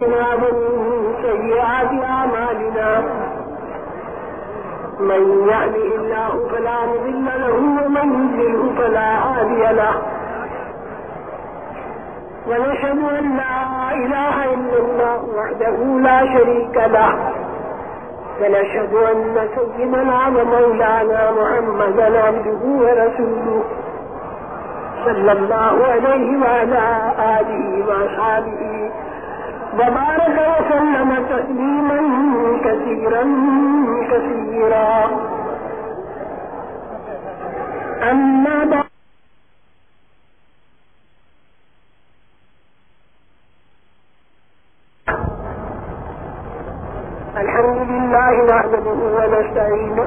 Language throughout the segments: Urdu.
من یعنی سيئات أعمالنا من يهده الله فلا مضل له ومن يضلله فلا هادي له. ونشهد أن لا إله إلا الله وحده لا شريك له. ونشهد أن سيدنا ومولانا محمدا عبده ورسوله. صلى الله عليه وعلى آله وأصحابه وبارك وسلم تسليما كثيرا كثيرا أما بعد الحمد لله نحمده ونستعينه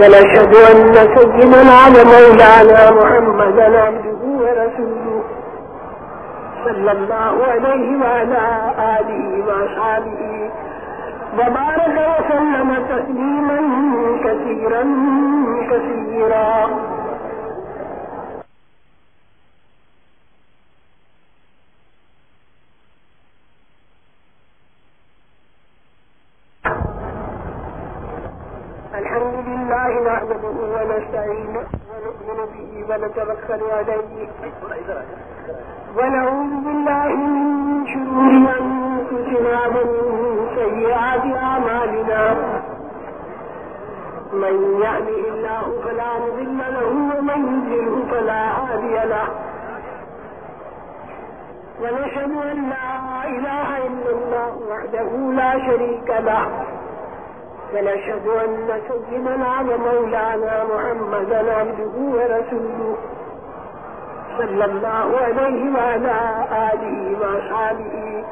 ونشهد أن سيدنا على مولانا محمدا عبده ورسوله صلى الله عليه وعلى آله وأصحابه وبارك وسلم تسليما كثيرا كثيرا. الحمد لله نحمده ونستعينه ونؤمن به ونتوكل عليه ونعوذ بالله من شرور أنفسنا ومن سيئات أعمالنا. من يهده الله فلا مضل له ومن يضلله فلا هادي له. ونشهد أن لا إله إلا الله وحده لا شريك له. ونشهد أن سيدنا ومولانا محمدا عبده ورسوله صلى الله عليه وعلى آله وأصحابه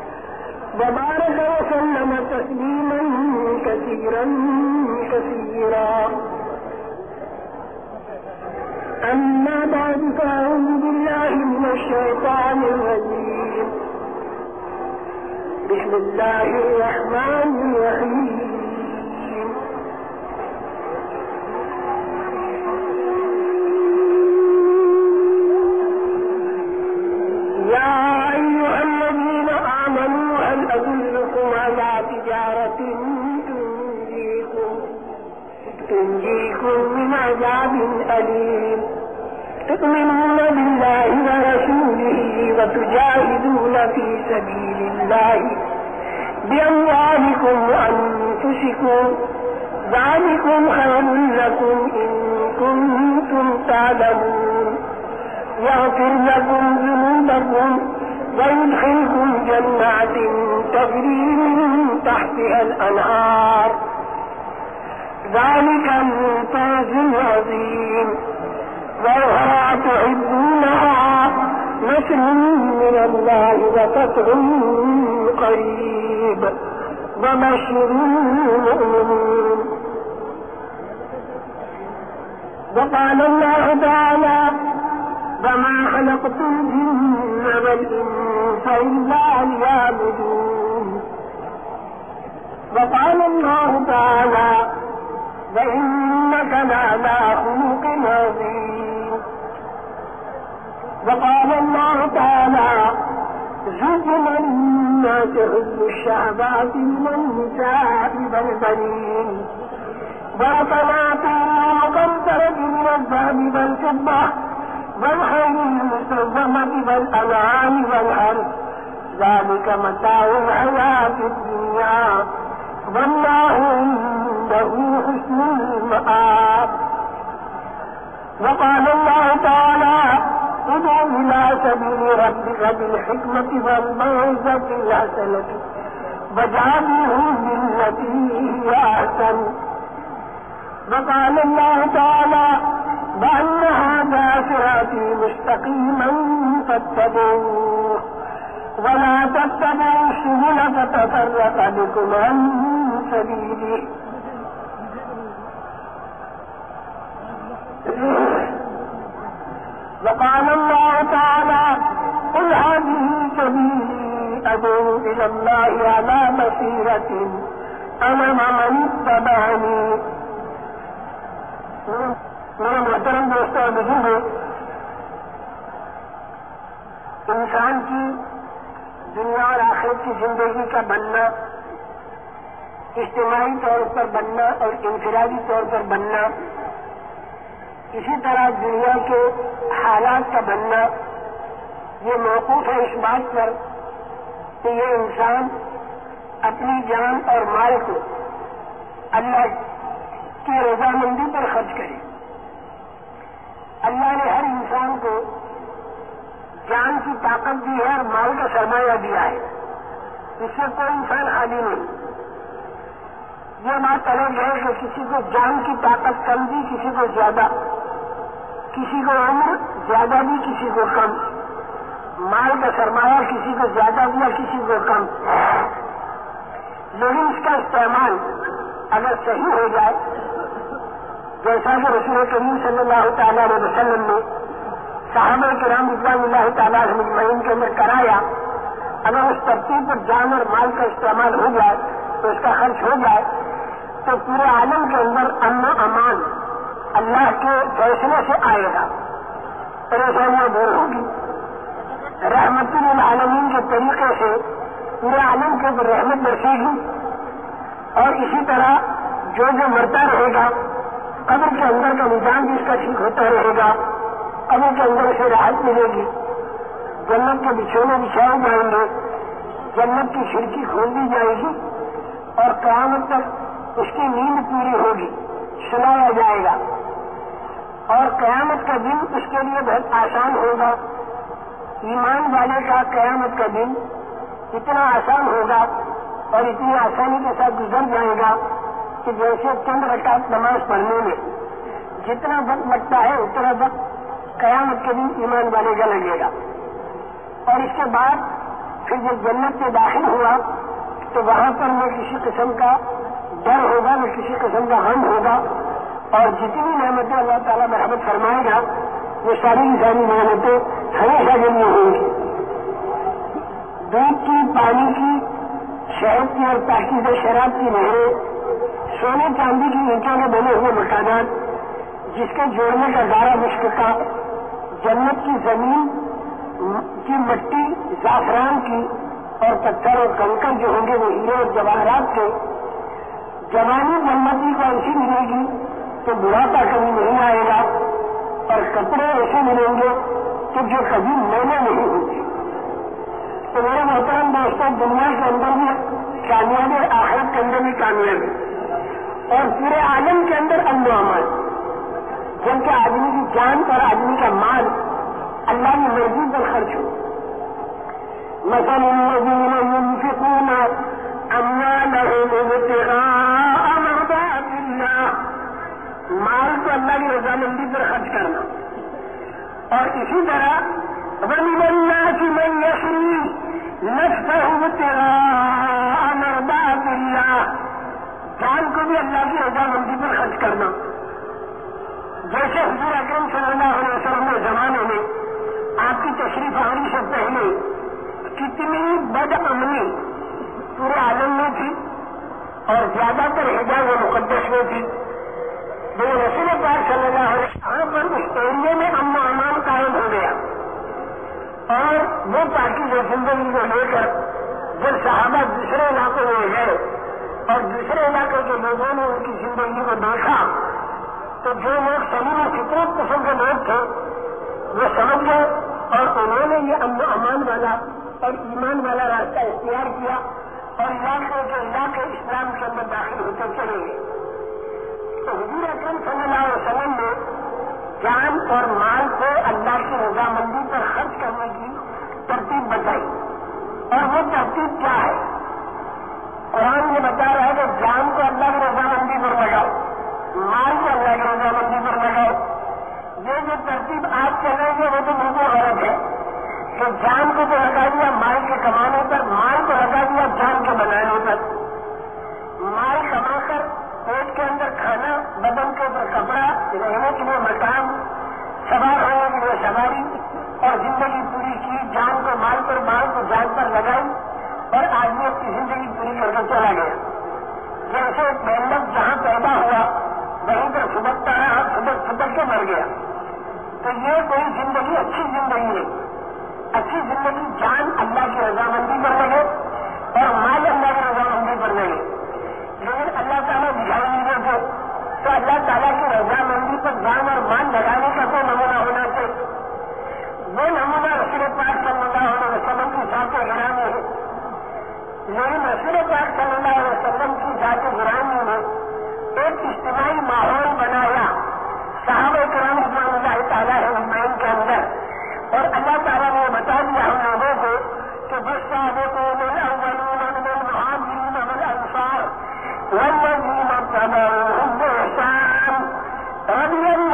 وبارك وسلم تسليما كثيرا كثيرا. أما بعد، فأعوذ بالله من الشيطان الرجيم. بسم الله الرحمن الرحيم. تؤمنون بالله ورسوله وتجاهدون في سبيل الله بأموالكم وأنفسكم ذلكم خير لكم إن كنتم تعلمون يغفر لكم ذنوبكم ويدخلكم جنات تجري من تحتها الأنهار ذلك الفوز العظيم وأخرى تحبونها نصر من الله وفتح قريب. وبشر المؤمنين. وقال الله تعالى وما خلقت الجن والإنس إلا ليعبدون. وقال الله تعالى وإنك لعلى خلق عظيم وقال الله تعالى زين الناس حب الشهوات من النساء والبنين والقناطير المقنطرة من الذهب والفضة والخيل المسومة والأنعام والحرث ذلك متاع الحياة الدنيا والله عنده حسن المآب وقال الله تعالى ادع إلى سبيل ربك بالحكمة والموعظة الحسنة. وجعلهم بالتي هي أحسن. وقال الله تعالى، وأن هذا صراطي مستقيما فاتبعوه. ولا تتبعوا السبل فتفرق بكم عن سبيله. وقال الله تعالى قل هذه سبيلي أدعو إلى الله على بصيرة أنا ومن اتبعني. میرے محترم دوستوں اور بزرگوں انسان کی دنیا اور آخرت کی زندگی کا بننا، اجتماعی طور پر بننا اور انفرادی طور پر بننا اسی طرح دنیا کے حالات کا بننا یہ موقوف ہے اس بات پر کہ یہ انسان اپنی جان اور مال کو اللہ کی رضامندی پر خرچ کرے۔ اللہ نے ہر انسان کو جان کی طاقت دی ہے اور مال کا سرمایہ دیا ہے۔ اس سے کوئی انسان خالی نہیں۔ یہ بات الگ ہے کہ کسی کو جان کی طاقت کم دی، کسی کو زیادہ۔ کسی کو عمر، زیادہ دی کسی کو کم۔ مال کا سرمایہ کسی کو زیادہ دیا کسی کو کم۔ لیکن اس کا استعمال اگر صحیح ہو جائے، جیسا کہ رسول کریم صلی اللہ تعالیٰ علیہ وسلم نے صحابہ کرام رضوان اللہ تعالیٰ مجمعین کے اندر کرایا، اگر اس ترتیب پر جان اور مال کا استعمال ہو جائے، تو اس کا خرچ ہو جائے، تو پورے عالم کے اندر امن و امان اللہ کے فیصلے سے آئے گا۔ پریشانیاں دور ہوگی۔ رحمت العالمین کے طریقے سے پورے عالم کے اوپر رحمت برسے گی۔ اور اسی طرح جو جو مرتا رہے گا، قبر کے اندر کا نظام بھی اس کا ٹھیک ہوتا رہے گا۔ قبر کے اندر اسے راحت ملے گی۔ جنت کے بچھونے بچھائے جائیں گے۔ جنت کی کھڑکی کھول دی جائے گی۔ اور قیامت تک اس کی نیند پوری ہوگی۔ سنایا جائے گا۔ اور قیامت کا دن اس کے لیے بہت آسان ہوگا۔ ایمان والے کا قیامت کا دن اتنا آسان ہوگا اور اتنی آسانی کے ساتھ گزر جائے گا کہ جیسے چند رکعت نماز پڑھنے میں جتنا وقت لگتا ہے، اتنا وقت قیامت کے دن ایمان والے کا لگے گا۔ اور اس کے بعد پھر جب جنت سے داخل ہوا تو وہاں پر میں کسی قسم کا ڈر ہوگا نہ کسی قسم کا غم ہوگا۔ اور جتنی نعمتیں اللہ تعالیٰ مرحمت فرمائے گا وہ ساری کی ساری نعمتیں ہمیشہ کے لیے ہوں گی۔ دودھ کی، پانی کی، شہد کی اور تاکید شراب کی نہریں، سونے چاندی کی اینٹوں میں بنے ہوئے مکانات، جس کے جوڑنے کا گارا مشق کا جنت کی زمین کی مٹی، زعفران کی اور پتھر اور کنکر جو ہوں گے وہ ہیرے اور جواہرات کے، جوانی جنتی کو ایسی ملے گی؟ تو بڑھاپا کبھی نہیں آئے گا اور کپڑے ایسے ملیں گے کہ جو کبھی میلے نہیں ہوگی تو میرے محترم دوستوں دنیا کے اندر بھی کامیابی آخرت کے اندر بھی کامیابی اور پورے عالم کے اندر امن و امان آدمی کی جان اور آدمی کا مال اللہ کی مرضی پر خرچ ہو۔ مثلا الذين ينفقون أموالهم ابتغاء مال کو اللہ کی رضامندی پر خرچ کرنا۔ اور اسی طرح ومن الناس من يشري نفسه ابتغاء مرضات الله۔ جان کو بھی اللہ کی رضامندی پر خرچ کرنا۔ جیسے حضور اکرم صلی اللہ علیہ وسلم کے زمانے میں آپ کی تشریف آنے سے پہلے کتنی بد امنی پورے عالم میں تھی اور زیادہ تر حجاز و مقدس میں تھی۔ جو رسول پاک صلی اللہ علیہ وسلم پر اس ایریے میں امن و امان قائم ہو گیا۔ اور وہ پارٹی جو زندگی کو لے کر جب صحابہ دوسرے علاقوں میں گئے اور دوسرے علاقے کے لوگوں نے ان کی زندگی کو دیکھا، تو جو لوگ سلیم و فطرت قسم کے لوگ تھے، وہ سمجھ گئے اور انہوں نے یہ امن و امان والا اور ایمان والا راستہ اختیار کیا اور علاقے کے علاقے اسلام کے اندر داخل ہوتے چلے گئے۔ تو حضور اکرم صلی اللہ علیہ وسلم نے جان اور مال کو اللہ کی رضامندی پر خرچ کرنے کی ترتیب بتائی۔ اور وہ ترتیب کیا ہے؟ قرآن یہ بتا رہا ہے کہ جان کو اللہ کی رضامندی پر لگاؤ، مال کو اللہ کی رضامندی پر لگاؤ۔ یہ جو ترتیب آپ چل رہے ہیں، وہ تو بالکل غلط ہے۔ کہ جان کو تو لگا دیا مال کے کمانے پر، مال کو لگا دیا جان کے بنانے پر۔ مال کما کر پیٹ کے اندر کھانا، بدن کے اوپر کپڑا، رہنے کے لیے مکان، سوار ہونے کے لیے سواری، اور زندگی پوری کی جان کو، مال پر مال کو جان پر لگائی، اور آدمی اپنی زندگی پوری کر کے چلا گیا۔ جیسے محمد جہاں پیدا ہوا، وہیں پر سبکتا رہا سبک سبک کے مر گیا۔ تو یہ کوئی زندگی اچھی زندگی ہے اچھی زندگی جان اللہ کی رضامندی پر لگے اور مال اللہ کی رضامندی پر لگے۔ لیکن اللہ تعالیٰ دکھائی نہیں دیتے تو اللہ تعالیٰ کی رضامندی پر جان اور مال لگانے کا کوئی نمونہ ہونا چاہیے۔ وہ نمونہ رسول پاک صلی اللہ علیہ وسلم کی ذات گرامی ہے لیکن رسول پاک صلی اللہ علیہ وسلم کی ذات گرامی نے ایک اجتماعی ماحول بنایا۔ صحابہ کرام رضوان اللہ تعالیٰ عمین کے اندر۔ اور اللہ تعالیٰ نے بتا دیا ہم لوگوں کو کہ جس صحابے کو المهاجرين والذين اتبعوهم بإحسان رضي الله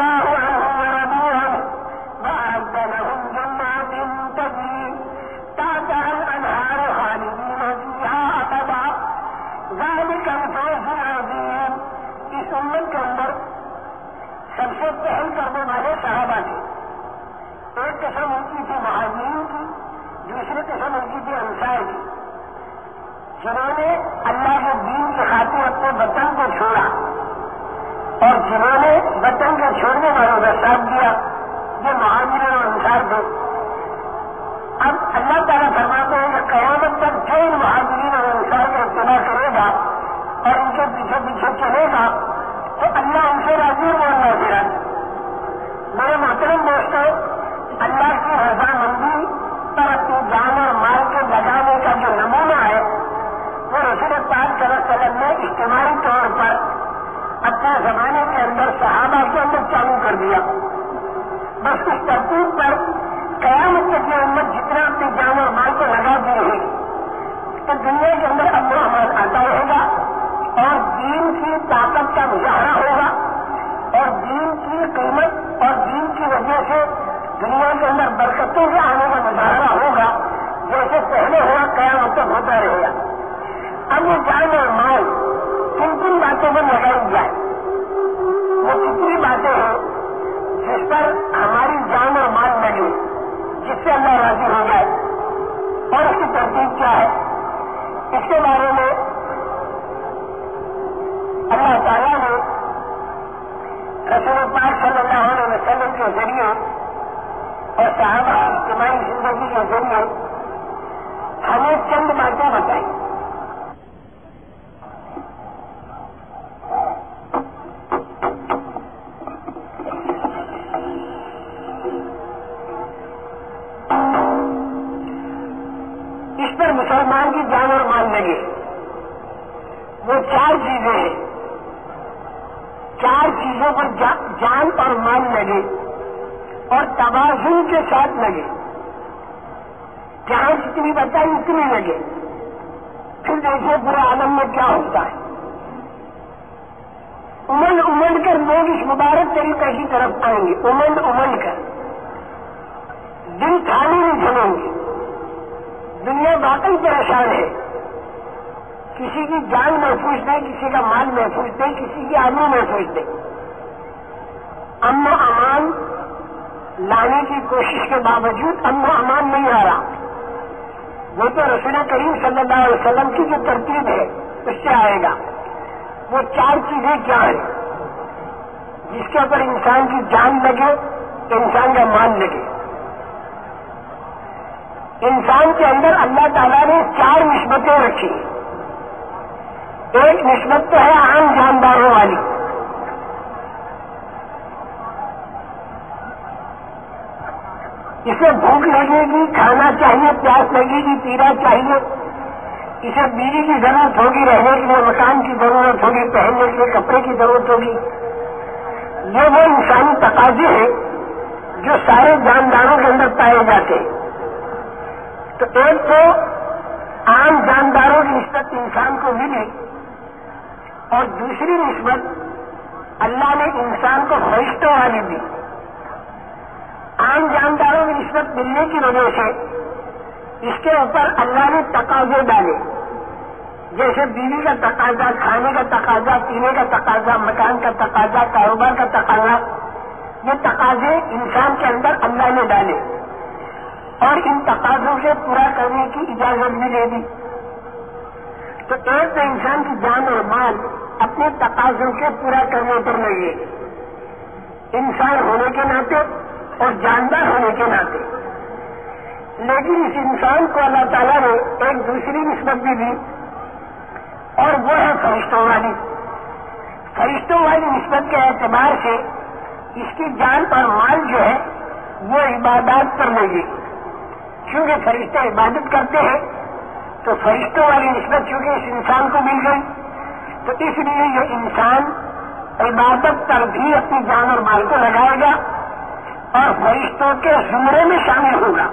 پیاس لگے گی پینا چاہیے۔ اسے بیوی کی ضرورت ہوگی، رہنے کے لیے مکان کی ضرورت ہوگی، پہننے کے لیے کپڑے کی ضرورت ہوگی۔ یہ وہ انسانی تقاضے ہیں جو سارے جانداروں کے اندر پائے جاتے ہیں۔ تو ایک تو عام جانداروں کی نسبت انسان کو ملی اور دوسری نسبت اللہ نے انسان کو فرشتوں والی دی۔ عام جانداروں کی نسبت ملنے کی وجہ سے اس کے اوپر اللہ نے تقاضے ڈالے۔ جیسے بیوی کا تقاضا کھانے کا تقاضا، پینے کا تقاضا، مکان کا تقاضا، کاروبار کا تقاضا، یہ تقاضے انسان کے اندر اللہ نے ڈالے۔ اور ان تقاضوں سے پورا کرنے کی اجازت بھی دے دی۔ تو ایک تو انسان کی جان اور مال اپنے تقاضوں کے پورا کرنے پر لگے انسان ہونے کے ناطے اور جاندار ہونے کے ناطے۔ لیکن اس انسان کو اللہ تعالیٰ نے ایک دوسری نسبت بھی دی اور وہ ہے فرشتوں والی۔ فرشتوں والی نسبت کے اعتبار سے اس کی جان اور مال جو ہے وہ عبادات پر لگے کیونکہ فرشتے عبادت کرتے ہیں، تو فرشتوں والی نسبت چونکہ اس انسان کو مل گئی، تو اس لیے یہ انسان عبادت پر بھی اپنی جان اور مال کو لگائے گا اور فرشتوں کے زمرے میں شامل ہوگا۔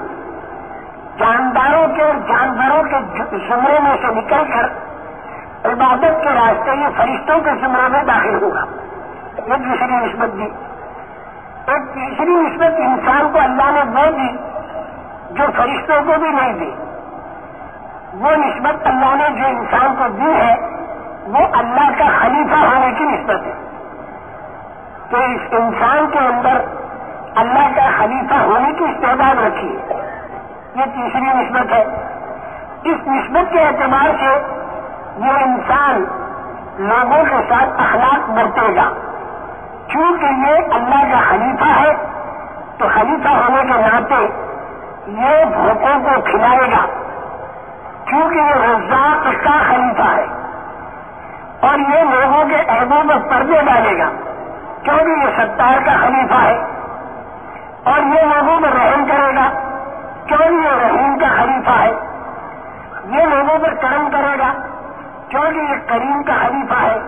جانداروں کے اور جانوروں کے زمرے میں سے نکل کر عبادت کے راستے یہ فرشتوں کے زمرے میں داخل ہوگا۔ یہ دوسری نسبت دی۔ ایک تیسری نسبت انسان کو اللہ نے وہ دی جو فرشتوں کو بھی نہیں دی۔ وہ نسبت اللہ نے جو انسان کو دی ہے، وہ اللہ کا خلیفہ ہونے کی نسبت ہے۔ تو اس انسان کے اندر اللہ کا خلیفہ ہونے کی استعداد رکھی۔ ہے یہ تیسری نسبت ہے۔ اس نسبت کے اعتبار سے یہ انسان لوگوں کے ساتھ اخلاق برتے گا۔ کیونکہ یہ اللہ کا خلیفہ ہے، تو خلیفہ ہونے کے ناطے یہ بھوکوں کو کھلائے گا۔ کیونکہ یہ رزاق کا خلیفہ ہے۔ اور یہ لوگوں کے عہدوں میں پردے ڈالے گا۔ کیونکہ یہ ستار کا خلیفہ ہے۔ اور یہ لوگوں میں رحم کرے گا۔ کیوں یہ رحیم کا خلیفہ ہے؟ یہ لوگوں پر کرم کرے گا۔ کیونکہ یہ کریم کا خلیفہ ہے؟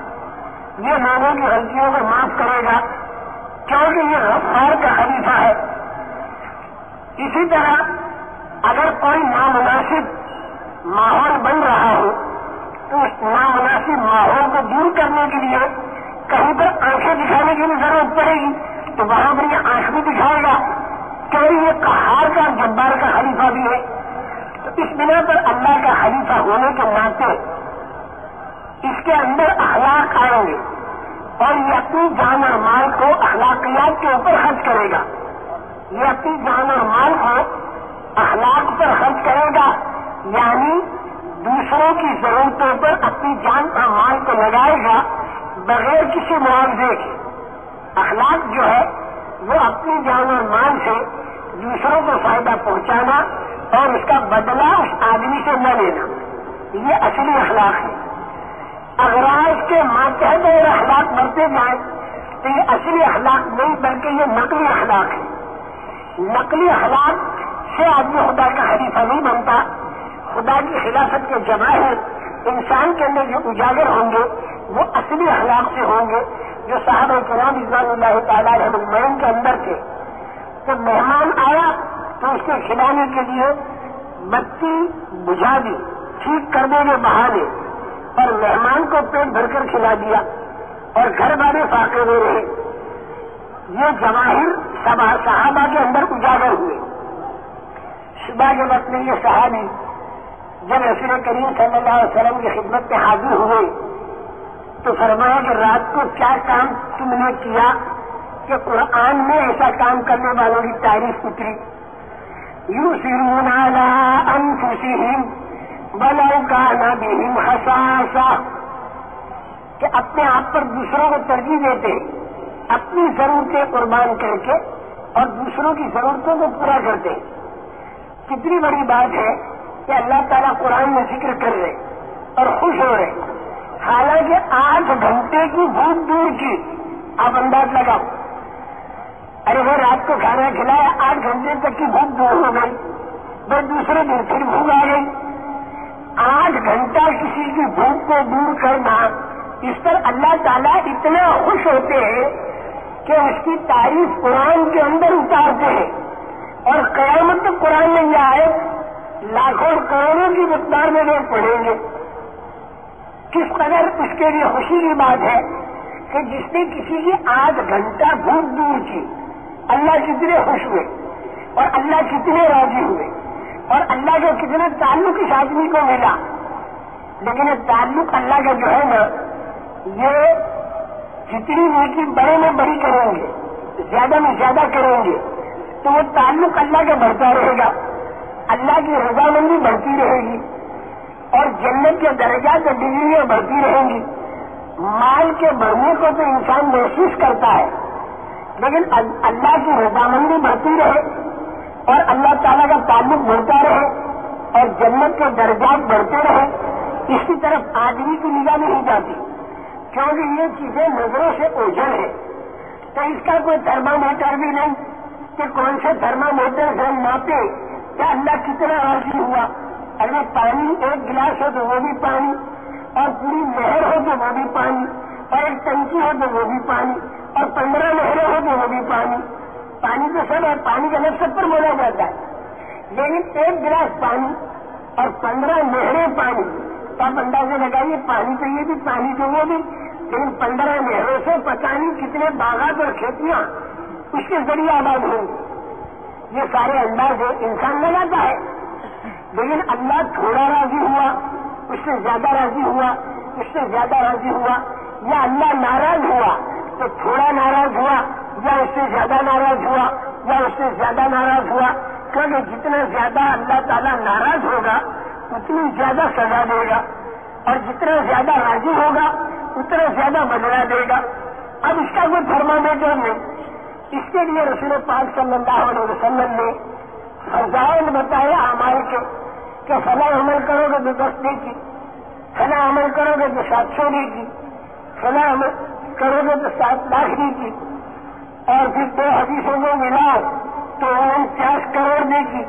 یہ لوگوں کی غلطیوں کو معاف کرے گا۔ کیونکہ یہ غفار کا خلیفہ ہے؟ اسی طرح اگر کوئی نامناسب ماحول بن رہا ہو، تو اس نامناسب ماحول کو دور کرنے کے لیے کہیں پر آنکھیں دکھانے کی بھی ضرورت پڑے گی، تو وہاں پر یہ آنکھ بھی دکھائے گا۔ کہ یہ کہار کا جبار کا خلیفہ بھی ہے؟ تو اس بنا پر اللہ کا خلیفہ ہونے کے ناطے اس کے اندر اخلاق آئیں گے اور یہ اپنی جان اور مال کو اخلاقیات کے اوپر خرچ کرے گا۔ یہ اپنی جان اور مال کو اخلاق پر خرچ کرے گا۔ یعنی دوسروں کی ضرورتوں پر اپنی جان اور مال کو لگائے گا بغیر کسی معاوضے کے۔ اخلاق جو ہے وہ اپنی جان اور مال سے دوسروں کو فائدہ پہنچانا اور اس کا بدلہ اس آدمی سے نہ لینا۔ یہ اصلی اخلاق ہے۔ اگر آج کے ماتحت اور اخلاق بڑھتے جائیں تو یہ اصلی اخلاق نہیں، بلکہ یہ نقلی اخلاق ہے۔ نقلی اخلاق سے آدمی خدا کا حریفہ نہیں بنتا۔ خدا کی خلافت کے جماعت انسان کے اندر جو اجاگر ہوں گے، وہ اصلی اخلاق سے ہوں گے۔ جو صاحب کرام رضوان اللہ تعالیٰ مین کے اندر تھے جب مہمان آیا تو اس کے کھلانے کے لیے بتی بجھا دی ٹھیک کرنے کے بہانے، اور مہمان کو پیٹ بھر کر کھلا دیا اور گھر والے فاقے میں رہے۔ یہ جواہر صحابہ کے اندر اجاگر ہوئے۔ صبح کے وقت میں یہ صحابی جب رسول کریم صلی اللہ علیہ وسلم کی خدمت میں حاضر ہوئے تو فرمایا کہ رات کو کیا کام تم نے کیا کہ قرآن میں ایسا کام کرنے والوں کی تعریف اتری؟ یو سرون انفسہم ولو کان بہم حساسا، کہ اپنے آپ پر دوسروں کو ترجیح دیتے، اپنی ضرورتیں قربان کر کے اور دوسروں کی ضرورتوں کو پورا کرتے۔ کتنی بڑی بات ہے کہ اللہ تعالیٰ قرآن میں ذکر کر رہے اور خوش ہو رہے۔ حالانکہ آٹھ گھنٹے کی بھوک دور کی۔ آپ انداز لگاؤ۔ ارے وہ رات کو کھانا کھلایا، آٹھ گھنٹے تک کی بھوک دور ہو گئی۔ وہ دوسرے دن پھر بھوک آ گئی۔ آٹھ گھنٹہ کسی کی بھوک کو دور کرنا، اس پر اللہ تعالیٰ اتنا خوش ہوتے ہیں کہ اس کی تعریف قرآن کے اندر اتارتے ہیں۔ اور قیامت تک قرآن میں یہ آئے لاکھوں کروڑوں کی مقدار میں لوگ پڑھیں گے۔ کس قدر اس کے لیے خوشی کی بات ہے کہ جس نے کسی کی آدھ گھنٹہ بھوک دور کی، اللہ کتنے خوش ہوئے اور اللہ کتنے راضی ہوئے اور اللہ کا کتنے تعلق اس آدمی کو ملا۔ لیکن یہ تعلق اللہ کا جو ہے نا، یہ جتنی نیکی بڑے میں بڑی کریں گے، زیادہ میں زیادہ کریں گے، تو وہ تعلق اللہ کا بڑھتا رہے گا۔ اللہ کی رضامندی بڑھتی رہے گی۔ اور جنت کے درجات اور ڈگریاں بڑھتی رہیں گی۔ مال کے بڑھنے کو تو انسان محسوس کرتا ہے، لیکن اللہ کی رضامندی بڑھتی رہے اور اللہ تعالیٰ کا تعلق بڑھتا رہے اور جنت کے درجات بڑھتے رہے اس کی طرف آدمی کی نگاہ نہیں جاتی۔ کیونکہ یہ چیزیں نظروں سے اوجھل ہے تو اس کا کوئی تھرما میٹر بھی نہیں کہ کون سے تھرما میٹر سے ناپے کیا اللہ کتنا راضی ہوا؟ اگر پانی ایک گلاس ہو تو وہ بھی پانی، اور پوری نہر ہو تو وہ بھی پانی، اور ایک ٹنکی ہو تو وہ بھی پانی، اور پندرہ نہریں ہو تو وہ بھی پانی۔ پانی تو سب ہے، پانی کا لفظ سب پر بولا جاتا ہے۔ لیکن ایک گلاس پانی اور پندرہ نہریں پانی، تو آپ اندازے لگائیے، پانی تو یہ بھی پانی تو وہ بھی، لیکن پندرہ نہروں سے پتا نہیں کتنے باغات اور کھیتیاں اس کے ذریعے آباد ہوں۔ گی یہ سارے انداز انسان لگاتا ہے۔ لیکن اللہ تھوڑا راضی ہوا، اس سے زیادہ راضی ہوا، اس سے زیادہ راضی ہوا، یا اللہ ناراض ہوا تو تھوڑا ناراض ہوا، یا اس سے زیادہ ناراض ہوا، یا اس سے زیادہ ناراض ہوا۔ کیونکہ جتنا زیادہ اللہ تعالیٰ ناراض ہوگا، اتنی زیادہ سزا دے گا۔ اور جتنا زیادہ راضی ہوگا، اتنا زیادہ بدلا دے گا۔ اب اس کا کوئی تھرمامیٹر نہیں اس کے لیے رسول پاک صلی اللہ علیہ وسلم نے فضائل بتایا ہمارے کے کہ فلاں عمل کرو گے تو دس دے کی، فلاں عمل کرو گے تو سات سو دے کی، فلاں عمل کرو گے تو سات لاکھ کی۔ اور پھر دو حدیثوں کو ملاؤ تو انچاس کروڑ دے کی۔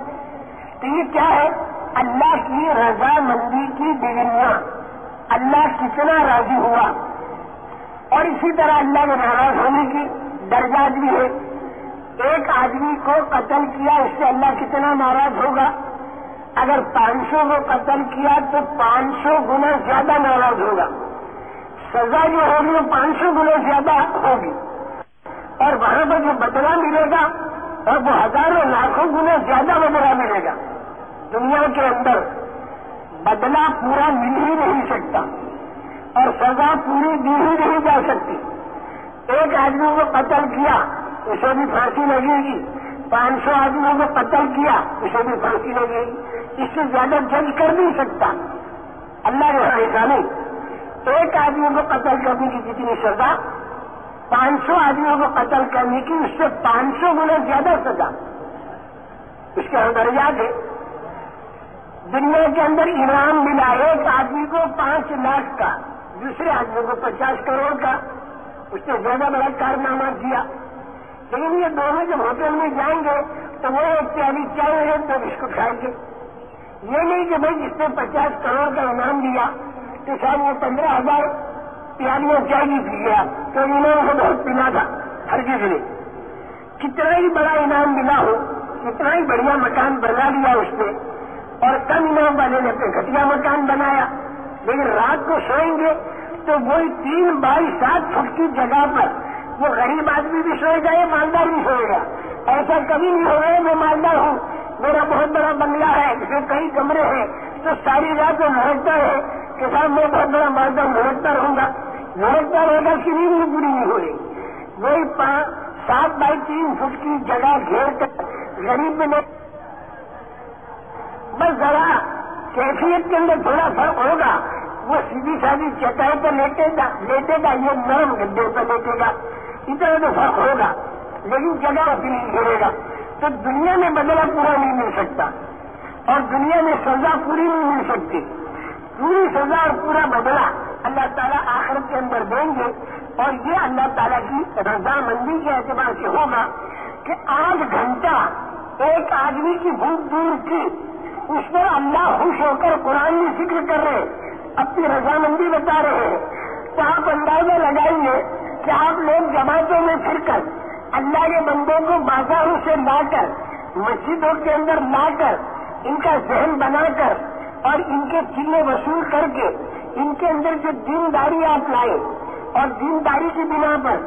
تو یہ کیا ہے؟ اللہ کی رضامندی کی ڈگریاں اللہ کتنا راضی ہوا۔ اور اسی طرح اللہ کے ناراض ہونے کی درجات بھی ہے۔ ایک آدمی کو قتل کیا، اس سے اللہ کتنا ناراض ہوگا؟ اگر پانچ سو کو قتل کیا تو پانچ سو گنا زیادہ ناراض ہوگا۔ سزا جو ہوگی وہ پانچ سو گنا زیادہ ہوگی۔ اور وہاں پر جو بدلا ملے گا اور وہ ہزاروں لاکھوں گنا زیادہ بدلا ملے گا۔ دنیا کے اندر بدلا پورا مل ہی نہیں سکتا اور سزا پوری دی ہی نہیں جا سکتی۔ ایک آدمی کو قتل کیا اسے بھی پھانسی لگے گی۔ پانچ سو آدمیوں کو قتل کیا، اسے بھی پھانسی لگے گی۔ اس سے زیادہ جج کر نہیں سکتا۔ اللہ نے ایسا نہیں۔ ایک آدمی کو قتل کرنے کی جتنی سزا، پانچ سو آدمیوں کو قتل کرنے کی اس سے پانچ سو گنا زیادہ سزا۔ اس کے درجات ہے، دنیا کے اندر انعام ملا ایک آدمی کو پانچ لاکھ کا، دوسرے آدمی کو پچاس کروڑ کا، اس نے زیادہ بڑا کارنامہ کیا لیکن یہ دونوں جب ہوٹل میں جائیں گے تو وہ ایک پیالی چائے ہے تو اس کو کھائیں گے۔ یہ نہیں کہ بھائی جس نے پچاس کروڑ کا انعام دیا تو شاید وہ پندرہ ہزار پیالیاں چائے بھی پی گیا۔ تو انعام کو بہت پینا تھا ہر کسی نے کتنا ہی بڑا انعام ملا ہو، کتنا ہی بڑھیا مکان بنا لیا اس نے۔ اور کم انعام والے نے اپنے گھٹیا مکان بنایا۔ لیکن رات کو سوئیں گے تو وہی تین بائی سات فٹ کی جگہ پر وہ غریب آدمی بھی سوئے گا یا مالدار بھی سوئے گا؟ ایسا کبھی نہیں ہوگا میں مالدار ہوں۔ میرا بہت بڑا بنگلہ ہے جس میں کئی کمرے ہیں، تو ساری رات وہ لڑکتا ہے۔ کہ صاحب میں بہت بڑا مالدار لڑکتا رہوں گا۔ لڑکتا رہے گا کہ نہیں پوری نہیں ہو رہی وہی سات بائی تین فٹ کی جگہ گھیر کر غریب میں بس ذرا کیفیت کے اندر تھوڑا فرق ہوگا۔ وہ سیدھی سادی چٹائی پہ لیٹے گا لیٹے گا، یہ نرم گڈے پہ لیٹے گا۔ اتنا تو فرق ہوگا، لیکن جگہ اپنی نہیں گھیرے گا۔ تو دنیا میں بدلا پورا نہیں مل سکتا، اور دنیا میں سزا پوری نہیں مل سکتی۔ پوری سزا اور پورا بدلا اللہ تعالیٰ آخرت کے اندر دیں گے۔ اور یہ اللہ تعالیٰ کی رضامندی کے اعتبار سے ہوگا کہ آٹھ گھنٹہ ایک آدمی کی بھوک دور کی اس پر اللہ خوش ہو کر قرآن میں ذکر کر رہے۔ اپنی رضامندی بتا رہے ہیں تو آپ اندازہ لگائیے کہ آپ لوگ جماعتوں میں پھر کر اللہ کے بندوں کو بازاروں سے لا کر، مسجدوں کے اندر لا کر، ان کا ذہن بنا کر اور ان کے چلے وصول کر کے ان کے اندر جو دینداری آپ لائے اور دینداری کی بنا پر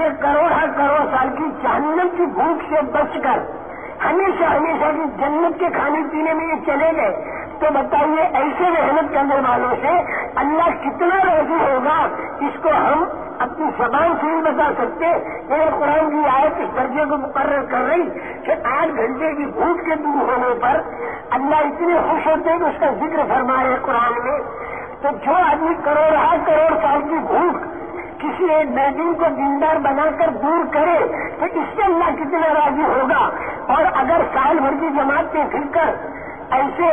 یہ کروڑ ہر کروڑ سال کی جہنم کی بھوک سے بچ کر ہمیشہ ہمیشہ کی جنت کے کھانے پینے میں یہ چلے گئے۔ تو بتائیے، ایسے محنت کرنے والوں سے اللہ کتنا راضی ہوگا اس کو ہم اپنی زبان سے نہیں بتا سکتے۔ کہ قرآن کی آیت اس درجے کو مقرر کر رہی کہ آٹھ گھنٹے کی بھوک کے دور ہونے پر اللہ اتنے خوش ہوتے کہ اس کا ذکر فرمائے قرآن میں۔ تو جو آدمی کروڑ آٹھ کروڑ سال کی بھوک کسی ایک بیٹنگ کو دیندار بنا کر دور کرے تو اس سے اللہ کتنا راضی ہوگا؟ اور اگر سال بھر کی جماعت میں پھر کر ایسے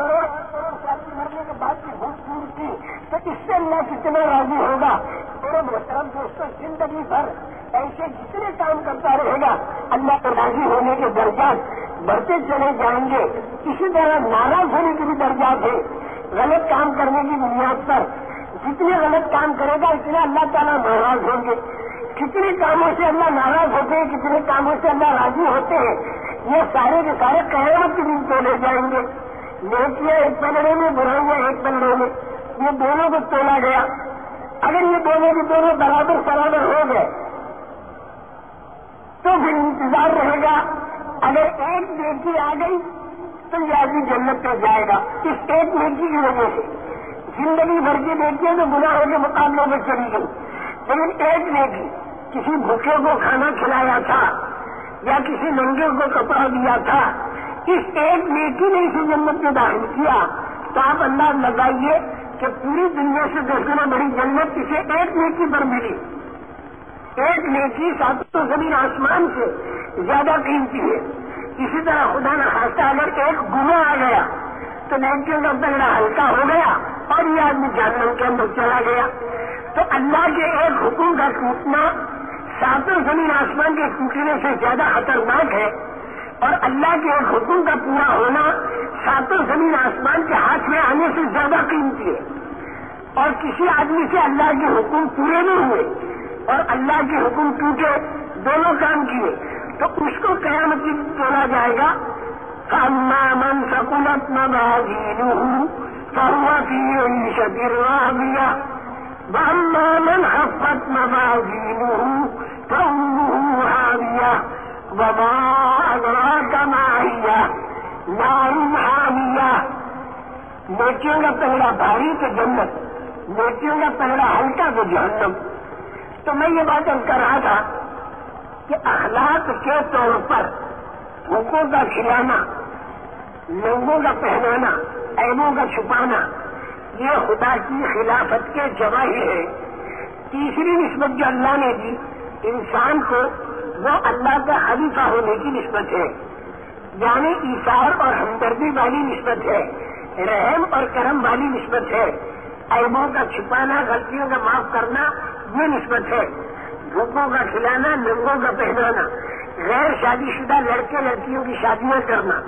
مرنے کے بعد کی بھوک دور کی تو اس سے اللہ کتنا راضی ہوگا؟ میرے محترم دوستوں زندگی بھر ایسے جتنے کام کرتا رہے گا، اللہ کو راضی ہونے کے درجات بڑھتے چلے جائیں گے۔ اسی طرح ناراض ہونے کے بھی درجات ہیں۔ غلط کام کرنے کی بنیاد پر جتنے غلط کام کرے گا، اتنے اللہ تعالیٰ ناراض ہوں گے۔ کتنے کاموں سے اللہ ناراض ہوتے ہیں، کتنے کاموں سے اللہ راضی ہوتے ہیں۔ یہ سارے کے سارے قیامت کے دن تولے جائیں گے۔ نیکیاں ایک پلڑے میں برائیاں ایک پلڑے میں، یہ دونوں کو تولا گیا۔ اگر یہ دونوں کے دونوں برابر برابر ہو گئے، تو پھر انتظار رہے گا۔ اگر ایک نیکی آ گئی، تو یہ آدمی جنت پہ جائے گا۔ اس ایک نیکی کی وجہ سے زندگی بھر کی نیکیاں تو گناہوں کے مقابلوں میں چلی گئی۔ لیکن ایک نیکی کسی بھوکے کو کھانا کھلایا تھا یا کسی ننگے کو کپڑا دیا تھا اس ایک نیکی نے اسے جنت میں داخل کیا۔ تو آپ انداز لگائیے کہ پوری دنیا سے گنا بڑی جنت اسے ایک نیکی پر ملی۔ ایک نیکی ساتوں زمین آسمان سے زیادہ قیمتی ہے۔ اسی طرح خدا نہ خاصہ اگر ایک گنا آ گیا تو نیکیوں کا پہلا ہلکا ہو گیا اور یہ آدمی جانور کے اندر چلا گیا۔ تو اللہ کے ایک حکم کا ٹوٹنا ساتوں زمین آسمان کے ٹوٹنے سے زیادہ خطرناک ہے۔ اور اللہ کے ایک حکم کا پورا ہونا ساتوں زمین آسمان کے ہاتھ میں آنے سے زیادہ قیمتی ہے۔ اور کسی آدمی سے اللہ کے حکم پورے نہیں ہوئے اور اللہ کے حکم ٹوٹے دونوں کام کیے تو اس کو قیامت تولا جائے گا۔ من سکولت شکر من خفت موازینه فأمه وما أدراك ما هي؟ نار حامية نیکیوں کا پہلا بھاری تو جنت نیکیوں کا پہلا ہلکا تو جہنم۔ تو میں یہ بات کر رہا تھا کہ اخلاق کے طور پر بھوکوں کا کھلانا، لوگوں کا پہنانا ایبوں کا چھپانا، یہ خدا کی خلافت کے جواہر ہے تیسری نسبت جو اللہ نے دی، انسان کو وہ اللہ کا خلیفہ ہونے کی نسبت ہے۔ یعنی ایشار اور ہمدردی والی نسبت ہے۔ رحم اور کرم والی نسبت ہے۔ ایبوں کا چھپانا، غلطیوں کا معاف کرنا، یہ نسبت ہے۔ بھوکوں کا کھلانا، ننگوں کا پہنانا۔ غیر شادی شدہ لڑکے، لڑکیوں کی شادیاں کرنا۔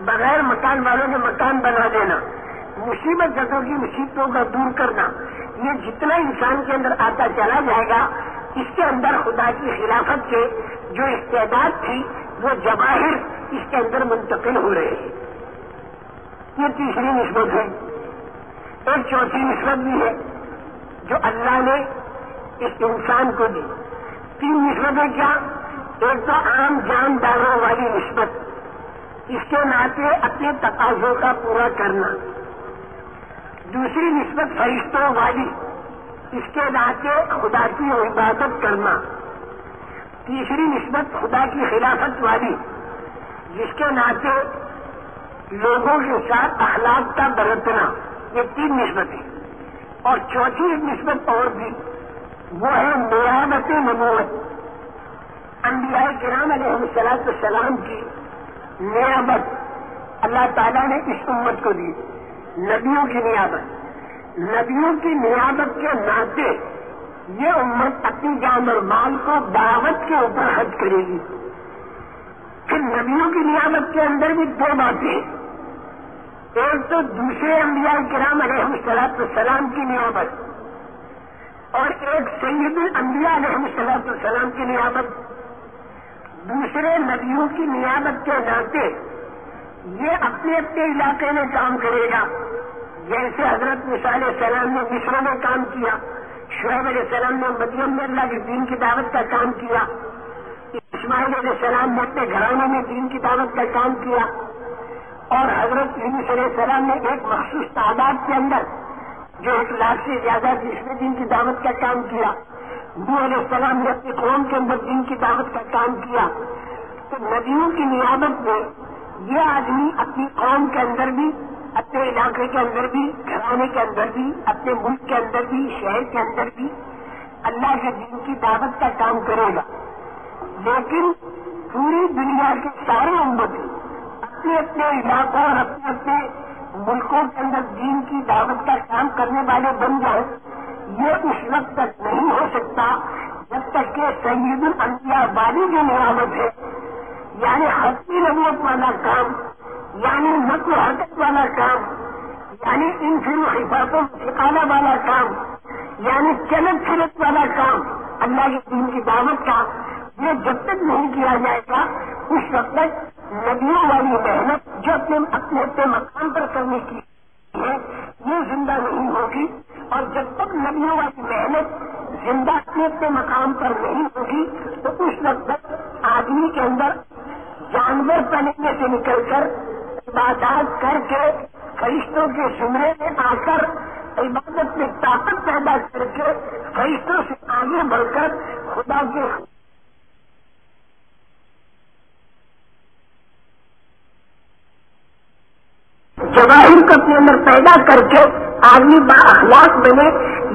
بغیر مکان والوں کے مکان بنا دینا۔ مصیبت جگہوں کی مصیبتوں کا دور کرنا۔ یہ جتنا انسان کے اندر آتا چلا جائے گا اس کے اندر خدا کی خلافت کے جو استعداد تھی، وہ جواہر اس کے اندر منتقل ہو رہے ہیں۔ یہ تیسری نسبت ہے۔ ایک چوتھی نسبت بھی ہے جو اللہ نے اس انسان کو دی۔ تین نسبتیں کیا؟ ایک تو عام جانداروں والی نسبت۔ اس کے ناطے اپنے تقاضوں کا پورا کرنا۔ دوسری نسبت فرشتوں والی۔ اس کے ناطے خدا کی عبادت کرنا، تیسری نسبت خدا کی خلافت والی، جس کے ناطے لوگوں کے ساتھ اخلاق کا برتنا، یہ تین نسبتیں اور چوتھی ایک نسبت اور بھی، وہ ہے نیامت نبوت۔ انبیاء کرام علیہ السلام السلام کی نیامت اللہ تعالیٰ نے اس امت کو دی، نبیوں کی نیابت نبیوں کی نیابت کے ناطے یہ امت اپنی جان اور مال کو دعوت کے اوپر حج کرے گی۔ پھر نبیوں کی نیابت کے اندر بھی دو باتیں۔ ایک تو دوسرے انبیاء کرام علیہ السلاط السلام کی نیابت اور ایک سید الانبیاء علیہ السلاط السلام کی نیابت۔ دوسرے نبیوں کی نیابت کے ناطے یہ اپنے اپنے علاقے میں کام کرے گا۔ یعنی جیسے حضرت مثال السلام نے مصر میں کام کیا، شعیب علیہ السلام نے مدیم میں اللہ کے دین کی دعوت کا کام کیا، اسماعیل علیہ السلام نے اپنے گھرانے میں دین کی دعوت کا کام کیا اور حضرت علیہ السلام نے ایک مخصوص تعداد کے اندر جو ایک لاکھ سے زیادہ تیسرے دن کی دعوت کا کام کیا نو علیہ السلام نے اپنی قوم کے اندر دن کی دعوت کا کام کیا۔ تو ندیوں کی نیابت میں یہ آدمی اپنی قوم کے اندر بھی اپنے علاقے کے اندر بھی، گھرانے کے اندر بھی، اپنے ملک کے اندر بھی، شہر کے اندر بھی۔ اللہ کے دین کی دعوت کا کام کرے گا۔ لیکن پوری دنیا کے سارے امت اپنے اپنے علاقوں اور اپنے اپنے ملکوں کے اندر دین کی دعوت کا کام کرنے والے بن جائیں، یہ اس وقت تک نہیں ہو سکتا جب تک کہ سید الانبیاء والی جو نعمت ہے یعنی حقی نبوت والا کام یعنی نقل حرکت والا کام یعنی ان فلم حفاظتوں ٹھکانا والا کام یعنی چلت پھرت والا کام۔ اللہ کے دین کی دعوت کا یہ جب تک نہیں کیا جائے گا، اس وقت تک ندیوں والی محنت جو اپنے اپنے اپنے مقام پر کرنے کی ہے، یہ زندہ نہیں ہوگی۔ اور جب تک ندیوں والی محنت زندہ اپنے اپنے مقام پر نہیں ہوگی، تو اس وقت تک آدمی کے اندر جانور پہننے سے نکل کر عبادات کر کے فرشتوں کے زمرے میں آ کر عبادت میں طاقت پیدا کر کے فرشتوں سے آگے بڑھ کر خدا کے جواہر کو اپنے اندر پیدا کر کے آدمی با اخلاق بنے،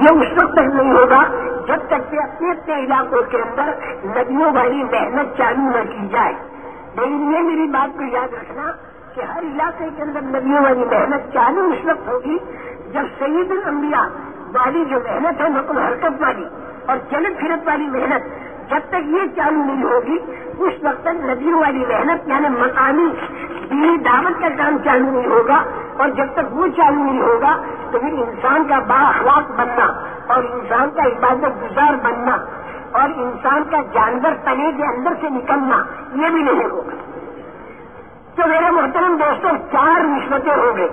یہ اس وقت تک نہیں ہوگا جب تک کہ اپنے اپنے علاقوں کے اندر ندیوں والی محنت چالو نہ کی جائے۔ لیکن یہ میری بات کو یاد رکھنا کہ ہر علاقے کے اندر ندیوں والی محنت چالو اس وقت ہوگی جب سید الانبیاء والی جو محنت ہے، نقل حرکت والی اور چلت پھرت والی محنت جب تک یہ چالو نہیں ہوگی، اس وقت تک ندیوں والی محنت یعنی مقامی دینی دعوت کا کام چالو نہیں ہوگا اور جب تک وہ چالو نہیں ہوگا تو پھر انسان کا با اخلاق بننا اور انسان کا عبادت گزار بننا اور انسان کا جانور تنے کے اندر سے نکلنا یہ بھی نہیں ہوگا۔ تو میرے محترم دوستوں چار نسبتیں ہو گئی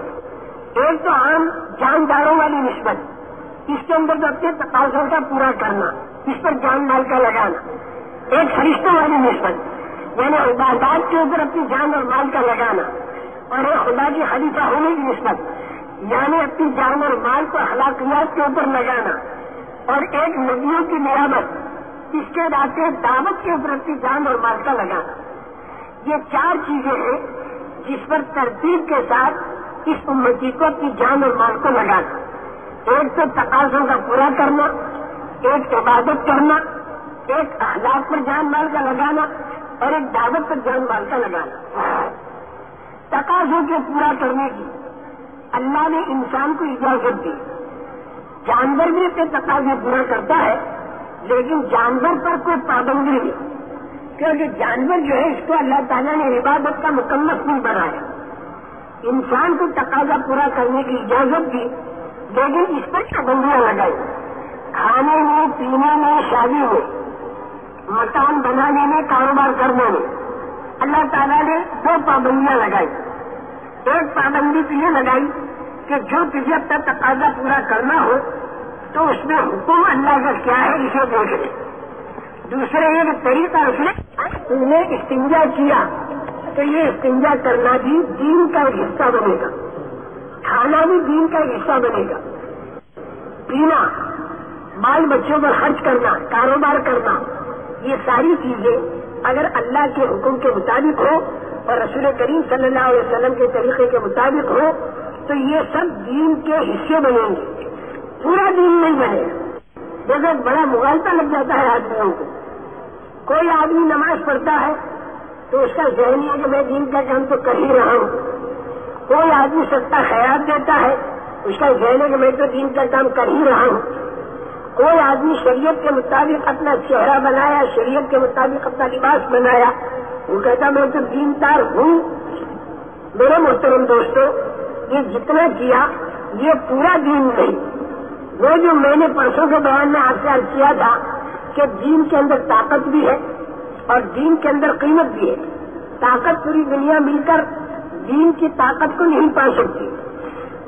ایک تو عام جانداروں والی نسبت، اس کے اندر جو اپنے تقاضوں کا پورا کرنا، اس پر جان مال کا لگانا۔ ایک فرشتوں والی نسبت یعنی عبادات کے اوپر اپنی جان اور مال کا لگانا۔ اور ایک خدا کی خلیفہ ہونے کی نسبت یعنی اپنی جان اور مال کو اخلاقیات کے اوپر لگانا۔ اور ایک ندیوں کی نیامت اس کے بعد دعوت کے اوپر جان اور مال کا لگانا یہ چار چیزیں ہیں جس پر ترتیب کے ساتھ اس امتی کو اپنی جان اور مال کو لگانا۔ ایک تو تقاضوں کا پورا کرنا، ایک عبادت کرنا، ایک اخلاق پر جان مال کا لگانا اور ایک دعوت پر جان مال کا لگانا۔ تقاضوں کے پورا کرنے کی اللہ نے انسان کو اجازت دی۔ جانور بھی اپنے تقاضے پورا کرتا ہے لیکن جانور پر کوئی پابندی نہیں۔ کیونکہ جانور جو ہے، اس کو اللہ تعالیٰ نے عبادت کا مکمل نہیں بنایا۔ انسان کو تقاضا پورا کرنے کی اجازت دی، لیکن اس پر پابندیاں لگائی۔ کھانے میں، پینے میں، شادی میں، مکان بنانے میں، کاروبار کرنے میں۔ اللہ تعالیٰ نے دو پابندیاں لگائی۔ ایک پابندی تو یہ لگائی کہ جو تجھے اپنا تقاضا پورا کرنا ہو تو اس میں حکم اللہ کا کیا ہے اسے دیکھ لے دوسرے ایک طریقہ اس نے نے استنجا کیا تو یہ استنجا کرنا بھی دین کا ایک حصہ بنے گا۔ کھانا بھی دین کا ایک حصہ بنے گا۔ پینا بال بچوں پر خرچ کرنا، کاروبار کرنا، یہ ساری چیزیں اگر اللہ کے حکم کے مطابق ہو اور رسول کریم صلی اللہ علیہ وسلم کے طریقے کے مطابق ہو تو یہ سب دین کے حصے بنیں گے۔ پورا دین نہیں بنے۔ جیسے بڑا مغالطہ لگ جاتا ہے آدمیوں کو۔ کوئی آدمی نماز پڑھتا ہے تو اس کا ذہن ہے کہ میں دین کا کام تو کر ہی رہا ہوں۔ کوئی آدمی سستا خیال دیتا ہے اس کا ذہن ہے کہ میں تو دین کا کام کر ہی رہا ہوں۔ کوئی آدمی شریعت کے مطابق اپنا چہرہ بنایا، شریعت کے مطابق اپنا لباس بنایا، وہ کہتا میں تو دین تار ہوں۔ میرے محترم دوستوں یہ جتنا کیا، یہ پورا دین نہیں۔ وہ جو میں نے پرسوں کے بیان میں آپ سے عرض کیا تھا کہ دین کے اندر طاقت بھی ہے اور دین کے اندر قیمت بھی ہے۔ طاقت پوری دنیا مل کر دین کی طاقت کو نہیں پا سکتی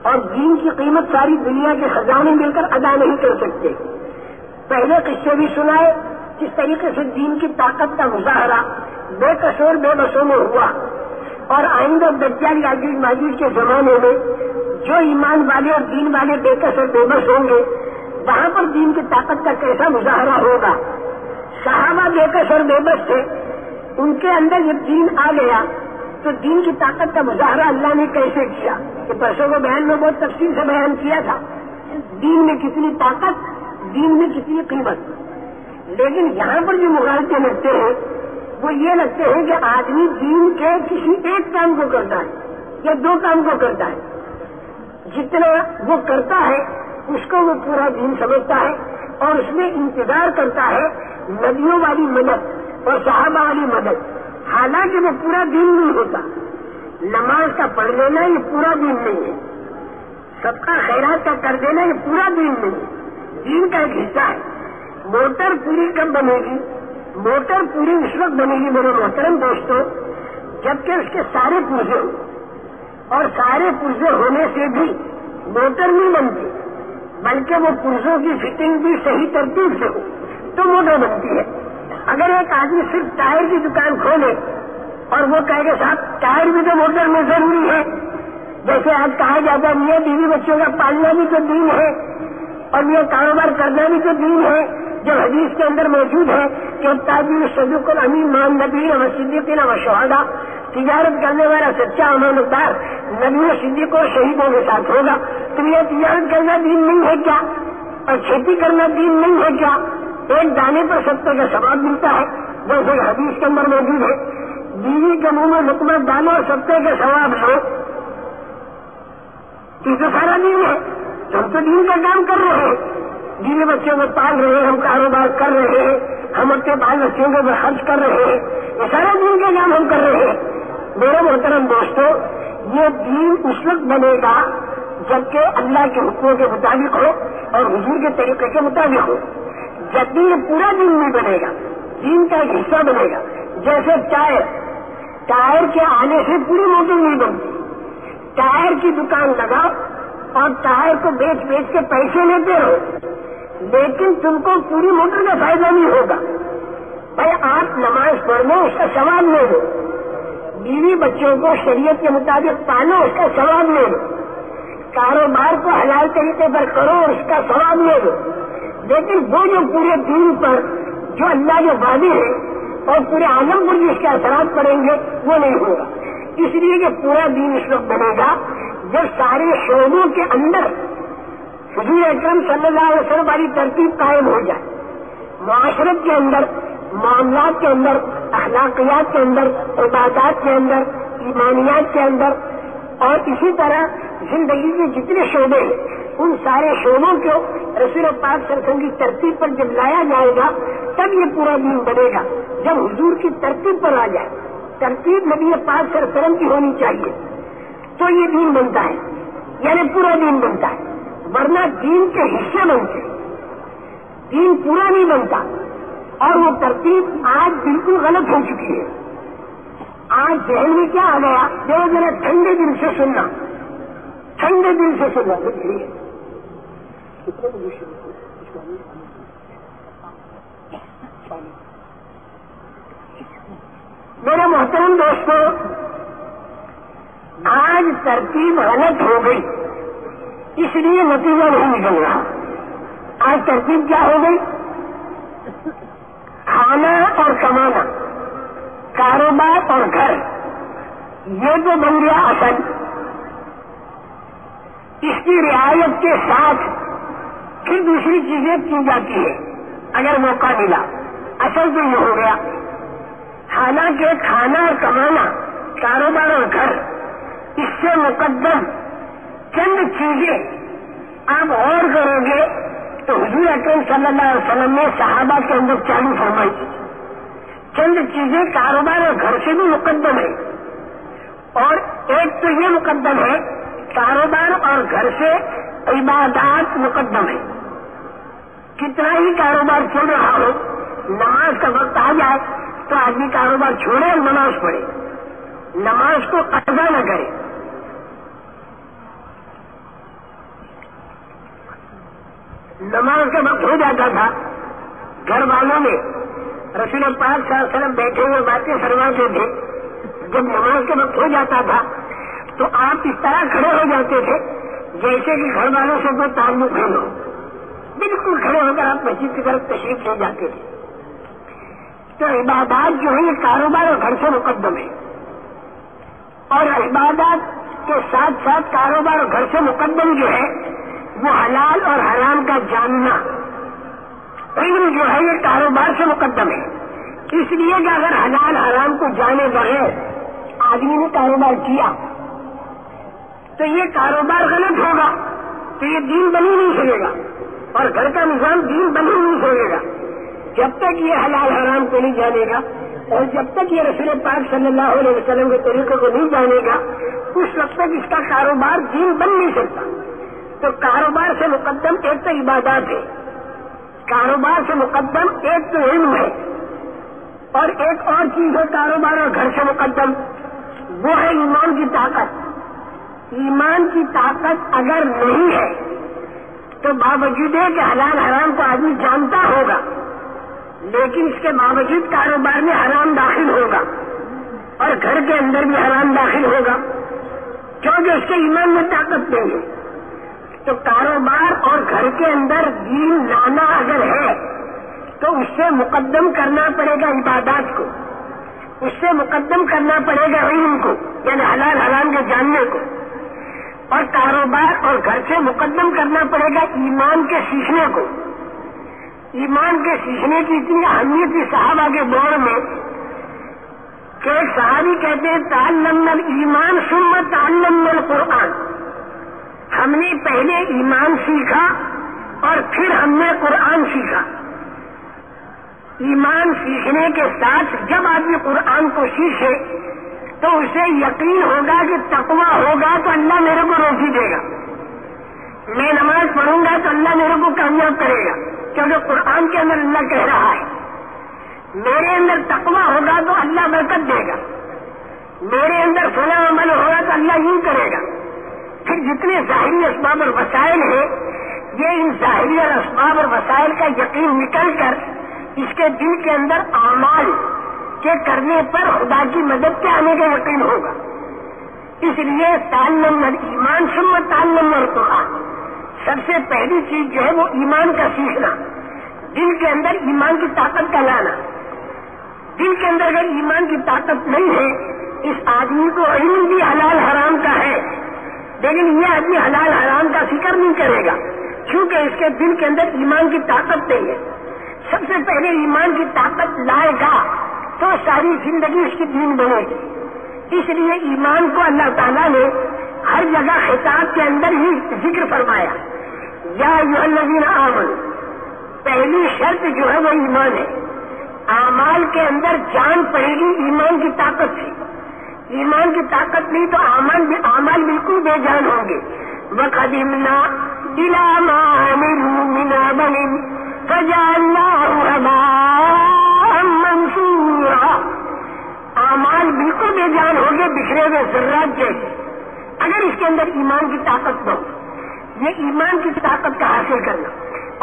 اور دین کی قیمت ساری دنیا کے خزانے مل کر ادا نہیں کر سکتے۔ پہلے قصے بھی سنائے جس طریقے سے دین کی طاقت کا مظاہرہ بے قصور، بے بسوں میں ہوا اور آئندہ دجال عزیز ماجد کے زمانے میں جو ایمان والے اور دین والے بے کس اور بے بس ہوں گے، وہاں پر دین کی طاقت کا کیسا مظاہرہ ہوگا؟ صحابہ بے کس اور بے بس تھے، ان کے اندر جب دین آ گیا، تو دین کی طاقت کا مظاہرہ اللہ نے کیسے کیا؟ کہ پرسوں کو بیان میں بہت تفصیل سے بیان کیا تھا۔ دین میں کتنی طاقت، دین میں کتنی قیمت۔ لیکن یہاں پر جو مغالطے لگتے ہیں، وہ یہ لگتے ہیں کہ آدمی دین کے کسی ایک کام کو کرتا ہے یا دو کام کو کرتا ہے۔ جتنا وہ کرتا ہے، اس کو وہ پورا دین سمجھتا ہے اور اس میں انتظار کرتا ہے ندیوں والی مدد اور صحابہ والی مدد۔ حالانکہ وہ پورا دین نہیں ہوتا۔ نماز کا پڑھ لینا یہ پورا دین نہیں ہے۔ سب کا خیرات کا کر دینا یہ پورا دین نہیں ہے۔ دین کا ایک حصہ ہے۔ موٹر پوری کب بنے گی؟ موٹر پوری اس وقت بنے گی میرے محترم دوستوں جبکہ اس کے سارے پرزے ہو اور سارے پرزے ہونے سے بھی موٹر نہیں بنتی، بلکہ وہ پرزوں کی فٹنگ بھی صحیح ترتیب سے ہو، تو موٹر بنتی ہے۔ اگر ایک آدمی صرف ٹائر کی دکان کھولے اور وہ کہے کہ صاحب، ٹائر بھی تو موٹر میں ضروری ہے۔ جیسے آج کہا جاتا ہے، میاں بیوی بچوں کا پالنا بھی تو دین ہے اور یہ کاروبار کرنا بھی تو دین ہے۔ جو حدیث کے اندر موجود ہے کہ تاجر صدیق الامین مان نبی و صدیقین و شہادا تجارت کرنے والا سچا امانتدار نبی صدیق و شہیدوں کے ساتھ ہوگا۔ تو یہ تجارت کرنا دین نہیں ہے کیا؟ اور کھیتی کرنا دین نہیں ہے کیا؟ ایک دانے پر ستر کا ثواب ملتا ہے جیسے حدیث کے اندر موجود ہے۔ بیوی کے منہ میں حکمت ڈالو اور ستر کا ثواب لو یہ تو سارا دین ہے۔ ہم تو دین کا کام کر رہے ہیں۔ بیوی بچوں کو پال رہے ہیں، ہم کاروبار کر رہے ہیں، ہم اپنے بال بچوں کے اوپر خرچ کر رہے ہیں۔ یہ سارا دین کا کام ہم کر رہے ہیں۔ میرے محترم دوستوں یہ دین اس وقت بنے گا جبکہ اللہ کے حکموں کے مطابق ہو اور حضور کے طریقے کے مطابق ہو۔ جب بھی یہ پورا دن نہیں بنے گا، دین کا ایک حصہ بنے گا۔ جیسے ٹائر ٹائر کے آنے سے پوری موٹر نہیں بنتی۔ ٹائر کی دکان لگاؤ اور ٹائر کو بیچ بیچ کے پیسے لیتے ہو۔ لیکن تم کو پوری موٹر کا فائدہ نہیں ہوگا۔ بھائی آپ نماز پڑھ لو اس کا سواب لے لو۔ بیوی بچوں کو شریعت کے مطابق پالو، اس کا سواب لے لو۔ کاروبار کو حلال طریقے پر کرو، اس کا سواب لے لو۔ لیکن وہ جو پورے دین پر جو اللہ کے وعدے ہیں اور پورے عالم پر جس کے اثرات پڑیں گے، وہ نہیں ہوگا۔ اس لیے کہ پورا دین اس وقت بنے گا جب سارے شعبوں کے اندر حضور اکرم صلی اللہ علیہ وسلم والی ترتیب قائم ہو جائے۔ معاشرت کے اندر، معاملات کے اندر، اخلاقیات کے اندر، عبادات کے اندر، ایمانیات کے اندر۔ اور اسی طرح زندگی کے جتنے شعبے ہیں، ان سارے شعبوں کو رسول پاک سرسوں کی ترتیب پر جب لایا جائے گا، تب یہ پورا دین بنے گا۔ جب حضور کی ترتیب پر آ جائے ترتیب نبی پاک سرسرم کی ہونی چاہیے۔ تو یہ دین بنتا ہے۔ یعنی پورا دین بنتا ہے۔ ورنہ دین کے حصے بنتے دین پورا نہیں بنتا۔ اور وہ ترتیب آج بالکل غلط ہو چکی ہے۔ آج ذہن میں کیا آ گیا؟ جو ذرا ٹھنڈے دل سے سننا۔ ٹھنڈے دل سے سننا۔ میرے محترم دوستوں آج ترتیب غلط ہو گئی، اس لیے نتیجہ نہیں نکل رہا۔ آج ترتیب کیا ہو گئی؟ کھانا اور کمانا، کاروبار اور گھر، یہ تو بن گیا اصل۔ اس کی رعایت کے ساتھ پھر دوسری چیزیں کی جاتی ہے اگر موقع ملا۔ اصل تو یہ ہو گیا۔ حالانکہ کھانا اور کمانا، کاروبار اور گھر۔ اس سے مقدم چند چیزیں آپ اور کرو گے تو حضور اکرم صلی اللہ علیہ وسلم نے صحابہ کے اندر چالو فرمائی۔ چند چیزیں کاروبار اور گھر سے بھی مقدم ہے اور ایک تو یہ مقدم ہے، کاروبار اور گھر سے عبادات مقدم ہے کتنا ہی کاروبار چل رہا ہو، نماز کا وقت آ جائے تو آدمی کاروبار چھوڑے اور نماز پڑھے۔ نماز کو قضا نہ کرے۔ نماز کا وقت ہو جاتا تھا۔ گھر والوں میں رسول پاک صلی اللہ علیہ وسلم بیٹھے ہوئے باتیں فرماتے تھے۔ جب نماز کے وقت ہو جاتا تھا تو آپ اس طرح کھڑے ہو جاتے تھے جیسے کہ گھر والوں سے کوئی تعلق ہے ہو۔ بالکل کھڑے ہو کر آپ مسجد کی طرف تشریف لے جاتے تھے۔ تو عبادات جو ہے یہ کاروبار اور گھر سے مقدم ہے اور عبادات کے ساتھ ساتھ کاروبار اور گھر سے مقدم جو ہے، وہ حلال اور حرام کا جاننا۔ علم جو ہے، یہ کاروبار سے مقدم ہے۔ اس لیے کہ اگر حلال حرام کو جانے بغیر آدمی نے کاروبار کیا، تو یہ کاروبار غلط ہوگا۔ تو یہ دین بنی نہیں سکے گا۔ اور گھر کا نظام دین بنی نہیں سکے گا۔ جب تک یہ حلال حرام کو نہیں جانے گا اور جب تک یہ رسول پاک صلی اللہ علیہ وسلم کے طریقوں کو نہیں جانے گا، اس وقت تک اس کا کاروبار دین بن نہیں سکتا۔ تو کاروبار سے مقدم ایک تو عبادات ہے کاروبار سے مقدم ایک تو علم ہے۔ اور ایک اور چیز ہے کاروبار اور گھر سے مقدم، وہ ہے ایمان کی طاقت۔ ایمان کی طاقت اگر نہیں ہے، تو باوجود ہے کہ حلال حرام کو آدمی جانتا ہوگا۔ لیکن اس کے باوجود کاروبار میں حرام داخل ہوگا اور گھر کے اندر بھی حرام داخل ہوگا کیونکہ اس کے ایمان میں طاقت نہیں ہے۔ تو کاروبار اور گھر کے اندر دین لانا اگر ہے، تو اس سے مقدم کرنا پڑے گا عبادات کو۔ اس سے مقدم کرنا پڑے گا علم کو یعنی حلال حرام کے جاننے کو۔ اور کاروبار اور گھر سے مقدم کرنا پڑے گا ایمان کے سیکھنے کو۔ ایمان کے سیکھنے کی اتنی اہمیت تھی صحابہ کے دور میں کہ ایک صحابی کہتے ہیں تعلم ایمان سم تعلم قرآن ہم نے پہلے ایمان سیکھا اور پھر ہم نے قرآن سیکھا۔ ایمان سیکھنے کے ساتھ جب آدمی قرآن کو سیکھے تو اسے یقین ہوگا کہ تقوا ہوگا تو اللہ میرے کو روزی دے گا۔ میں نماز پڑھوں گا تو اللہ میرے کو کامیاب کرے گا، کیونکہ قرآن کے اندر اللہ کہہ رہا ہے۔ میرے اندر تقوا ہوگا تو اللہ برکت دے گا۔ میرے اندر فلاں عمل ہوگا تو اللہ یوں کرے گا۔ پھر جتنے ظاہری اسباب اور وسائل ہیں، یہ ان ظاہری اور اسباب اور وسائل کا یقین نکل کر اس کے دل کے اندر اعمال کے کرنے پر خدا کی مدد کے آنے کا یقین ہوگا۔ اس لیے تال نمبر ایمان سمت تال نمبر قرآن سب سے پہلی چیز جو ہے وہ ایمان کا سیکھنا، دل کے اندر ایمان کی طاقت کا لانا۔ دل کے اندر اگر ایمان کی طاقت نہیں ہے، اس آدمی کو علم بھی حلال حرام کا ہے۔ لیکن یہ آدمی حلال حرام کا فکر نہیں کرے گا، کیونکہ اس کے دل کے اندر ایمان کی طاقت نہیں ہے۔ سب سے پہلے ایمان کی طاقت لائے گا تو ساری زندگی اس کی دین بنے گی۔ اس لیے ایمان کو اللہ تعالیٰ نے ہر جگہ خطاب کے اندر ہی ذکر فرمایا۔ یا یو آمن پہلی شرط جو ہے وہ ایمان ہے۔ اعمال کے اندر جان پڑے گی ایمان کی طاقت سے ایمان کی طاقت نہیں تو بھی اعمال بالکل بے جان ہوں گے۔ وہ قدیمنا دلا مینا بن منصورا اعمال بالکل بے جان ہو گئے بکھرے ہوئے ذرات جیسے اگر اس کے اندر ایمان کی طاقت نہ ہو، یہ ایمان کی طاقت کا حاصل کرنا۔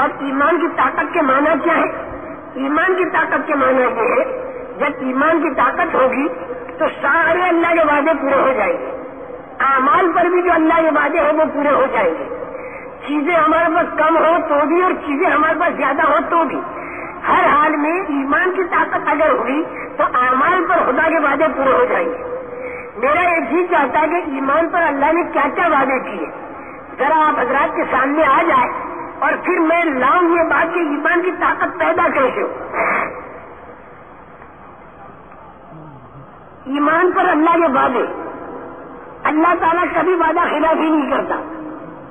اور ایمان کی طاقت کے معنی کیا ہے؟ ایمان کی طاقت کے معنی یہ ہے، جب ایمان کی طاقت ہوگی تو سارے اللہ کے وعدے پورے ہو جائیں گے۔ اعمال پر بھی جو اللہ کے وعدے ہیں وہ پورے ہو جائیں گے۔ چیزیں ہمارے پاس کم ہو تو بھی اور چیزیں ہمارے پاس زیادہ ہو تو بھی۔ ہر حال میں ایمان کی طاقت اگر ہوئی تو اعمال پر خدا کے وعدے پورے ہو جائیں گے۔ میرا یہ جی چاہتا ہے کہ ایمان پر اللہ نے کیا کیا وعدے کیے۔ ذرا آپ حضرات کے سامنے آ جائے اور پھر میں لاؤں یہ بات کہ ایمان کی طاقت پیدا کیسے ہو۔ ایمان پر اللہ کے وعدے۔ اللہ تعالیٰ کبھی وعدہ خلاف ہی نہیں کرتا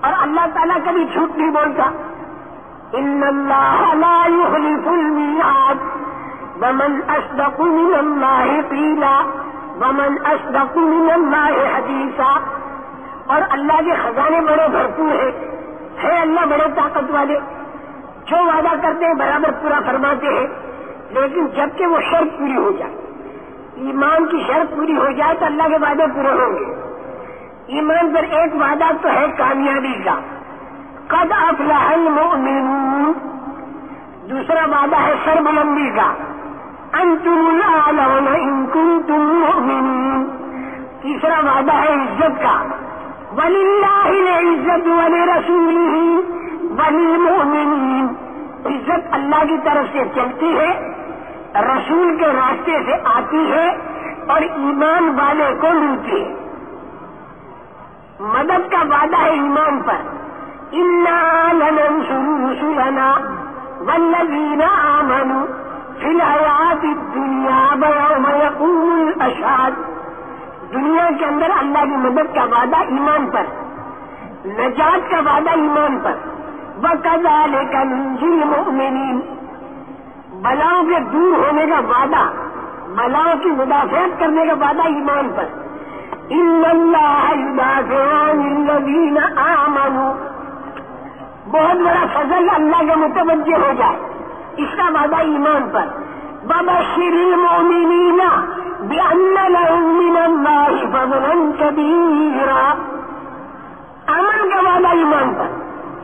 اور اللہ تعالیٰ کبھی جھوٹ نہیں بولتا۔ ان اللہ لا يخلف الميعاد ومن اصدق من اللہ قیلا ومن اصدق من اللہ حدیثا اور اللہ کے خزانے بڑے بھرپور ہیں۔ ہے اللہ بڑے طاقت والے۔ جو وعدہ کرتے ہیں برابر پورا فرماتے ہیں، لیکن جبکہ وہ شرط پوری ہو جائے۔ ایمان کی شرط پوری ہو جائے تو اللہ کے وعدے پورے ہوں گے۔ ایمان پر ایک وعدہ تو ہے کامیابی کا۔ قد افلح المؤمنون. دوسرا وعدہ ہے سر بلندی کا. انتم الاعلون ان كنتم مؤمنين تیسرا وعدہ ہے عزت کا. ولی اللہ عزت ولی رسول عزت اللہ کی طرف سے چلتی ہے، رسول کے راستے سے آتی ہے اور ایمان والے کو ملتی ہے۔ مدد کا وعدہ ہے ایمان پر۔ رسولنا والذین آمنوا فی الحیات الدنیا بیوم یقوم الاشاد دنیا کے اندر اللہ کی مدد کا وعدہ ایمان پر، نجات کا وعدہ ایمان پر۔ وَكَذَلِكَ نُنْجِي الْمُؤْمِنِينَ۔ بلاؤں کے دور ہونے کا وعدہ، بلاؤں کی مدافعت کرنے کا وعدہ ایمان پر۔ ان اللہ عام آمنوا۔ بہت بڑا فضل اللہ کا متوجہ ہو جائے۔ اس کا وعدہ ایمان پر۔ بابا شری مومنینا كبيرا امن کا وعدہ ایمان پر۔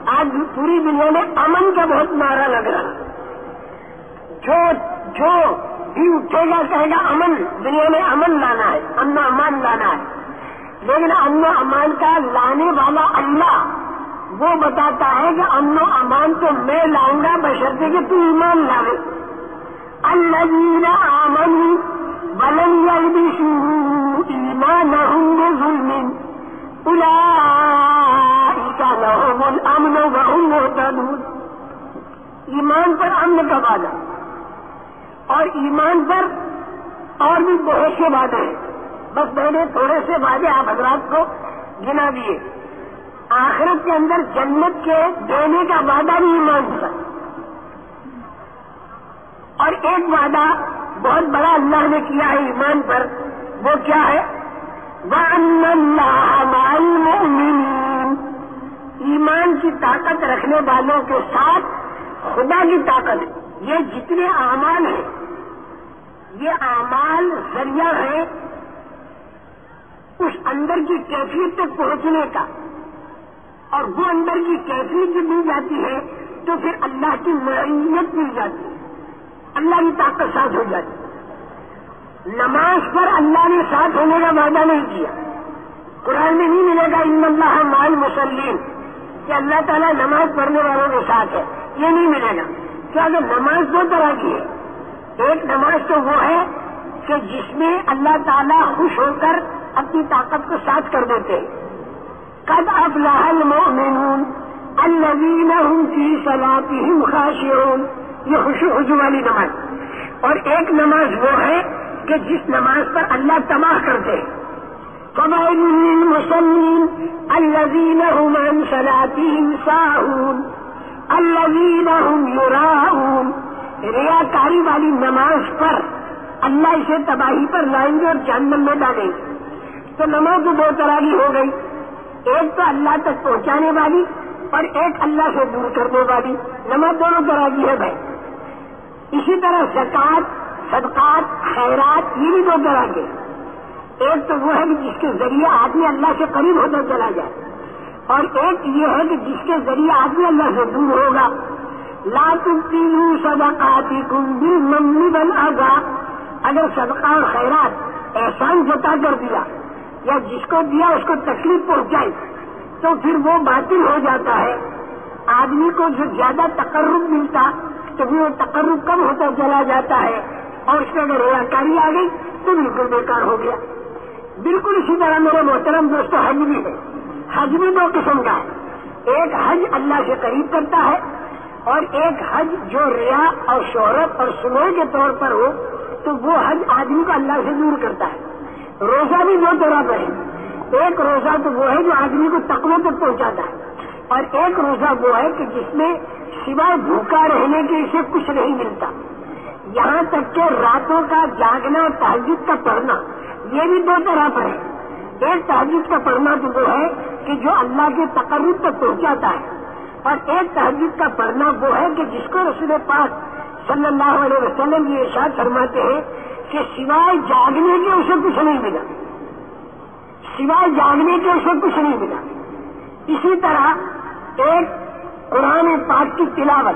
آج پوری دنیا میں امن کا بہت نعرہ لگ رہا جو جو بھی اٹھے گا، کہے گا امن۔ دنیا میں امن لانا ہے، امن امان لانا ہے۔ لیکن امن امان کا لانے والا اللہ وہ بتاتا ہے کہ امن و امان تو میں لاؤں گا بشرطے کہ تو ایمان لاؤ الذين آمنوا ولم يلبسوا إيمانهم بظلم۔ أولئك لهم الأمن وهم مهتدون۔ ایمان پر امن کا وعدہ۔ اور ایمان پر اور بھی بہت سے وعدے ہیں۔ بس میں نے تھوڑے سے وعدے آپ حضرات کو گنا دیے۔ آخرت کے اندر جنت کے دینے کا وعدہ بھی ایمان پر اور ایک وعدہ بہت بڑا اللہ نے کیا ہے ایمان پر، وہ کیا ہے؟ ایمان کی طاقت رکھنے والوں کے ساتھ خدا کی طاقت۔ یہ جتنے اعمال ہیں، یہ اعمال ذریعہ ہے اس اندر کی کیفیت تک پہنچنے کا۔ اور وہ اندر کی کیفیت مل جاتی ہے تو پھر اللہ کی معیت مل جاتی ہے۔ اللہ کی طاقت ساتھ ہو جاتی نماز پر اللہ نے ساتھ ہونے کا وعدہ نہیں کیا۔ قرآن میں نہیں ملے گا، ان اللہ مال مسلم کہ اللہ تعالیٰ نماز پڑھنے والوں کے ساتھ ہے۔ یہ نہیں ملے گا۔ کیا اگر نماز دو طرح کی ہے۔ ایک نماز تو وہ ہے کہ جس میں اللہ تعالیٰ خوش ہو کر اپنی طاقت کو ساتھ کر دیتے کد اب لاہل مومنون الذین هم فی صلاتهم خاشعون۔ یہ خوشی خوشی والی نماز۔ اور ایک نماز وہ ہے کہ جس نماز پر اللہ تباہ کرتے قبائل مسلم الذین هم عن صلاتهم ساہون الذین هم یراؤون ریاکاری والی نماز پر اللہ اسے تباہی پر لائیں گے اور جہنم میں ڈالیں گے۔ تو نماز تو دو طرح کی ہو گئی۔ ایک تو اللہ تک پہنچانے والی اور ایک اللہ سے دور کرنے والی۔ نماز دونوں طرح کی ہے بھائی۔ اسی طرح زکات صدقات، خیرات، یہ بھی دو طرح کے۔ ایک تو وہ ہے کہ جس کے ذریعے آدمی اللہ سے قریب ہوتا چلا جائے۔ اور ایک یہ ہے کہ جس کے ذریعے آدمی اللہ سے دور ہوگا۔ لا تبتلو صدقاتکم بالمن والعذا اگر صدقہ اور خیرات احسان جتا کر دیا یا جس کو دیا اس کو تکلیف پہنچائی، تو پھر وہ باطل ہو جاتا ہے۔ آدمی کو جو زیادہ تقرب ملتا، تو پھر وہ تقرب کم ہوتا چلا جاتا ہے۔ اور اس میں اگر ریاکاری آ گئی، تو بالکل بیکار ہو گیا۔ بالکل اسی طرح میرے محترم دوستوں حج بھی ہے۔ حج بھی دو قسم کا ہے۔ ایک حج اللہ سے قریب کرتا ہے، اور ایک حج جو ریا اور شہرت اور سنوئی کے طور پر ہو، تو وہ حج آدمی کو اللہ سے دور کرتا ہے۔ روزہ بھی دو طرح کا ہے۔ ایک روزہ تو وہ ہے جو آدمی کو تقوی تک پہنچاتا ہے۔ اور ایک روزہ وہ ہے کہ جس میں سوائے بھوکا رہنے کے اسے کچھ نہیں ملتا۔ یہاں تک کہ راتوں کا جاگنا اور تحجد کا پڑھنا، یہ بھی دو طرح پر ہے۔ ایک تحجد کا پڑھنا تو وہ ہے کہ جو اللہ کے تقرب تک پہنچاتا ہے۔ اور ایک تحجد کا پڑھنا وہ ہے کہ جس کو رسول پاک صلی اللہ علیہ وسلم یہ ارشاد فرماتے ہیں کہ سوائے جاگنے کے اسے کچھ نہیں ملا۔ سوائے جاگنے کے اسے کچھ نہیں ملا۔ اسی طرح ایک قرآن پاک کی تلاوت۔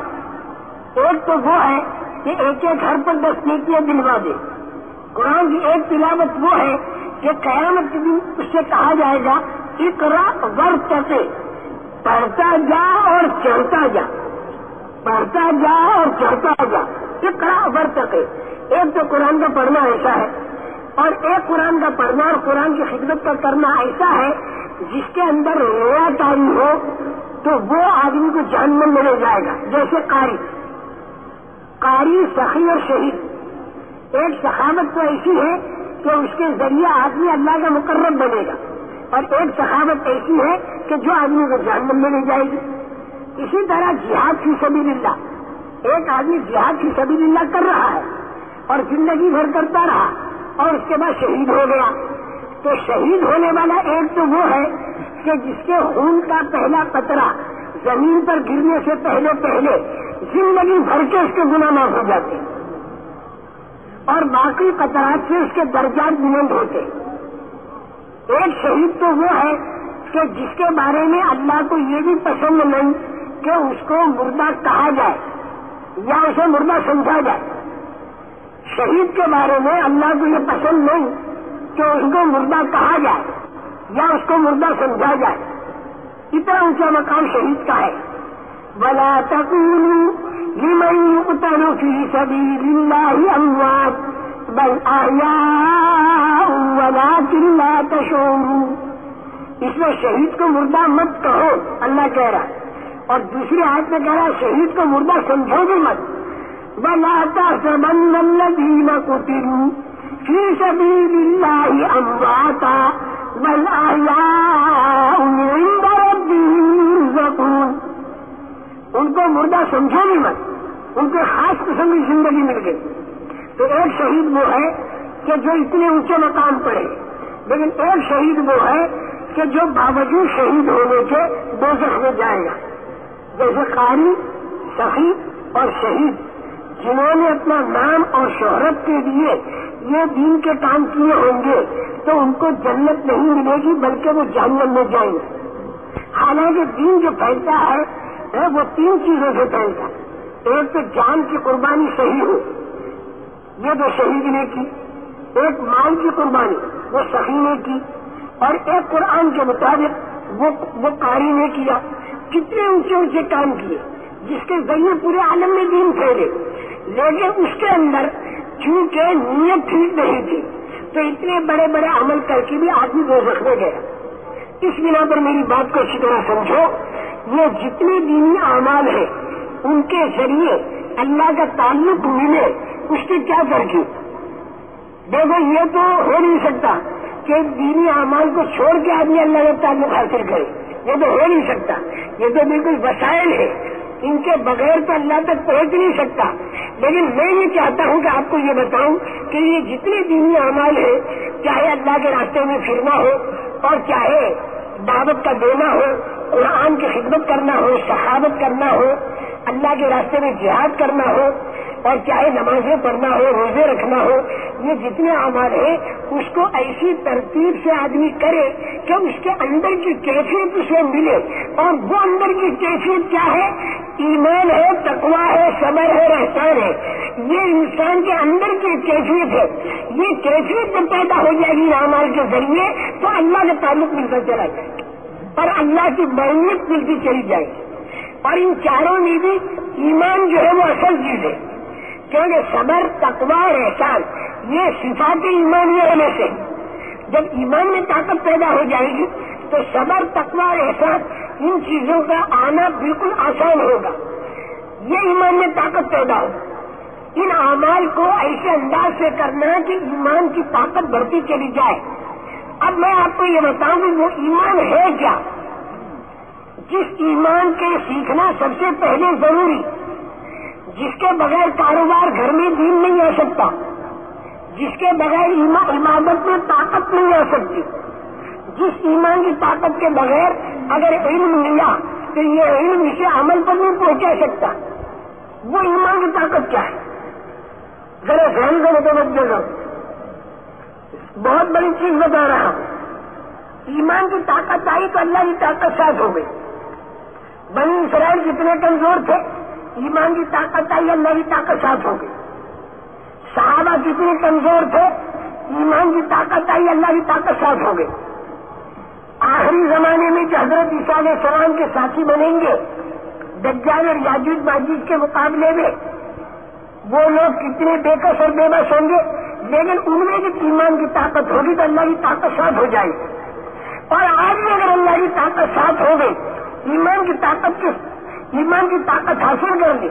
ایک تو وہ ہے کہ ایک ایک گھر پر دس نیکیاں دلوا دے۔ قرآن کی ایک تلاوت وہ ہے کہ قیامت کے دن اس سے کہا جائے گا اقرا ورت پڑھتا جا اور چڑھتا جا۔ پڑھتا جا اور چڑھتا جا۔ اقرا ورت ایک تو قرآن کا پڑھنا ایسا ہے، اور ایک قرآن کا پڑھنا اور قرآن کی خدمت کا کرنا ایسا ہے، جس کے اندر رویا تاری ہو، تو وہ آدمی کو جہنم میں لے جائے گا۔ جیسے قاری۔ قاری سخی اور شہید۔ ایک سخاوت تو ایسی ہے کہ اس کے ذریعے آدمی اللہ کا مقرر بنے گا۔ اور ایک سخاوت ایسی ہے کہ جو آدمی کو جہنم میں لے جائے گی۔ اسی طرح جہاد کی سبیل اللہ۔ ایک آدمی جہاد کی سبیل اللہ کر رہا ہے۔ اور زندگی بھر کرتا رہا اور اس کے بعد شہید ہو گیا۔ تو شہید ہونے والا ایک تو وہ ہے کہ جس کے خون کا پہلا قطرہ زمین پر گرنے سے پہلے پہلے زندگی بھر کے اس کے گنا معاف ہو جاتے اور باقی قطرات سے اس کے درجات بلند ہوتے ایک شہید تو وہ ہے کہ جس کے بارے میں اللہ کو یہ بھی پسند نہیں کہ اس کو مردہ کہا جائے یا اسے مردہ سمجھا جائے۔ شہید کے بارے میں اللہ کو یہ پسند نہیں کہ اس کو مردہ کہا جائے یا اس کو مردہ سمجھا جائے۔ اتنا اونچا مقام شہید کا ہے۔ بلا لمن اتر فی سبیل اللہ اموات بل آیا ولا لا تشعروا اس میں شہید کو مردہ مت کہو، اللہ کہہ رہا اور دوسری ہاتھ میں کہہ رہا شہید کو مردہ سمجھو بھی مت۔ بلا تحسبن الذين قتلوا في سبيل الله امواتا بل احياء عند ربهم يرزقون ان کو مردہ سمجھو نہیں مت ان کو خاص قسم کی زندگی مل گئی۔ تو ایک شہید وہ ہے کہ جو اتنے اونچے مقام پر ہے، لیکن ایک شہید وہ ہے کہ جو باوجود شہید ہونے کے دو میں جائے گا۔ جیسے قاری، سخی اور شہید۔ جنہوں نے اپنا نام اور شہرت کے لیے یہ دین کے کام کیے ہوں گے، تو ان کو جنت نہیں ملے گی، بلکہ وہ جانور میں جائیں گے۔ حالانکہ دین جو پھیلتا ہے وہ تین چیزوں سے پھیلتا ہے۔ ایک تو جان کی قربانی صحیح ہو، یہ تو شہید نے کی۔ ایک مال کی قربانی، وہ صحیح نے کی۔ اور ایک قرآن کے مطابق وہ کاری نے کیا۔ کتنے اونچے اونچے کام کیے۔ جس کے ذریعے پورے عالم میں دین پھیلے۔ لیکن اس کے اندر چونکہ نیت ٹھیک نہیں تھی، تو اتنے بڑے بڑے عمل کر کے بھی آدمی دو رکھنے گیا۔ اس بنا پر میری بات کو اچھی طرح سمجھو، یہ جتنے دینی اعمال ہیں، ان کے ذریعے اللہ کا تعلق ملے، اس کی کیا ترکیب دیکھو، یہ تو ہو نہیں سکتا کہ دینی اعمال کو چھوڑ کے آدمی اللہ کا تعلق حاصل کرے۔ یہ تو ہو نہیں سکتا۔ یہ تو بالکل وسائل ہے ان کے بغیر تو اللہ تک پہنچ نہیں سکتا۔ لیکن میں یہ چاہتا ہوں کہ آپ کو یہ بتاؤں کہ یہ جتنے دینی اعمال ہیں، چاہے اللہ کے راستے میں پھرنا ہو اور چاہے دعوت کا دینا ہو، قرآن کی خدمت کرنا ہو شہادت کرنا ہو، اللہ کے راستے میں جہاد کرنا ہو اور چاہے نمازیں پڑھنا ہو، روزے رکھنا ہو، یہ جتنے اعمال ہیں، اس کو ایسی ترتیب سے آدمی کرے کہ اس کے اندر کی کیفیت اسے ملے۔ اور وہ اندر کی کیفیت کیا ہے؟ ایمان ہے تقوا ہے، صبر ہے رحسان ہے۔ یہ انسان کے اندر کی کیفیت ہے۔ یہ کیفیت جب پیدا ہو جائے گی اعمال کے ذریعے، تو اللہ کا تعلق ملتا چلا جائے۔ اور اللہ کی بحیت ملتی چلی جائے۔ گی اور ان چاروں میں بھی ایمان جو ہے وہ اصل چیز ہے۔ کیونکہ صبر تقوا اور احسان، یہ صفات ایمان میں ہونے سے۔ جب ایمان میں طاقت پیدا ہو جائے گی، تو صبر تقوا اور احسان ان چیزوں کا آنا بالکل آسان ہوگا۔ یہ ایمان میں طاقت پیدا ہوگا ان اعمال کو ایسے انداز سے کرنا کہ ایمان کی طاقت بڑھتی چلی جائے۔ اب میں آپ کو یہ بتاؤں کہ وہ ایمان ہے کیا؟ جس ایمان کے سیکھنا سب سے پہلے ضروری جس کے بغیر کاروبار گھر میں دین نہیں آ سکتا، جس کے بغیر عمادت میں طاقت نہیں آ سکتی۔ جس ایمان کی طاقت کے بغیر اگر علم ملا تو یہ علم اسے عمل پر نہیں پہنچا سکتا۔ وہ ایمان کی طاقت کیا ہے؟ ذرا ذہن سے متوجہ کرو بہت بڑی چیز بتا رہا ہوں۔ ایمان کی طاقت آئی تو اللہ کی طاقت ساتھ ہو گئی۔ بنی اسرائیل کتنے کمزور تھے ایمان کی طاقت آئی اللہ کی طاقت ساتھ ہو گئی؟ صحابہ جتنے کمزور تھے، ایمان کی طاقت آئی اللہ کی طاقت ساتھ ہو گئی؟ آخری زمانے میں جو حضرت عیسیٰ علیہ السلام کے ساتھی بنیں گے، دجال اور یاجوج ماجد کے مقابلے میں، وہ لوگ کتنے بےکس اور بے بس ہوں گے؟ لیکن ان میں بھی ایمان کی طاقت ہوگی تو اللہ کی طاقت ساتھ ہو جائے گی۔ اور آج بھی اگر اللہ کی طاقت ساتھ ہو گئی، ایمان کی طاقت کے ایمان کی طاقت حاصل کر لی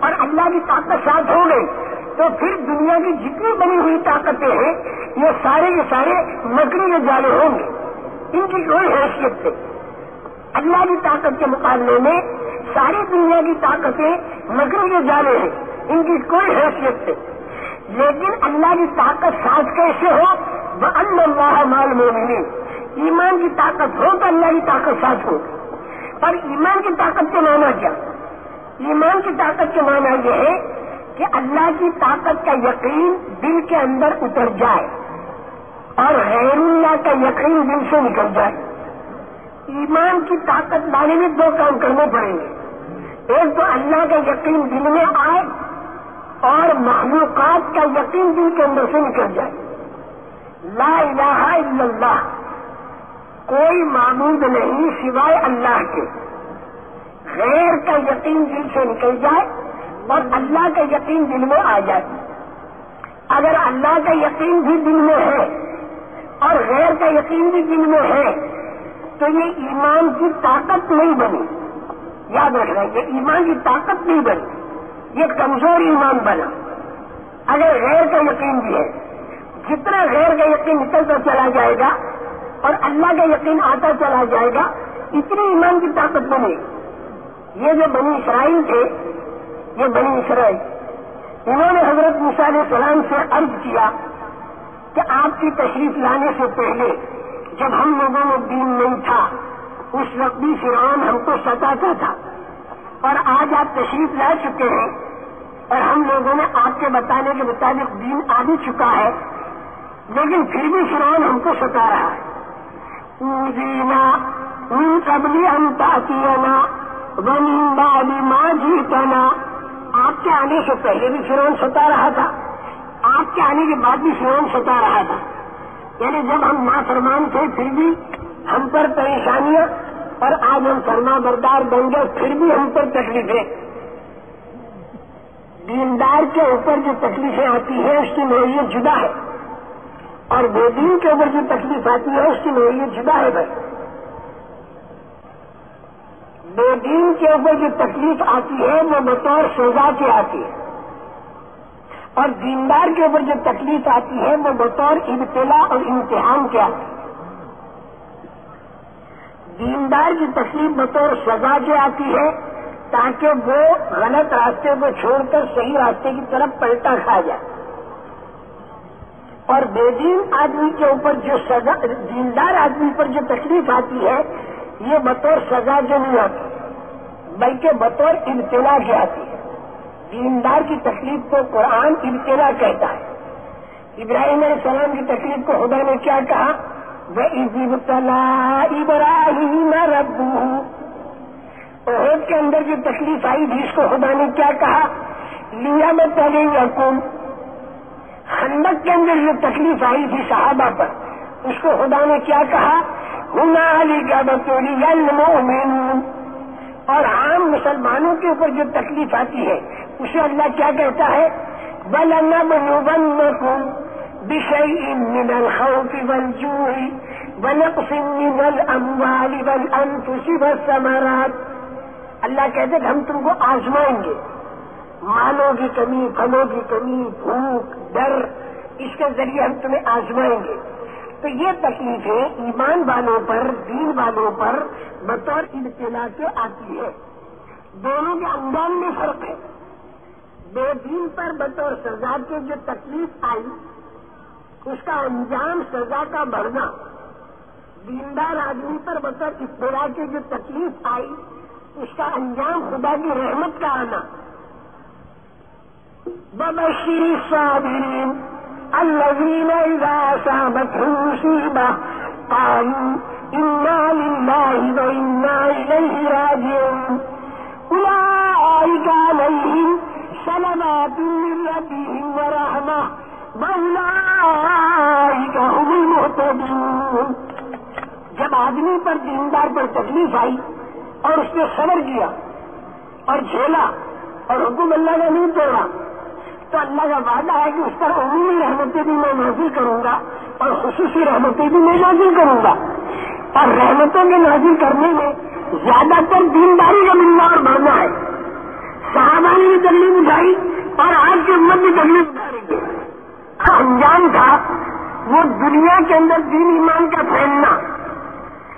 اور اللہ کی طاقت ساتھ ہو گئی تو پھر دنیا کی جتنی بنی ہوئی طاقتیں ہیں، یہ سارے کے سارے مکڑی کے جالے ہوں گے۔ ان کی کوئی حیثیت نہیں۔ اللہ کی طاقت کے مقابلے میں ساری دنیا کی طاقتیں مکڑی کے جالے ہیں۔ ان کی کوئی حیثیت نہیں۔ لیکن اللہ کی طاقت ساتھ کیسے ہو؟ وہ اللہ مال مومنی ایمان کی طاقت ہو تو اللہ کی طاقت ساتھ ہو۔ پر ایمان کی طاقت کے معنی کیا؟ ایمان کی طاقت کے معنی یہ ہے کہ اللہ کی طاقت کا یقین دل کے اندر اتر جائے اور غیر اللہ کا یقین دل سے نکل جائے۔ ایمان کی طاقت لانے میں دو کام کرنے پڑیں گے۔ ایک تو اللہ کا یقین دل میں آئے اور مخلوقات کا یقین دل کے اندر سے نکل جائے۔ لا الہ الا اللہ۔ کوئی معبود نہیں سوائے اللہ کے۔ غیر کا یقین دل سے نکل جائے اور اللہ کا یقین دل میں آ جائے۔ اگر اللہ کا یقین بھی دل میں ہے اور غیر کا یقین بھی دل میں ہے، تو یہ ایمان کی طاقت نہیں بنی۔ یاد رکھنا، یہ ایمان کی طاقت نہیں بنی۔ یہ کمزور ایمان بنا۔ اگر غیر کا یقین بھی ہے، جتنا غیر کا یقین نکلتا چلا جائے گا اور اللہ کا یقین آتا چلا جائے گا، اتنی ایمان کی طاقت بنے۔ یہ جو بنی اسرائیل تھے، یہ بنی اسرائیل، انہوں نے حضرت علیہ السلام سے عرض کیا کہ آپ کی تشریف لانے سے پہلے جب ہم لوگوں میں دین نہیں تھا، اس وقت بھی فرعون ہم کو ستاتا تھا۔ اور آج آپ تشریف لا چکے ہیں اور ہم لوگوں نے آپ کے بتانے کے مطابق دین آ بھی چکا ہے، لیکن پھر بھی فرعون ہم کو ستا رہا ہے۔ ان قبل ہم تاکینا ومن بعد ما جیتنا۔ آپ کے آنے سے پہلے بھی فرون ستا رہا تھا۔ آپ کے آنے کے بعد بھی فرون ستا رہا تھا۔ یعنی جب ہم نافرمان تھے، پھر بھی ہم پر پریشانیاں، اور آج ہم فرما بردار بن گئے، پھر بھی ہم پر تکلیفیں۔ دیندار کے اوپر جو تکلیفیں آتی ہیں، اس کی نوعیت جدا ہے۔ اور بے کے اوپر جو تکلیف آتی ہے، اس کی نوعیت جدا ہے۔ بھائی بے دین کے اوپر جو تکلیف آتی ہے، وہ بطور سزا کے آتی ہے۔ اور دیندار کے اوپر جو تکلیف آتی ہے، وہ بطور ابتلا اور امتحان کے آتی ہے۔ دیندار کی تکلیف بطور سزا کے آتی ہے، تاکہ وہ غلط راستے کو چھوڑ کر صحیح راستے کی طرف پلٹا کھا جائے۔ اور بے دین آدمی کے اوپر جو سزا، دیندار آدمی پر جو تکلیف آتی ہے، یہ بطور سزا جو نہیں آتی، بلکہ بطور ابتلا کی آتی ہے۔ دیندار کی تکلیف کو قرآن ابتلا کہتا ہے۔ ابراہیم علیہ السلام کی تکلیف کو خدا نے کیا کہا؟ وہ ابتلا ابراہیم ربو عہد کے اندر جو تکلیف آئی تھی، اس کو خدا نے کیا کہا؟ لیا میں پہلے یقین خندق کے اندر جو تکلیف آئی تھی صحابہ پر۔ اس کو خدا نے کیا کہا؟ ہنا علی کا بطوری اور عام مسلمانوں کے اوپر جو تکلیف آتی ہے، اسے اللہ کیا کہتا ہے؟ بل نبلوبنکم بشيء من الخوف والجوع ونقص من الأموال والأنفس والثمرات اللہ کہتے کہ ہم تم کو آزمائیں گے۔ مالوں کی کمی، پھلوں کی کمی، بھوک، ڈر، اس کے ذریعے ہم تمہیں آزمائیں گے۔ تو یہ تکلیفیں ایمان والوں پر، دین والوں پر، بطور ابتلا کے آتی ہے۔ دونوں کے انجام میں فرق ہے۔ بے دین پر بطور سزا کے جو تکلیف آئی، اس کا انجام سزا کا بڑھنا۔ دیندار آدمی پر بطور ابتلا کے جو تکلیف آئی، اس کا انجام خدا کی رحمت کا آنا۔ ببشر الصابرين. الذين إذا أصابتهم مصيبة قالوا إنا لله وإنا إليه راجعون. أولئك عليهم من ربهم ورحمة. وأولئك جب آدمی پر دیندار پر تکلیف آئی اور اس نے صبر کیا اور جھیلا اور حکم اللہ کا نہیں توڑا تو اللہ کا وعدہ ہے کہ اس پر عمومی رحمتیں بھی میں نازل کروں گا اور خصوصی رحمتیں بھی میں نازل کروں گا۔ اور رحمتوں کے نازل کرنے میں زیادہ تر دینداری کا ملنا اور بڑھنا ہے۔ صحابہ نے بھی تکلیف اٹھائی اور آج کی امت بھی تکلیف اٹھا رہی ہے انجام تھا وہ دنیا کے اندر دین ایمان کا پھیلنا۔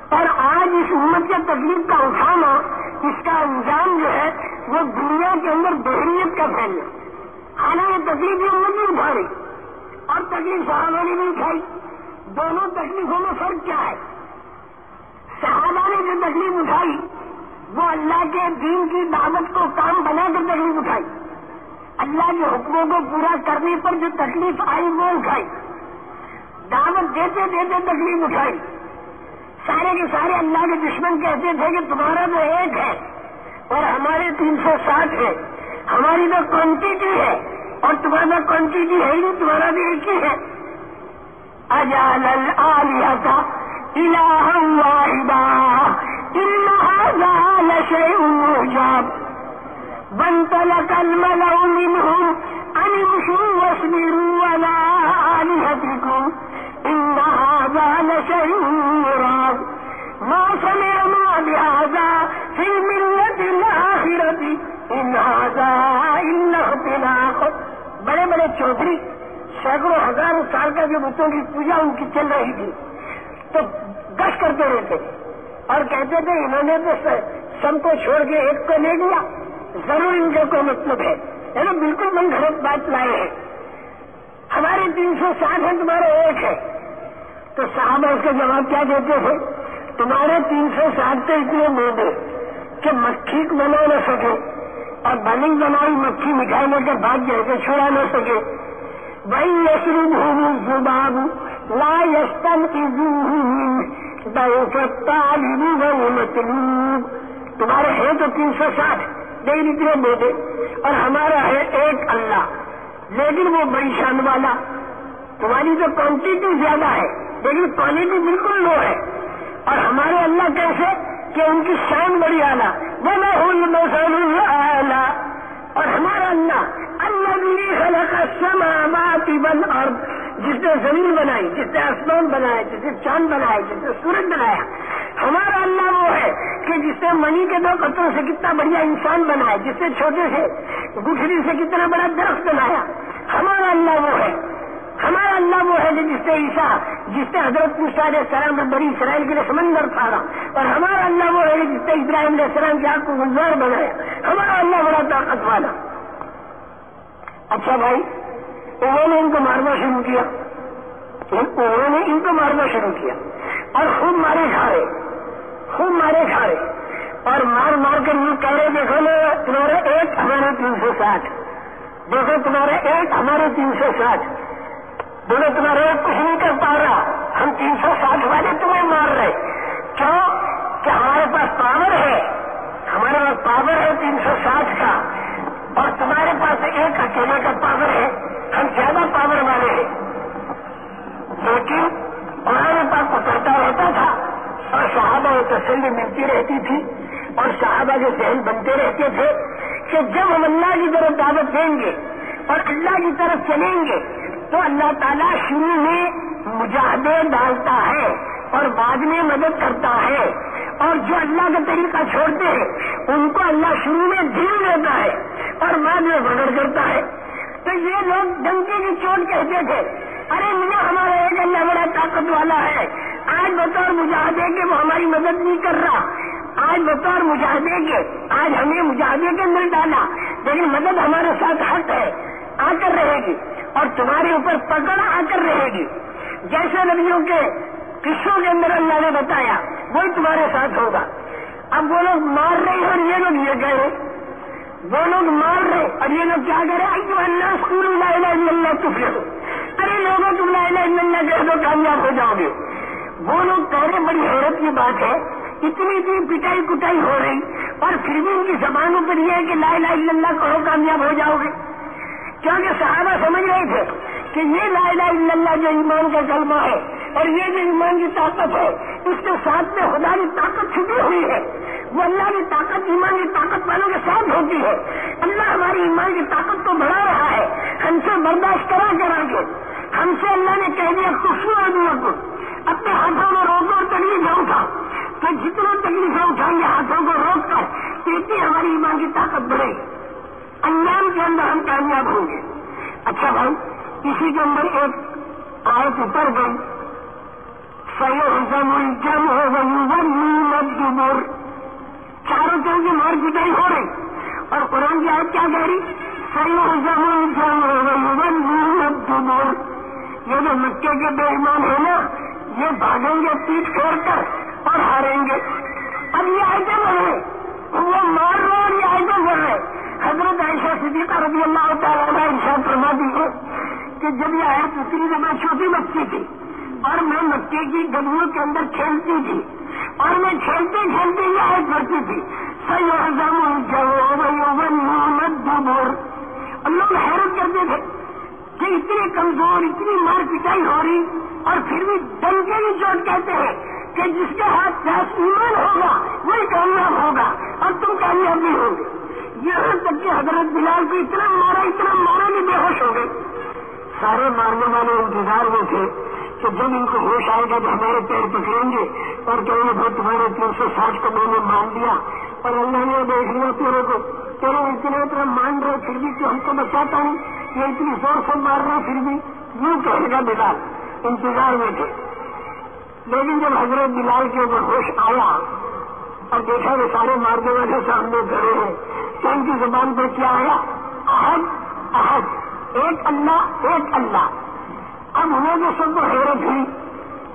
اور آج اس امت کے تکلیف کا اٹھانا، اس کا انجام جو ہے وہ دنیا کے اندر بحریت کا پھیلنا۔ حالانکہ تکلیف یہ امت نہیں اٹھا رہی۔ اور تکلیف صحابہ نے بھی اٹھائی دونوں تکلیفوں میں فرق کیا ہے؟ صحابہ نے جو تکلیف اٹھائی، وہ اللہ کے دین کی دعوت کو کام بنا کر تکلیف اٹھائی۔ اللہ کے حکموں کو پورا کرنے پر جو تکلیف آئی، وہ اٹھائی۔ دعوت دیتے دیتے تکلیف اٹھائی۔ سارے کے سارے اللہ کے دشمن کہتے تھے کہ تمہارا تو ایک ہے اور ہمارے تین سو ساٹھ ہے ہماری تو کوانٹیٹی ہے۔ اور تمہارا کوانٹیٹی ہے ہی تمہارا بھی ایک ہی ہے۔ اجال العالیہ کا الہ واحدہ ان هذا لشيء عجاب وانطلق الملأ منهم ان امشوا واصبروا على آلهتكم ان هذا لشيء مراد ما سمعنا بهذا في الملة الآخرة هذا اختلاق بڑے بڑے چودھری سینکڑوں ہزاروں سال کا جو بتوں کی پوجا ان کی چل رہی تھی، تو گش کرتے رہتے۔ اور کہتے تھے، انہوں نے تو سب کو چھوڑ کے ایک کو لے لیا۔ ضرور ان کا کوئی مطلب ہے۔ یعنی بالکل من گھر بات لائے ہیں۔ ہمارے تین سو ساٹھ ہے تمہارے ایک ہے تو صاحب اس کا جواب کیا دیتے تھے؟ تمہارے تین سو ساٹھ تو اتنے موڈے کہ مکھی بنا نہ سکے۔ اور بنی بنائی، مکھی مٹھائی لے کر بھاگ جائے کہ چھوڑا نہ سکے۔ بھائی یسری بھومی زباب لا یستن کی مطلوب تمہارے ہے تو تین سو ساٹھ لیکن اتنے بیٹے، اور ہمارا ہے ایک اللہ۔ لیکن وہ بڑی شان والا۔ تمہاری تو کوانٹیٹی زیادہ ہے، لیکن کوالٹی بالکل لو ہے۔ اور ہمارے اللہ کیسے؟ کہ ان کی شان بڑی اعلیٰ۔ وہ میں اور ہمارا اللہ اللہ خلق السماوات والارض جس نے زمین بنائی، جس نے آسمان بنایا، جس نے چاند بنایا، جس نے سورج بنایا۔ ہمارا اللہ وہ ہے کہ جس نے منی کے دو قطروں سے کتنا بڑھیا انسان بنایا، جس نے چھوٹے سے گٹھری سے کتنا بڑا درخت بنایا۔ ہمارا اللہ وہ ہے۔ ہمارا اللہ وہ ہے جس نے عیسا جس نے حضرت علیہ السلام میں بڑی اسرائیل کے لیے سمندر پھاڑا اور ہمارا اللہ وہ ہے جس نے ابراہیم علیہ السلام کی آگ کو گلزار بنایا۔ ہمارا اللہ بڑا طاقت والا۔ اچھا بھائی، انہوں نے ان کو مارنا شروع کیا۔ انہوں نے ان کو مارنا شروع کیا۔ اور خوب مارے کھا رہے خوب مارے کھا رہے اور مار مار کر یہ کہہ رہے دیکھو نا، تمہارے ایک، ہمارے تین سو ساٹھ۔ دیکھو تمہارے ایک، ہمارے تین سو ساٹھ۔ بولے تمہارے کچھ نہیں کر پا رہا۔ ہم تین سو ساٹھ والے تمہیں مار رہے۔ کیوں؟ کہ ہمارے پاس پاور ہے؟ ہمارے پاس پاور ہے تین سو ساٹھ کا۔ اور تمہارے پاس ایک اکیلے کا پاور ہے۔ ہم زیادہ پاور والے ہیں۔ لیکن ہمارے پاس اترتا رہتا تھا اور صحابہ و تسلی ملتی رہتی تھی اور صحابہ کے ذہن بنتے رہتے تھے کہ جب ہم اللہ کی طرف دعوت دیں گے اور اللہ کی طرف چلیں گے تو اللہ تعالیٰ شروع میں مجاہدے ڈالتا ہے اور بعد میں مدد کرتا ہے۔ اور جو اللہ کا طریقہ چھوڑتے ہیں، ان کو اللہ شروع میں دھیل دیتا ہے اور بعد میں بگڑ کرتا ہے۔ تو یہ لوگ ڈنکے کی چوٹ کہتے تھے، ارے مجھے ہمارا ایک اللہ بڑا طاقت والا ہے۔ آج بطور مجاہدے کے وہ ہماری مدد نہیں کر رہا۔ آج بطور مجاہدے کے، آج ہمیں مجاہدے کے اندر ڈالا۔ لیکن مدد ہمارے ساتھ حق ہے۔ آ کر رہے گی اور تمہارے اوپر پکڑ آ کر رہے گی۔ جیسے نبیوں کے قصوں کے اندر اللہ نے بتایا، وہی تمہارے ساتھ ہوگا۔ اب وہ لوگ مار رہے اور یہ لوگ یہ کہہ رہے وہ لوگ مار رہے اور یہ لوگ کیا کہہ رہے اللہ اسکول اللہ تو پھر ارے لوگوں، تم لا الہ الا اللہ کہہ دو، کامیاب ہو جاؤ گے۔ وہ لوگ کہہ رہے بڑی حیرت کی بات ہے، اتنی اتنی پٹائی کٹائی ہو رہی، اور پھر بھی ان کی زبانوں پر یہ ہے کہ لا الہ الا اللہ کہو، کامیاب ہو جاؤ گے۔ کیونکہ صحابہ سمجھ رہے تھے کہ یہ لا الہ الا اللہ جو ایمان کا کلمہ ہے اور یہ جو ایمان کی طاقت ہے، اس کے ساتھ میں خدا کی طاقت چھپی ہوئی ہے۔ وہ اللہ کی طاقت، ایمان کی طاقت والوں کے ساتھ ہوتی ہے۔ اللہ ہماری ایمان کی طاقت کو بڑھا رہا ہے۔ ہم سے برداشت کرا کرا کے ہم سے اللہ نے کہہ دیا خوشبو آدمیوں کو اپنے ہاتھوں میں روکو اور تکلیفیں اٹھا۔ تو جتنا تکلیفیں اٹھائیں گے، ہاتھوں کو روک کر اتنی ہماری ایمان کی طاقت بڑھے۔ گی انجام کے اندر ہم کامیاب ہوں گے۔ اچھا بھائی، اسی کے اندر ایک آیت اتر گئی۔ سید جم ہو گئی مر چاروں طرح کی مار پٹائی ہو رہی۔ اور قرآن کی آیت کیا کہہ رہی؟ سید جم ہو گئی مر یہ جو مکے کے بے ایمان ہے نا، یہ بھاگیں گے، پیٹ پھیر کر اور ہاریں گے۔ اب یہ آئٹے بڑھ رہے وہ مار رہے اور یہ آئٹے بڑھ رہے حضرت عائشہ صدیقہ رضی اللہ تعالیٰ ارشاد فرما دی ہے کہ جب یہ آیت اتری جب میں چھوٹی بچی تھی اور میں مکے کی گلیوں کے اندر کھیلتی تھی اور میں کھیلتے کھیلتے یہ آیت پڑھتی تھی۔ اور لوگ حیرت کرتے تھے۔ کہ اتنی کمزور، اتنی مار پٹائی ہو رہی، اور پھر بھی دل کے بھی چوٹ کہتے ہیں کہ جس کے ہاتھ پیاس ایمان ہوگا، وہی کامیاب ہوگا، اور تم کامیاب بھی ہوں گے۔ یہاں تک کہ حضرت بلال کو اتنا مارا اتنا مارا بھی بے ہوش ہو گئے۔ سارے مارنے والے انتظار میں تھے کہ جب ان کو ہوش آئے گا تو ہمارے پیر پکڑیں گے، اور کہیں گے بھائی تمہارے تین سو ساٹھ کو میں نے مان دیا اور اللہ نے دیکھ لیا تیرے کو۔ تیرے اتنا اتنا مان رہے، پھر بھی تو ہم کو بچاتا ہوں یہ اتنی زور سے مار رہا پھر بھی یوں کہے گا بلال انتظار میں تھے۔ لیکن جب حضرت بلال کے اوپر ہوش آیا اور دیکھا وہ سارے مارنے والے سامنے کھڑے ہیں، تو ان کی زبان پر کیا آیا؟ احد احد، ایک اللہ ایک اللہ۔ اب انہیں جو سب کو حیرت ہوئی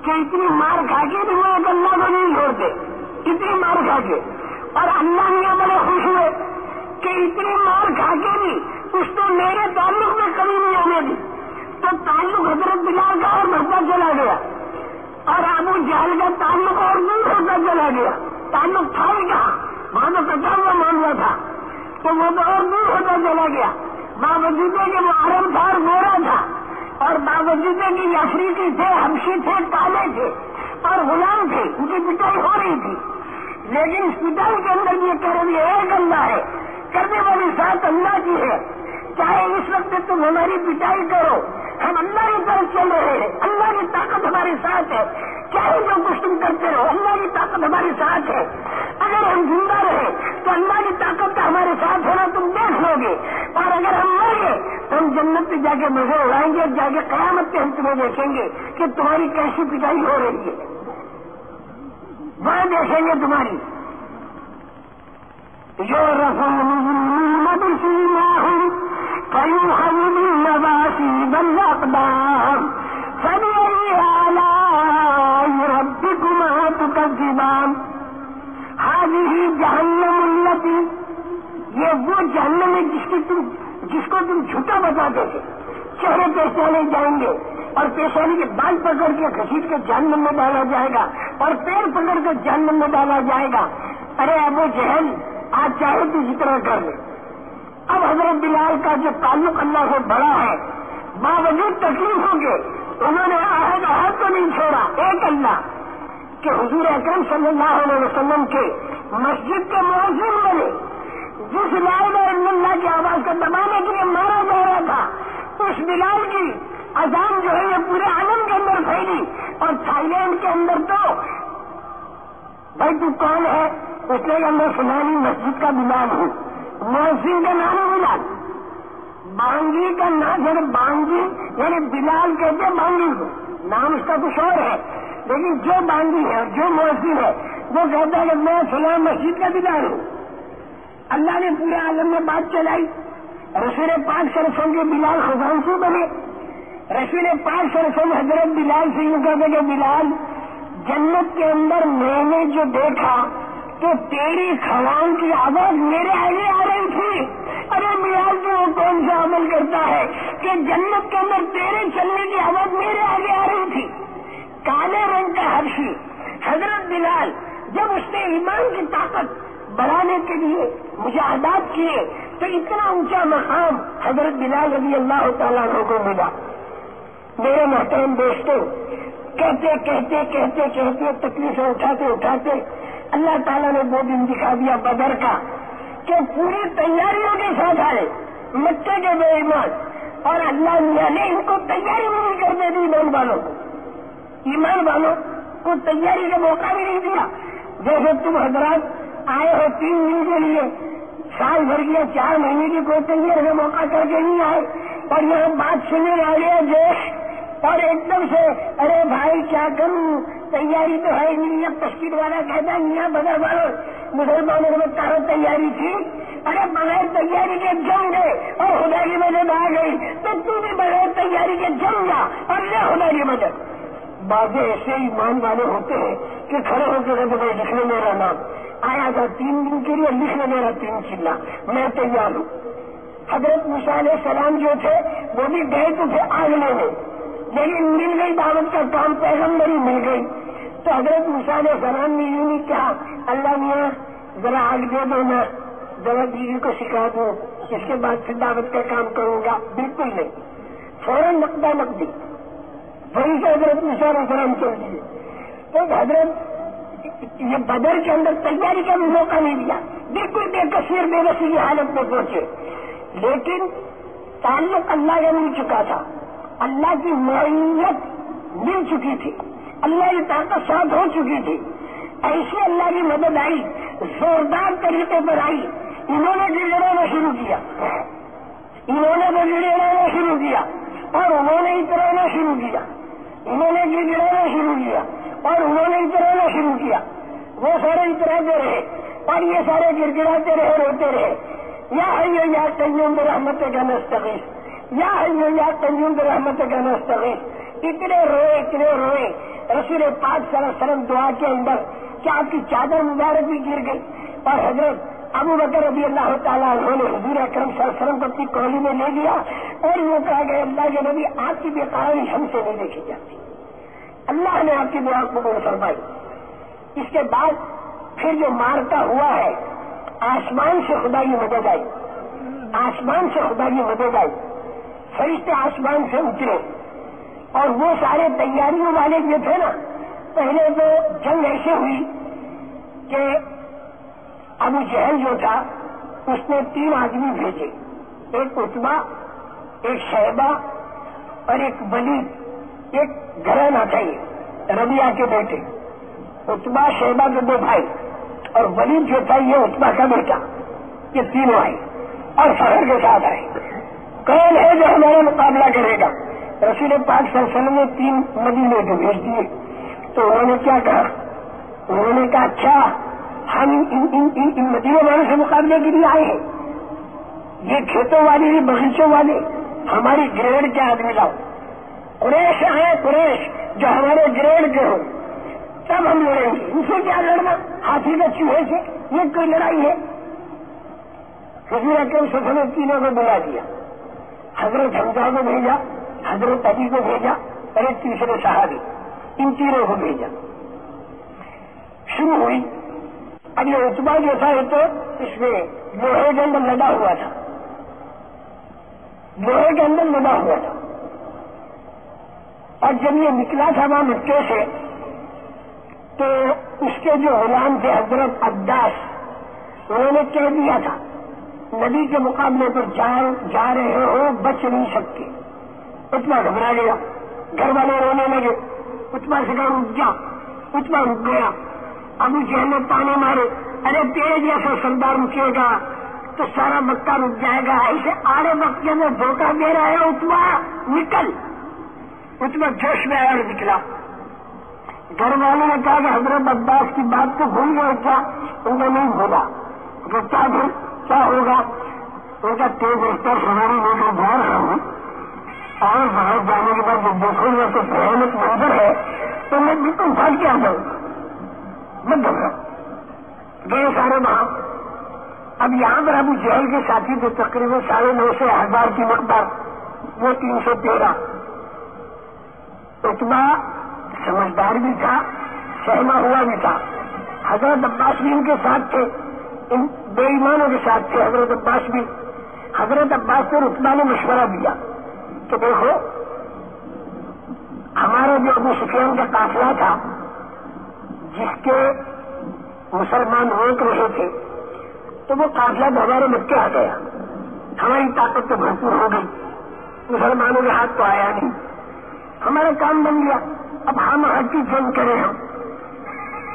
کہ اتنی مار کھا کے بھی وہ ایک اللہ کو نہیں چھوڑتے، اتنی مار کھا کے۔ اور اللہ نے بڑے خوش ہوئے۔ کہ اتنی مار کھا کے بھی، اس کو میرے تعلق میں کمی نہیں آنے دی۔ تو تعلق حضرت بلال کا اور بڑھتا چلا گیا۔ اور ابو جہل کا تعلق اور دور ہوتا چلا گیا۔ تعلق تھا ہی کہاں؟ وہاں تو کچا ہوا معاملہ تھا۔ تو وہ تو اور دور ہوتا چلا گیا۔ باوجود کے وہ عرب تھا اور گورا تھا۔ اور باوجود کی افریقی تھے ہمشی تھے، کالے تھے۔ اور غلام تھے، ان کی پٹائی ہو رہی تھی۔ لیکن اس پٹائی کے اندر یہ کہہ رہے ایک اللہ ہے۔ کرنے والی ساتھ اللہ کی ہے۔ چاہے اس وقت تم ہماری پٹائی کرو، ہم اللہ کی طرف چل رہے ہیں۔ اللہ کی طاقت ہمارے ساتھ ہے۔ چاہے جو کچھ تم کرتے رہو، اللہ کی طاقت ہمارے ساتھ ہے۔ اگر ہم زندہ رہے تو اللہ کی طاقت کا ہمارے ساتھ ہونا تم دیکھ لو گے۔ اور اگر ہم مر گئے تو ہم جنت پہ جا کے مزے اڑائیں گے، جا کے قیامت پہ ہم تمہیں دیکھیں گے کہ تمہاری کیسی پٹائی ہو رہی ہے۔ وہاں دیکھیں گے تمہاری۔ جو ہوں الأقدام فبأي آلاء ربكما تكذبان هذه جهنم التي، یہ وہ جہنم ہے جس کی تم، جس کو تم جھوٹا بتاتے تھے۔ چہرے پیشانے جائیں گے اور پیشانی کے بال پکڑ کے گھسیٹ کے جہنم میں ڈالا جائے گا اور پیر پکڑ کے جہنم میں ڈالا جائے گا۔ ارے ابو جہل آج چاہے تو جتنا کر لے۔ اب حضرت بلال کا جو تعلق اللہ سے بڑا ہے، باوجود تکلیفوں کے انہوں نے عہد عہد تو نہیں چھوڑا۔ ایک اللہ کہ حضور اکرم صلی اللہ علیہ وسلم کے مسجد کے موزم بنے۔ جس لال اللہ کی آواز کو دبانے کے لیے مارا جا رہا تھا، اس بلال کی اذان جو ہے، یہ پورے عالم کے اندر پھیلی اور تھائی لینڈ کے اندر تو بھائی تو کون ہے اس کے اندر فلانی مسجد کا بلال ہوں؟ محسن کا نام ہے بلال بانگی کا نام یعنی بانگی یعنی بلال کہتے ہیں بانگی کو۔ نام اس کا کچھ اور ہے۔ لیکن جو بانگی ہے، جو محسن ہے، وہ کہتا ہے کہ میں فلاں مسجد کا بلال ہوں۔ اللہ نے پورے عالم میں بات چلائی۔ رسول پانچ سرسوں کے بلال خزانسو بنے۔ رسول پانچ سرسوں حضرت بلال سے یوں کہتے کہ بلال جنت کے اندر میں نے جو دیکھا تو تیری کھڑاؤں کی آواز میرے آگے آ رہی تھی۔ ارے بلال تو وہ کون سا عمل کرتا ہے کہ جنت کے اندر تیرے چلنے کی آواز میرے آگے آ رہی تھی؟ کالے رنگ کا ہرشی حضرت بلال جب اس نے ایمان کی طاقت بڑھانے کے لیے مجاہدات کیے تو اتنا اونچا مقام حضرت بلال رضی اللہ تعالیٰ کو ملا۔ میرے محترم دوستوں کہتے کہتے کہتے کہتے تکلیفیں اٹھاتے اٹھاتے اللہ تعالیٰ نے وہ دن دکھا دیا بدر کا کہ پوری تیاریوں کے ساتھ آئے، مکے کے بے ایمان اور اللہ میاں نے ان کو تیاری بھی نہیں کرنے دی ایمان والوں کو۔ ایمان والوں کو تیاری کا موقع بھی نہیں دیا۔ جیسے تم حضرات آئے ہو تین دن کے لیے سال بھر گیا چار مہینے کی کوئی تیاری کا موقع کر کے نہیں آئے۔ اور یہاں بات سننے آ گیا جوش اور ایک دم سے، ارے بھائی، کیا کروں؟ تیاری تو ہے نہیں۔ اب تشکیل والا کہتا ہے یہاں بدر والوں مسلمانوں میں کہاں تیاری تھی۔ ارے بغیر تیاری کے جم گئے۔ اور خدا کی مدد آ گئی۔ تو تو بھی بغیر تیاری کے جم گا اور یہ خدا کی مدد۔ بازے ایسے ایمان والے ہوتے ہیں کہ کھڑے ہو کے کہتے بھائی لکھنے میرا نام۔ آیا تھا تین دن کے لیے لکھنے میرا تین چلا میں تیار ہوں۔ حضرت علیہ السلام جو تھے، وہ بھی گئے تو تھے آگ لینے لیکن مل گئی دعوت کا کام، پیغمبری مل گئی۔ تو حضرت علیہ السلام نے یوں نہیں کہا، اللہ میاں، ذرا آگ دے دو میں۔ ذرا بیوی کو سکھا دوں اس کے بعد پھر دعوت کا کام کروں گا۔ بالکل نہیں۔ فوراً نقدہ نقدی وہیں سے حضرت علیہ السلام چل دیے۔ تو حضرت یہ بدر کے اندر تیاری کا بھی موقع نہیں دیا بالکل بے کثیر بے بسی کی حالت میں پہنچے۔ لیکن تعلق اللہ کا مل چکا تھا۔ اللہ کی معیت مل چکی تھی۔ اللہ کی طاقت ساتھ ہو چکی تھی۔ ایسی اللہ کی مدد آئی۔ زوردار طریقے پر آئی۔ انہوں نے گڑ شروع کیا۔ انہوں نے بھی شروع کیا۔ اور انہوں نے اترانا شروع کیا۔ انہوں نے گڑ گڑانا شروع کیا اور انہوں نے اترانا شروع کیا۔ وہ سارے اتراتے رہے اور یہ سارے گڑ گڑاتے رہے، روتے رہے۔ یا ہے یا قیوم رحمت کا نستغیث۔ یا ہے یا قیوم رحمت کا نستغیث۔ اتنے روئے اتنے روئے۔ رسول پاک صلی اللہ علیہ وسلم دعا کے اندر کیا آپ کی چادر مبارک بھی گر گئی۔ اور حضرت ابو بکر رضی اللہ تعالیٰ انہوں نے حضور اکرم صلی اللہ علیہ وسلم کو اپنی کوہلی میں لے لیا۔ اور وہ کہا گیا، اللہ کے نبی آپ کی بے قراری ہم سے نہیں دیکھی جاتی۔ اللہ نے آپ کی دعا کو فرمائی۔ اس کے بعد پھر جو مارتا ہوا ہے، آسمان سے خدا کی مدد آئی۔ آسمان سے خدا کی مدد آئی۔ فرشتے آسمان سے اترے۔ اور وہ سارے تیاریوں والے جو تھے نا، پہلے تو جنگ ایسے ہوئی کہ ابو جہل جو تھا، اس نے تین آدمی بھیجے۔ ایک اتبا ایک شہبہ اور ایک بلی ایک گھرانا تھا یہ ربیا کے بیٹے۔ اتبا شہبہ کے دو بھائی اور ولید جو تھا یہ اتبا کا بیٹا، یہ تینوں آئے اور شہر کے ساتھ آئے۔ کون ہے جو ہمارا مقابلہ کرے گا؟ رسول پاک صلی اللہ علیہ وسلم نے تین مدینے کو بھیج دیے۔ تو انہوں نے کیا کہا؟ انہوں نے کہا اچھا ہم ان مدینے والوں سے مقابلے کے لیے آئے ہیں۔ یہ کھیتوں والے، یہ بغیچوں والے ہماری گریڈ کے آدمی لاؤ۔ قریش آئے قریش، جو ہمارے گریڈ کے ہوں۔ تب ہم لڑیں گے۔ ان سے کیا لڑنا؟ ہاتھی کے چوہے سے۔ یہ کوئی لڑائی ہے؟ حضور اکرم سفر نے تینوں کو بلا دیا۔ حضرت حمزہ کو بھیجا، حضرت علی کو بھیجا، اور ایک تیسرے صحابی، ان تینوں کو بھیجا۔ شروع ہوئی۔ اب یہ اتبا جو تھا یہ تو اس میں لوہے کے اندر لگا ہوا تھا۔ لوہے کے اندر لگا ہوا تھا۔ اور جب یہ نکلا تھا وہاں مکے سے، تو اس کے جو غلام تھے، حضرت عباس، انہوں نے کہہ دیا تھا ندی کے مقابلے پر جا رہے ہو، بچ نہیں سکتے۔ اتنا گھبرا گیا۔ گھر والے رونے لگے۔ اتنا سے رک جا اتنا رک گیا۔ ابو جہل تانے مارے۔ ارے تیرے جیسا سردار رکے گا۔ تو سارا مکہ رک جائے گا۔ ایسے آڑے وقت کے اندر دھوکہ دے رہا ہے۔ اتما نکل۔ اتنا جوش میں آیا نکلا۔ گھر والوں نے کہا کہ حضرت عباس کی بات تو بھول گئے کیا ان کا نہیں بھولا۔ کہ کیا بھول کیا ہوگا؟ ان کا تیز رفتار سواری میں جو جا رہا ہوں۔ اور باہر جانے کے بعد جب دیکھوں گا تو بھیانک منظر ہے، تو میں بالکل بھاگ کے آ جاؤں میں گھبرا گئے سارے وہاں اب یہاں پر ابو جہل کے ساتھی جو تقریباً ساڑھے نو سو ہزار کی مقدار، وہ تین سو تیرہ۔ اتنا سمجھدار بھی تھا، سہما ہوا بھی تھا۔ حضرت عباس بھی ان کے ساتھ تھے، ان بے ایمانوں کے ساتھ تھے حضرت عباس بھی۔ حضرت عباس کو رتبا نے مشورہ دیا کہ دیکھو، ہمارا جو ابو سفیان کا قافلہ تھا، جس کے مسلمان روک رہے تھے تو وہ قافلہ ہمارے مکے آ گیا۔ ہماری طاقت تو بھرپور ہو گئی۔ مسلمانوں کے ہاتھ تو آیا نہیں۔ ہمارا کام بن گیا۔ اب ہم ہر کی جنگ کریں ہم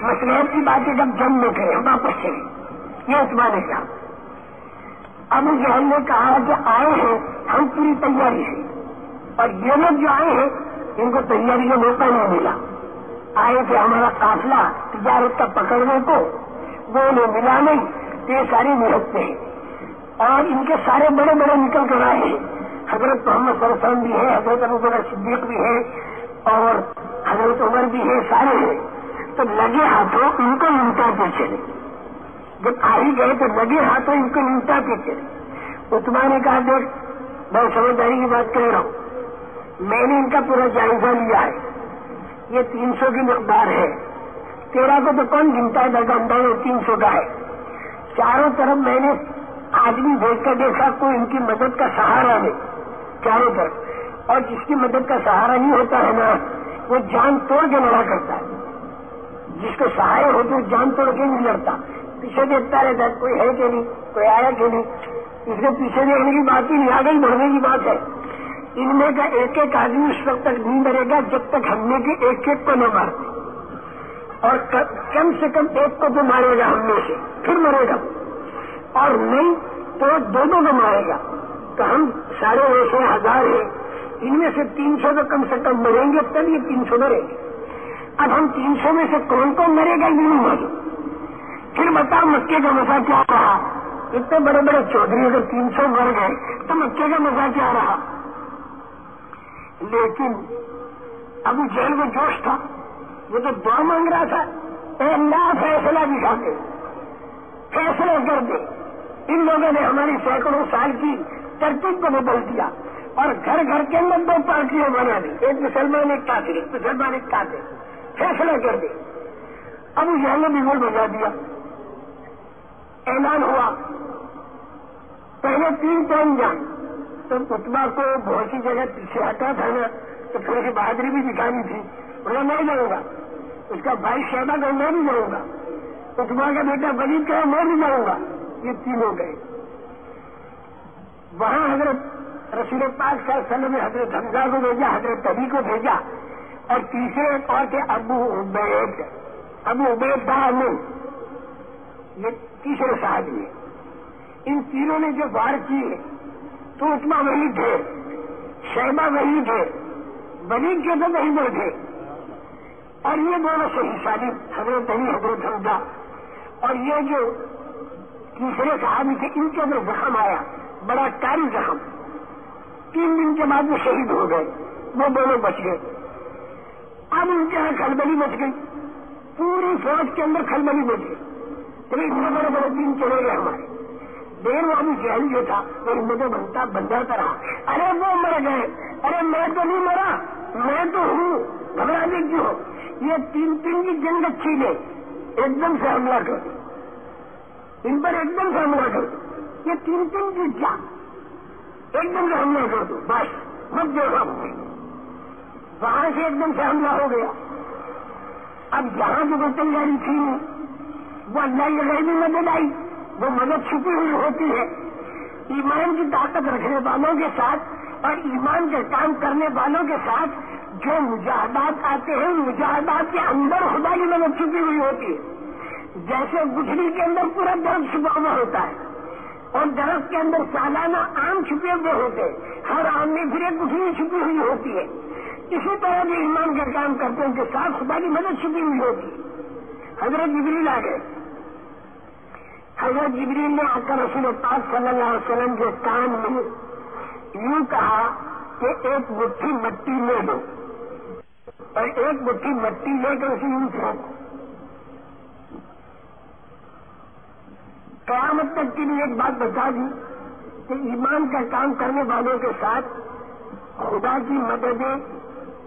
مسلحت کی باتیں جب جنگ میں کریں ہم واپس چلے یہ اتبا نے کہا ابو جہل نے کہا کہ آئے ہیں، ہم پوری تیاری سے۔ اور یہ لوگ جو آئے ہیں، ان کو تیاری کا موقع نہیں ملا۔ آئے تھے ہمارا قافلہ تجارت کا پکڑنے کو۔ وہ انہیں ملا نہیں۔ یہ ساری محنت ہیں اور ان کے سارے بڑے بڑے نکل کر آئے۔ ہیں حضرت محمد صلی اللہ علیہ وسلم بھی ہے حضرت ابو صدیق بھی ہے اور حضرت عمر بھی ہے سارے ہیں۔ تو لگے ہاتھوں ان کو نمٹا کے چلے۔ جب آ ہی گئے تو لگے ہاتھوں ان کو نمٹا کے چلے۔ اتما نے کہا، دیکھ، میں سمجھداری کی بات کہہ رہا ہوں۔ میں نے ان کا پورا جائزہ لیا ہے۔ یہ تین سو کی مقدار ہے۔ تیرہ کو تو کون گنتا ہے؟ درگاہ تین سو کا ہے۔ چاروں طرف میں نے آدمی دیکھ کر دیکھا کوئی ان کی مدد کا سہارا نہیں چاروں طرف۔ اور جس کی مدد کا سہارا نہیں ہوتا ہے نا، وہ جان توڑ کے لڑا کرتا ہے۔ جس کو سہارے ہو تو جان توڑ کے نہیں لڑتا۔ پیچھے دیکھتا رہتا ہے، کوئی ہے کہ نہیں، کوئی آیا کہ نہیں۔ اس کے پیچھے دیکھنے کی بات ہی نہیں، آگے بڑھنے کی بات ہے۔ ان میں کا ایک ایک آدمی اس وقت تک نہیں مرے گا جب تک ہم نے کے ایک ایک کو نہ مارتے۔ اور کم سے کم ایک کو تو مارے گا ہم میں سے، پھر مرے گا۔ اور نہیں تو دونوں کو مارے گا۔ تو ہم ساڑھے ایسے ہزار ہیں۔ ان میں سے تین سو تو کم سے کم مریں گے، تب یہ تین سو مریں گے۔ اب ہم تین سو میں سے کون کون مرے گا، یہ نہیں معلوم۔ پھر بتاؤ مکے کا مسا کیا رہا؟ اتنے بڑے بڑے چودھری اگر تین سو مر گئے، تو مکے کا مسا کیا رہا؟ لیکن ابھی جیل میں جوش تھا۔ وہ تو دعا مانگ رہا تھا۔ اے اللہ فیصلہ دکھا دے فیصلہ کر دے۔ ان لوگوں نے ہماری سینکڑوں سال کی ترتیب کو بدل دیا۔ اور گھر گھر کے اندر دو پارٹیاں بنا دی۔ ایک مسلمان، ایک کافر۔ ایک مسلمان، ایک کافر۔ فیصلہ کر دے۔ اب اس نے بھی گول بجا دیا۔ اعلان ہوا۔ پہلے تین ٹائم جان۔ تو اتبا کو بہت سی جگہ پیچھے ہٹا تھا نا۔ تو تھوڑی سی بہادری بھی دکھانی تھی۔ میں نہیں جاؤں گا۔ اس کا بھائی شہبہ کا میں بھی جاؤں گا۔ اتبا کا بیٹا بلید کا میں بھی جاؤں گا۔ یہ تینوں گئے۔ وہاں حضرت رسول پاک صلی اللہ علیہ وسلم نے حضرت حمزہ کو بھیجا، حضرت تبھی کو بھیجا۔ اور تیسرے ایک اور تھے، ابو عبید۔ ابو عبید تھا یہ تیسرے صاحب یہ ان تینوں نے جو وار کیے تو اتنا وہی تھے شہبہ وہی تھے بلید کے تو وہی پر تھے اور یہ دونوں صحیح شادی حضرت علی حضرت حمزہ اور یہ جو تیسرے صحابی تھے، ان کے اندر زخم آیا، بڑا کاری زخم۔ تین دن کے بعد وہ شہید ہو گئے، وہ دونوں بچ گئے۔ اب ان کے یہاں کھلبلی بچ گئی۔ پوری فوج کے اندر کھلبلی بچ گئی۔ اتنے بڑے بڑے دن چلے گئے ہمارے۔ دیر وہ ابھی جہل جو تھا وہ مجھے بنتا بندر رہا ارے وہ مر گئے۔ ارے میں تو نہیں مرا، میں تو ہوں۔ گھبرانے کیوں؟ یہ تین تین کی جنگ اچھی لے۔ ایک دم سے حملہ کر۔ ان پر ایک دم سے حملہ کر۔ یہ تین تین کی کیا ایک دم سے حملہ کر دو۔ بس، مت جو وہاں سے ایک دم سے حملہ ہو گیا۔ اب جہاں جو کوئی تیاری تھی، وہ اللہ کی غیر بھی مدد آئی وہ مدد چھپی ہوئی ہوتی ہے۔ ایمان کی طاقت رکھنے والوں کے ساتھ اور ایمان کے کام کرنے والوں کے ساتھ جو مجاہدات آتے ہیں مجاہدات کے اندر خدا کی مدد چھپی ہوئی ہوتی ہے۔ جیسے گٹھڑی کے اندر پورا درد چھپا ہوا ہوتا ہے اور درخت کے اندر سالانہ آم چھپے ہوئے ہوتے ہر آم میں پھر ایک گٹھڑی چھپی ہوئی ہوتی ہے۔ اسی طرح جو ایمان کا کام کرتے ہیں، ان کے ساتھ خدا کی مدد چھپی ہوئی ہوتی ہے۔ حضرت جبریل آ گئے۔ حضرت جبریل نے آ کر رسول پاک صلی اللہ علیہ وسلم کے کان میں یوں کہا کہ ایک مٹھی مٹی لے لو۔ اور ایک مٹھی مٹی لے کر اسے یوں پھینکو۔ قیامت تک کے لیے ایک بات بتا دی کہ ایمان کا کام کرنے والوں کے ساتھ خدا کی مددیں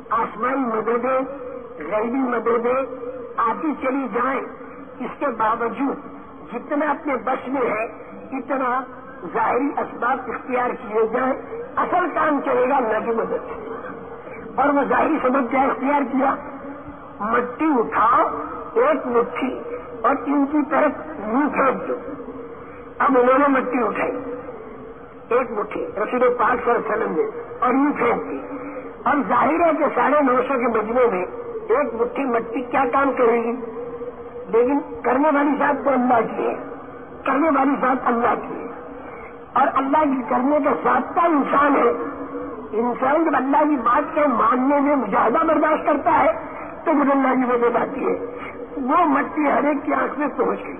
آسمانی مددیں، غیبی مددیں آتی چلی جائیں۔ اس کے باوجود جتنا اپنے بس میں ہے، اتنا ظاہری اسباب اختیار کیے جائیں، اصل کام چلے گا اللہ کی مدد سے اور وہ ظاہری سبب کیا اختیار کیا؟ مٹی اٹھاؤ، ایک مٹھی، اور ان کی طرف یوں پھینک دو۔ اب انہوں نے مٹی اٹھائی۔ ایک مٹھی، رسول پاک سر سلم نے، اور یوں پھینک دی۔ اب ظاہر ہے کہ ساڑھے نو سو کے بجنے میں ایک مٹھی مٹی کیا کام کرے گی؟ لیکن کرنے والی صاحب تو اللہ کی ہے۔ کرنے والی صاحب اللہ کی ہے۔ اور اللہ کی کرنے کا ساتھ انسان ہے۔ انسان جب اللہ کی بات کے ماننے میں مجاہدہ برداشت کرتا ہے، تو مجھے اللہ کی وجہ آتی ہے۔ وہ مٹی ہر ایک کی آنکھ میں پہنچ گئی۔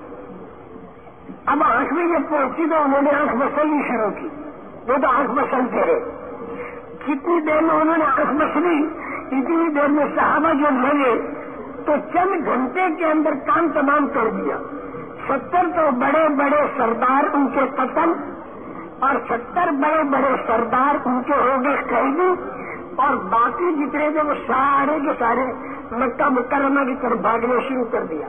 اب آنکھ میں جب پہنچی تو انہوں نے آنکھ مسلنی شروع کی۔ وہ تو آنکھ مسلتے رہے۔ کتنی دیر میں انہوں نے آنکھ مسلی اتنی دیر میں صحابہ جو لگے تو چند گھنٹے کے اندر کام تمام کر دیا۔ ستر تو بڑے بڑے سردار ان کے قتل اور ستر بڑے بڑے سردار ان کے ہو گئے قیدی اور باقی جتنے تھے وہ سارے کے سارے مکہ مکرمہ کی طرف بھاگنا شروع کر دیا۔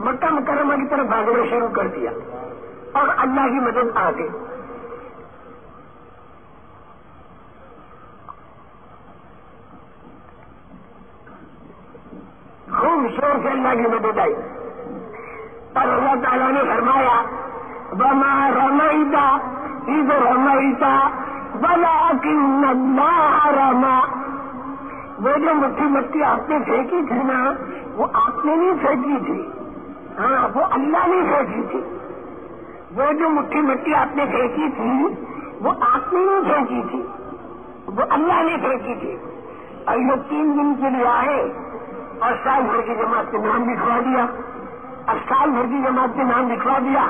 مکہ مکرمہ کی طرف بھاگنا شروع کر دیا اور اللہ کی مدد آ گئی خوب شور سے اللہ کی مدد آئی۔ اور اللہ تعالیٰ نے فرمایا بما رمیتا عید رمیتا بلا اللہ رما وہ جو مٹھی مٹی آپ نے پھینکی تھی نا، وہ آپ نے نہیں پھینکی تھی۔ ہاں وہ اللہ نے پھینکی تھی۔ وہ جو مٹھی مٹی آپ نے پھینکی تھی، وہ آپ نے نہیں پھینکی تھی۔ وہ اللہ نے پھینکی تھی۔ اور یہ تین دن کے لیے آئے۔ اور سال بھر کی جماعت کے نام لکھوا دیا۔ اور سال بھر کی جماعت کے نام لکھوا دیا۔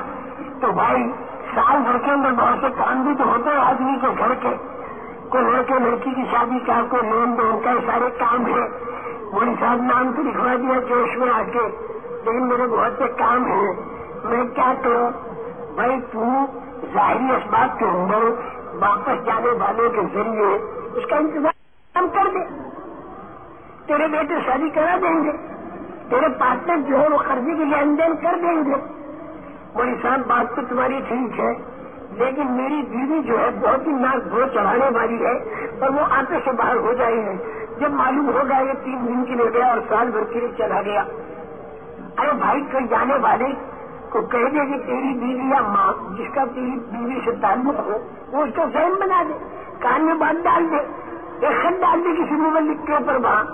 تو بھائی، سال بھر کے اندر بہت سے کام بھی تو ہوتے ہیں آدمی کے گھر کے۔ کوئی لڑکے، لڑکی کی شادی کا کوئی لون دون کا سارے کام ہے مودی صاحب نام تو لکھوا دیا جوش میں آ کے۔ لیکن میرے بہت سے کام ہیں۔ میں کیا کروں؟ بھائی، تو ظاہری اسباب کے اندر واپس جانے والوں کے ذریعے اس کا انتظام کر دے۔ تیرے بیٹے شادی کرا دیں گے۔ تیرے پارٹنر جو ہے وہ قرضے کے لیے دین کر دیں گے۔ بڑی صاحب بات تو تمہاری ٹھیک ہے، لیکن میری بیوی جو ہے بہت ہی ناک بھو چڑھانے والی ہے اور وہ آتے سے باہر ہو جائے گی جب معلوم ہوگا یہ تین دن کے لیے گیا اور سال بھر کے لیے چلا گیا۔ ارے بھائی کوئی جانے والے کو کہہ دے کہ تیری بیوی یا ماں جس کا تیری بیوی سے تعلق ہو، وہ اس کا ذہن بنا دے، کان میں بات ڈال دے، ایک خط ڈال دے کسی موبائل لکھ کے اوپر وہاں۔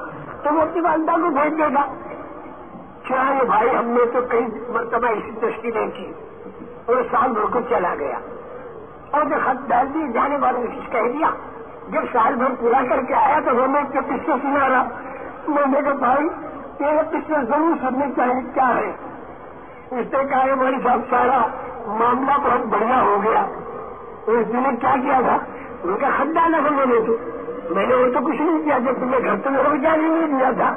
تو وہ اپنی والدہ کو بھیج دے گا۔ چاہے بھائی ہم نے تو کئی مرتبہ ایسی تشکیلیں کی۔ اور سال بھر کو چلا گیا۔ اور جو خط ڈال دی، جانے والوں نے کچھ کہہ دیا۔ جب سال بھر پورا کر کے آیا تو وہ میں پچھلے سنا رہا۔ میں نے کہا، بھائی تیرے پچھلے ضرور سننے چاہیے کیا ہے؟ اس نے کہا بھائی صاحب، سارا معاملہ بہت بڑھیا ہو گیا۔ اس دن کیا کیا تھا؟ ان کا خط ڈالا تھا میں نے تو۔ میں نے وہ تو کچھ نہیں کیا، جب تمہیں گھر تو میرے جانے نہیں دیا تھا،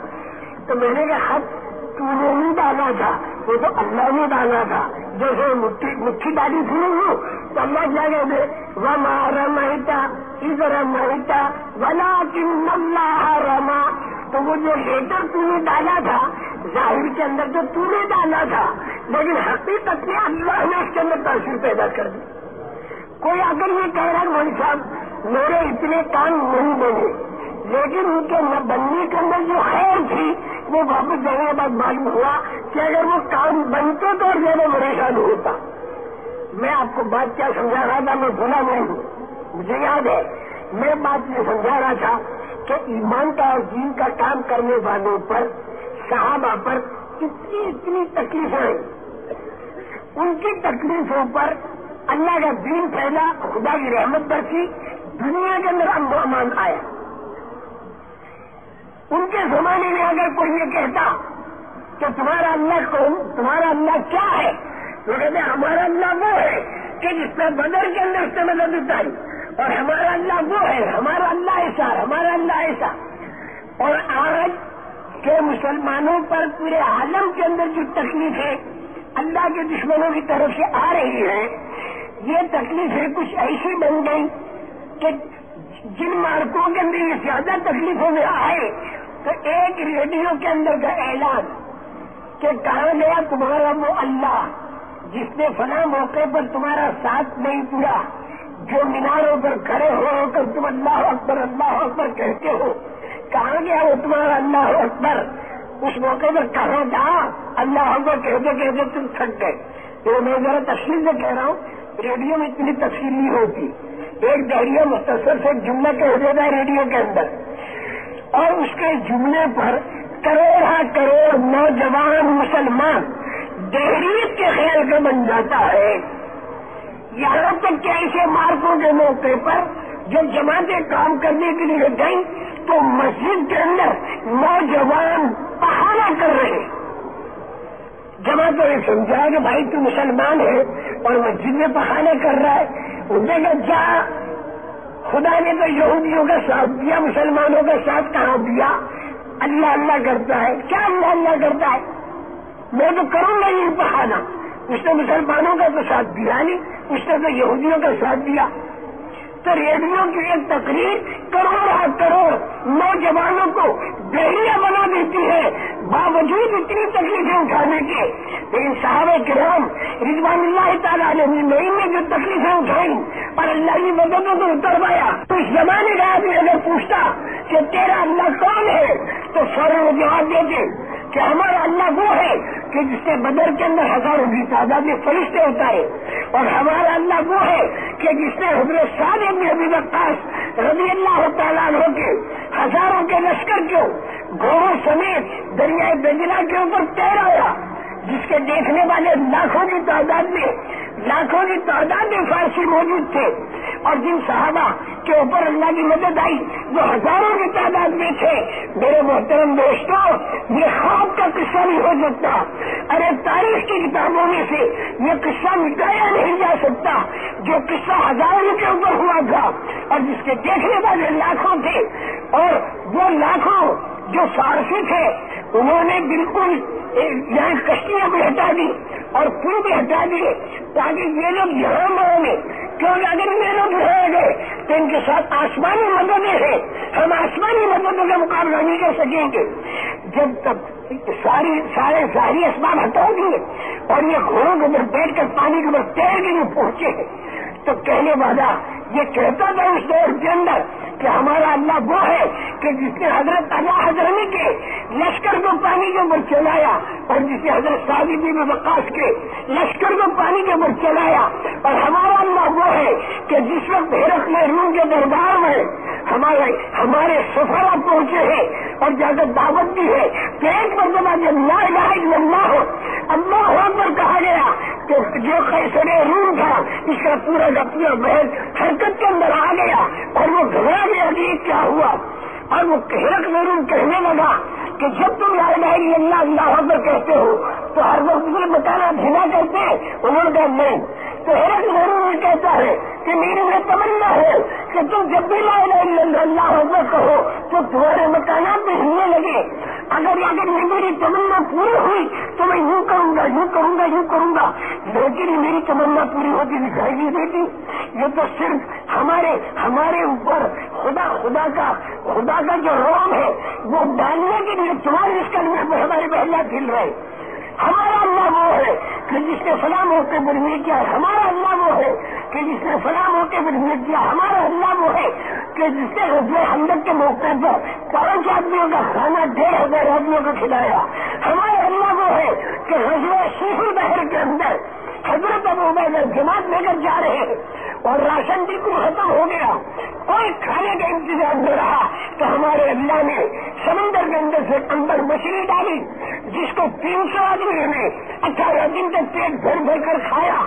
تو میں نے کہا خط تو نے نہیں ڈالا تھا، وہ تو اللہ نے ڈالا تھا۔ جیسے مٹھی ڈالی تھی وہ تو اللہ کیا کہتے وہ مارا مہتا ادھر مہتا بنا کن اللہ رما تو وہ جو لیٹر تو نے ڈالا تھا، ظاہر کے اندر تو تو نے ڈالا تھا، لیکن حقیقت میں اللہ نے اس کے اندر تاثیر پیدا کر دی۔ کوئی اگر یہ کہہ رہا ہے مولوی صاحب میرے اتنے کام نہیں بنے۔ لیکن ان کے نہ بننے کے اندر جو خیر تھی، وہ واپس جانے کے بعد معلوم ہوا کہ اگر وہ کام بنتے تو اور زیادہ پریشان ہوتا۔ میں آپ کو بات کیا سمجھا رہا تھا، میں بھولا نہیں ہوں۔ مجھے یاد ہے، میں بات یہ سمجھا رہا تھا کہ ایمان کا اور دین کا کام کرنے والوں پر، صحابہ پر کتنی اتنی تکلیفیں ان کی تکلیفوں پر اللہ کا دین پھیلا، خدا کی رحمت برسی دنیا کے اندر امن آیا ان کے زمانے میں اگر کوئی یہ کہتا کہ تمہارا اللہ کون، تمہارا اللہ کیا ہے؟ تو کہتے ہمارا اللہ وہ ہے کہ جس میں بدر کے اندر سے مدد اتاری اور ہمارا اللہ وہ ہے، ہمارا اللہ ایسا ہمارا اللہ ایسا۔ اور آج کے مسلمانوں پر پورے عالم کے اندر جو تکلیف ہے، اللہ کے دشمنوں کی طرف سے آ رہی ہے، یہ تکلیفیں کچھ ایسی بن گئی کہ جن مارکوں کے اندر یہ زیادہ تکلیفوں میں آئے تو ایک ریڈیو کے اندر کا اعلان کہ کہا گیا تمہارا وہ اللہ، جس نے فلاں موقع پر تمہارا ساتھ نہیں پورا، جو میناروں پر کھڑے ہو کر تم اللہ اکبر اللہ اکبر کہتے ہو۔ کہاں گیا وہ تمہارا اللہ اکبر؟ اس موقع پر کہاں جا اللہ اکبر کہتے کہتے تم تھک گئے۔ تو میں ذرا تفصیل سے کہہ رہا ہوں، ریڈیو میں اتنی تفصیل نہیں ہوتی۔ ایک دہڑیا مختصر سے جملہ کہہ دیتا ہے ریڈیو کے اندر۔ اور اس کے جملے پر کروڑ کروڑ نوجوان مسلمان دہریت کے خیال کا بن جاتا ہے۔ یہاں تک کہ ایسے مارکوں کے موقع پر جب جماعتیں کام کرنے کے لیے گئیں تو مسجد کے اندر نوجوان پہاڑا کر رہے۔ جماعتوں نے سمجھا کہ بھائی تو مسلمان ہے اور مسجد میں پہاڑا کر رہا ہے دیکھا جا، خدا نے تو یہودیوں کا ساتھ دیا، مسلمانوں کا ساتھ کہاں دیا؟ اللہ اللہ کرتا ہے، کیا اللہ اللہ کرتا ہے؟ میں تو کروں گا یہ پہانا اس نے مسلمانوں کا تو ساتھ دیا نہیں، اس نے تو یہودیوں کا ساتھ دیا۔ تو ریڈیو کی ایک تقریر کروڑ کروڑ نوجوانوں کو دہلیاں بنا دیتی ہے، باوجود اتنی تکلیفیں اٹھانے کے لیکن صاحب کرام رضوان اللہ تعالیٰ نے نئی میں جو تکلیفیں اٹھائی اور اللہ کی مددوں کو اتروایا۔ تو اس زمانے کا آدمی اگر پوچھتا کہ تیرا اللہ کون ہے؟ تو فوراً جواب دیتے کہ ہمارا اللہ وہ ہے کہ جس نے بدر کے اندر ہزاروں کی تعداد میں فرشتے ہوتا ہے اور ہمارا اللہ وہ ہے کہ جس نے حضرت سارے میں ابھی وقاص رضی اللہ تعالیٰ عنہ کے ہزاروں کے لشکر کو گھوڑوں سمیت دریائے بجلا کے اوپر تیرایا جس کے دیکھنے والے لاکھوں کی تعداد میں لاکھوں کی تعداد میں فارسی موجود تھے اور جن صحابہ کے اوپر اللہ کی مدد آئی جو ہزاروں کی تعداد میں تھے۔ میرے محترم دوستوں یہ خواب کا قصہ نہیں ہو سکتا۔ ارے، تاریخ کی کتابوں میں سے یہ قصہ مٹایا نہیں جا سکتا جو قصہ ہزاروں کے اوپر ہوا تھا اور جس کے دیکھنے والے لاکھوں تھے۔ اور وہ لاکھوں جو فارسی تھے، انہوں نے بالکل یہاں کشتیاں بھی ہٹا دی اور پل بھی ہٹا دیے۔ تاکہ یہ لوگ یہاں مانگے کیونکہ اگر یہ لوگ رہ گئے تو ان کے ساتھ آسمانی مددیں ہیں۔ ہم آسمانی مددوں کا مقابلہ نہیں کر سکیں گے۔ جب تک ساری سارے ساری اسباب ہٹا دیے اور یہ گھوڑوں کے اندر بیٹھ کر پانی کے اوپر تیر کے لیے پہنچے تو کہنے والا یہ کہتا تھا اس دور کے اندر کہ ہمارا اللہ وہ ہے کہ جس نے حضرت اللہ حضرت کے لشکر کو پانی کے اوپر چلایا اور جس نے حضرت شادی میں وقاص کے لشکر کو پانی کے اوپر چلایا اور ہمارا اللہ وہ ہے کہ جس وقت ہیرک میں روم کے دربار میں ہمارے ہمارے سفرا پہنچے ہیں اور جا کر دعوت بھی ہے کہ ایک مرتبہ جب لا الہ الا ہو اللہ پر کہا گیا کہ جو قیصر روم تھا، اس کا پورا کا پورا محل حرکت کے اندر آ گیا اور وہ گھبرا گیا کہ کیا ہوا؟ اور وہ ہرک ضرور کہنے لگا کہ جب تم لا الہ اللہ اللہ اکبر کہتے ہو، تو ہر وقت بتانا بھینا کرتے، انہوں نے کہا نہیں۔ تو ضرور یہ کہتا ہے کہ میری یہ تمنا ہے کہ تم جب بھی لا الہ الا اللہ اللہ کہو تو تمہارے مکانات بھی ہلنے لگے۔ اگر اگر یہ میری تمنا پوری ہوئی تو میں یوں کروں گا، یوں کروں گا، یوں کروں گا۔ لیکن میری تمنا پوری ہوتی دکھائی نہیں دیتی۔ یہ تو صرف ہمارے ہمارے اوپر خدا خدا کا خدا کا جو روم ہے، وہ ڈالنے کے لیے تمہارے اس کا ہمارے بہلا کھل رہے۔ ہمارا اللہ وہ ہے کہ جس نے فلاں موقع پر یہ کیا، ہمارا اللہ وہ ہے کہ جس نے فلاں موقع پر یہ کیا، ہمارا اللہ وہ ہے کہ جس نے رضو حمد کے موقع پر پانچ آدمیوں کا کھانا، ڈیڑھ ہزار آدمیوں کو کھلایا۔ ہمارا اللہ وہ ہے کہ رضو شیخ بہر کے اندر حضرت ابو عبید جماعت لے کر جا رہے ہیں اور راشن بالکل ختم ہو گیا۔ کوئی کھانے کا انتظام نہ رہا تو ہمارے اللہ نے سمندر کے اندر سے اندر مچھلی ڈالی، جس کو تین سو آدمی نے اٹھارہ دن تک پیٹ بھر بھر کر کھایا۔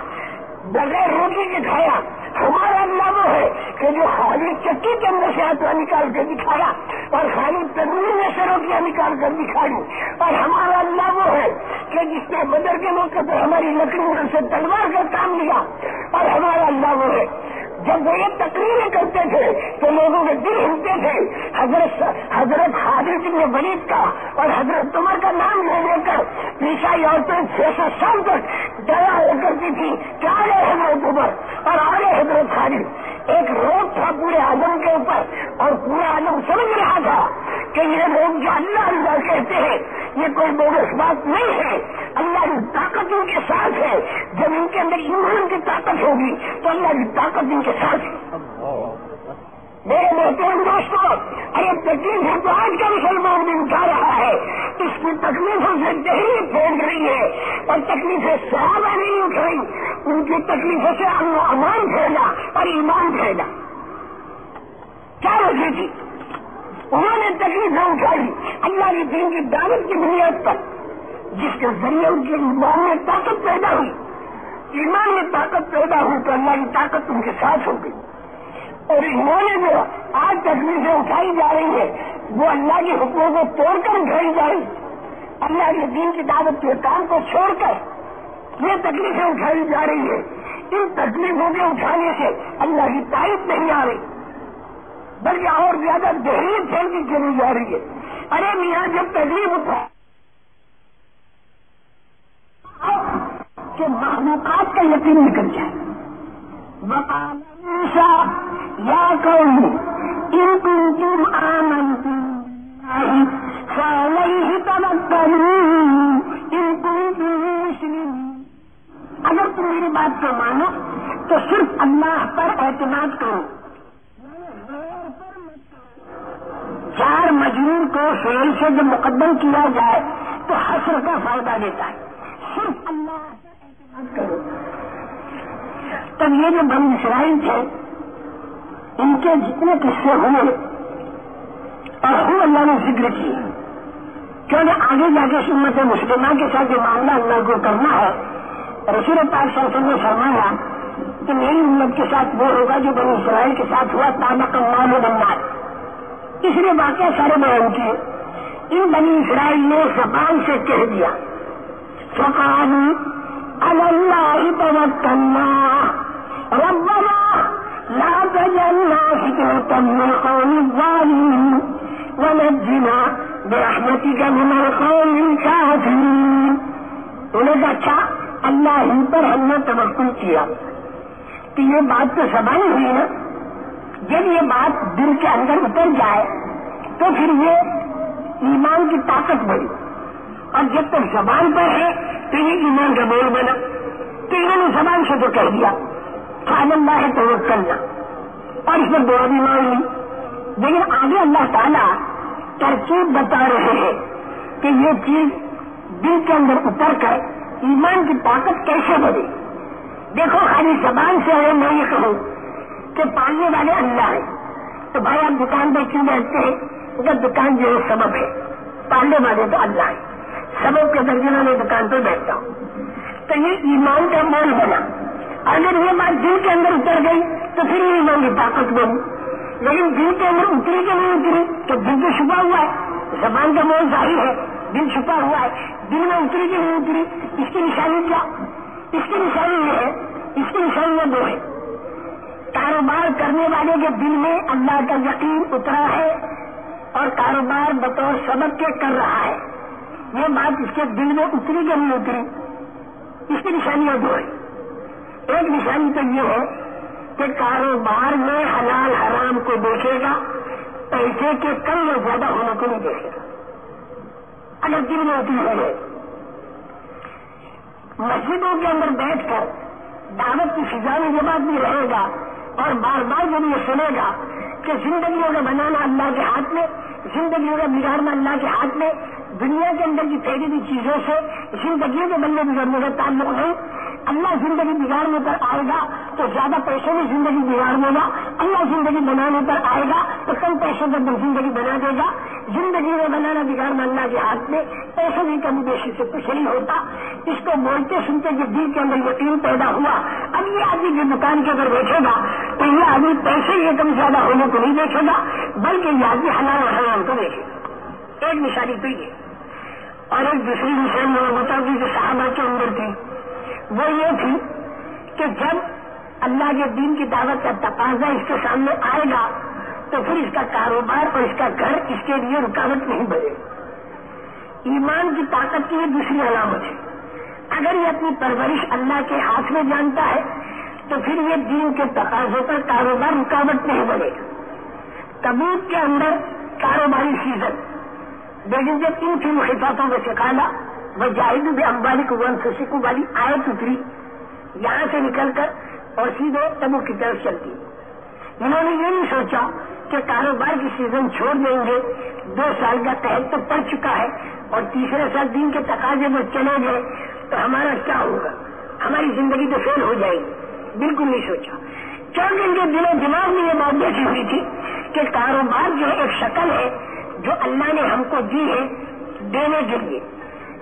بغیر روٹی کے کھایا۔ ہمارا اللہ وہ ہے کہ جو خالی چکی کے اندر سے آٹا نکال کر دکھایا اور خالی تنور میں سے روٹیاں نکال کر دکھائی اور ہمارا اللہ وہ ہے کہ جس نے بدر کے موقع پر ہماری لکڑی سے تلوار کا کام لیا اور ہمارا اللہ وہ ہے جب وہ یہ تقریریں کرتے تھے تو لوگوں کے دل ہلتے تھے۔ حضرت حضرت حاضر سنگھ ولید کا اور حضرت تمر کا نام لے لے کر عیسائی عورتیں چھ سو سال تک دیا ہو کرتی تھی کیا آگے حضرت عمر اور آگے حضرت خالد ایک روگ تھا پورے عالم کے اوپر اور پورا عالم سمجھ رہا تھا کہ یہ لوگ جو اللہ اللہ کہتے ہیں، یہ کوئی بوگس بات نہیں ہے۔ اللہ کی طاقت ان کے ساتھ ہے۔ جب ان کے اندر ایمان کی طاقت ہوگی تو اللہ کی طاقت ان کے ساتھ ہے میرے محترم دوستوں ارے تکلیف ہے تو آج کا مسلمان بھی اٹھا رہا ہے۔ اس کی تکلیفوں سے دہلی پھیل رہی ہے اور تکلیفیں صحابہ نہیں اٹھ رہی، ان کی تکلیفوں سے امن و امان پھیلا اور ایمان پھیلا۔ کیا وجہ تھی؟ انہوں نے تکلیفیں اٹھائی۔ اللہ کے دین کی دعوت کی بنیاد پر، جس کے ذریعے ان کے ایمان میں طاقت پیدا ہوئی۔ ایمان میں طاقت پیدا ہوئی تو اللہ کی طاقت ان کے ساتھ ہو گئی اور انہوں نے جو آج تکلیفیں اٹھائی جا رہی ہے وہ اللہ کے حکموں کو توڑ کر اٹھائی جا رہی۔ اللہ کے دین کی دعوت کے کام کو چھوڑ کر یہ تکلیفیں اٹھائی جا رہی ہے ان تکلیفوں کے اٹھانے سے اللہ کی تعریف نہیں آ رہی، بلکہ اور زیادہ دہلی پھیل کی چلی جا رہی ہے۔ ارے میاں، جب تکلیف اٹھا کہ مخلوقات کا یقین نکل جائے۔ یا قوم، ان کنتم آمنتم فعليه ان کنتم اگر تم میری بات کو مانو، تو صرف اللہ پر اعتماد کرو۔ چار مجمور کو فیل سے جب مقدم کیا جائے، تو حسر کا فائدہ دیتا ہے۔ صرف اللہ۔ اعتماد کرو تب یہ جو بنی اسرائیل تھے، ان کے جتنے قصے ہوئے، اور خوب اللہ نے ذکر کیے۔ کیونکہ آگے جا کے سمت مسلمان کے ساتھ جو معاملہ اللہ کو کرنا ہے، رسول پاک سنسد نے فرمایا کہ میری امت کے ساتھ وہ ہوگا جو بنی اسرائیل کے ساتھ ہوا تانا کمال و بنگال اس لیے واقعہ سارے بیان کیے۔ ان بنی اسرائیل نے زبان سے کہہ دیا۔ فقان ربنا لا تجعلنا فتنة للقوم الظالمين ونجنا برحمتك من القوم الكافرين. انہوں نے اچھا اللہ ہی پر ہم نے کیا. تو یہ بات تو سبائی ہوئی نا؟ جب یہ بات دل کے اندر اتر جائے، تو پھر یہ ایمان کی طاقت بڑی اور جب تک زبان پر ہے تو یہ ایمان کا بول بنا، تو انہوں نے زبان سے تو کہہ دیا خان اللہ ہے تو کرنا اور اس میں دعا بھی مان لی۔ لیکن آگے اللہ تعالیٰ ترکیب بتا رہے ہیں کہ یہ چیز دل کے اندر اتر کر ایمان کی طاقت کیسے بنے دیکھو، خالی زبان سے اگر میں یہ کہوں کہ پالنے والے اللہ ہیں، تو بھائی آپ دکان پہ کیوں بیٹھتے ہیں؟ دکان جو ہے سبب ہے۔ پالنے والے تو اللہ ہے سبب کے درجنوں میں دکان پہ بیٹھتا ہوں۔ تو یہ ایمان کا مول بنا۔ اگر یہ بات دل کے اندر اتر گئی، تو پھر یہ ایمان کی طاقت بنی۔ لیکن دل کے اندر اتری کہ نہیں اتری، تو دل تو چھپا ہوا ہے۔ زبان کا مول ظاہر ہے، دل چھپا ہوا ہے۔ دل میں اتری کہ نہیں اتری، اس کی نشانی کیا؟ اس کی نشانی یہ ہے، اس کی نشانی دو ہے۔ کاروبار کرنے والے کے دل میں اللہ کا یقین اترا ہے اور کاروبار بطور سبق کے کر رہا ہے۔ یہ بات اس کے دل میں اتری کہ نہیں اتری اس کی نشانیاں دو ہے ایک نشانی تو یہ ہے کہ کاروبار میں حلال حرام کو دیکھے گا، پیسے کے کم یا زیادہ ہونے کو نہیں دیکھے گا۔ اگر دل میں اتری ہے مسجدوں کے اندر بیٹھ کر دعوت کی فضا میں یہ بات بھی رہے گا اور بار بار جب یہ سنے گا کہ زندگیوں کا بنانا اللہ کے ہاتھ میں، زندگیوں کا بگاڑنا اللہ کے ہاتھ میں دنیا کے اندر کی پھیلی ہوئی چیزوں سے زندگیوں کے بننے بگڑنے کا تعلق نہیں اللہ زندگی بگاڑنے پر آئے گا تو زیادہ پیسوں میں زندگی بگاڑنے گا۔ اللہ زندگی بنانے پر آئے گا تو کم پیسوں پر زندگی بنا دے گا۔ زندگی میں بنانا بگاڑنا اللہ کے ہاتھ میں پیسوں کی کمی بیشی سے کچھ نہیں ہوتا۔ اس کو بولتے سنتے جو دل کے اندر یقین پیدا ہوا۔ اب یہ آدمی جو دکان کے اندر بیٹھے گا تو یہ آدمی پیسے یہ کم زیادہ ہونے کو نہیں دیکھے گا، بلکہ یہ آدمی حلال حرام کو دیکھے گا۔ ایک نشانی تو یہ اور ایک دوسری نشانی میں بتا دی جو صحابہ کے اندر تھی، وہ یہ تھی کہ جب اللہ کے دین کی دعوت کا تقاضا اس کے سامنے آئے گا، تو پھر اس کا کاروبار اور اس کا گھر اس کے لیے رکاوٹ نہیں بنے۔ ایمان کی طاقت کی یہ دوسری علامت ہے۔ اگر یہ اپنی پرورش اللہ کے ہاتھ میں جانتا ہے، تو پھر یہ دین کے تقاضوں پر کاروبار رکاوٹ نہیں بنے۔ گا تبوت کے اندر کاروباری سیزن لیکن جب ان کی مخفاطوں میں سکھانا، وہ جاہد بھی امبانی کو ون کو والی آیت اتری، یہاں سے نکل کر اور سیدھے تبو کی طرف چلتی۔ انہوں نے یہ نہیں سوچا کہ کاروبار کی سیزن چھوڑ دیں گے، دو سال کا قحط تو پڑ چکا ہے اور تیسرے سال دن کے تقاضے میں چلے گئے، تو ہمارا کیا ہوگا؟ ہماری زندگی تو فیل ہو جائے گی۔ بالکل نہیں سوچا۔ چند ان کے دل و دماغ میں یہ بات دیکھی ہوئی تھی کہ کاروبار جو ہے ایک شکل ہے جو اللہ نے ہم کو دی ہے دینے کے لیے۔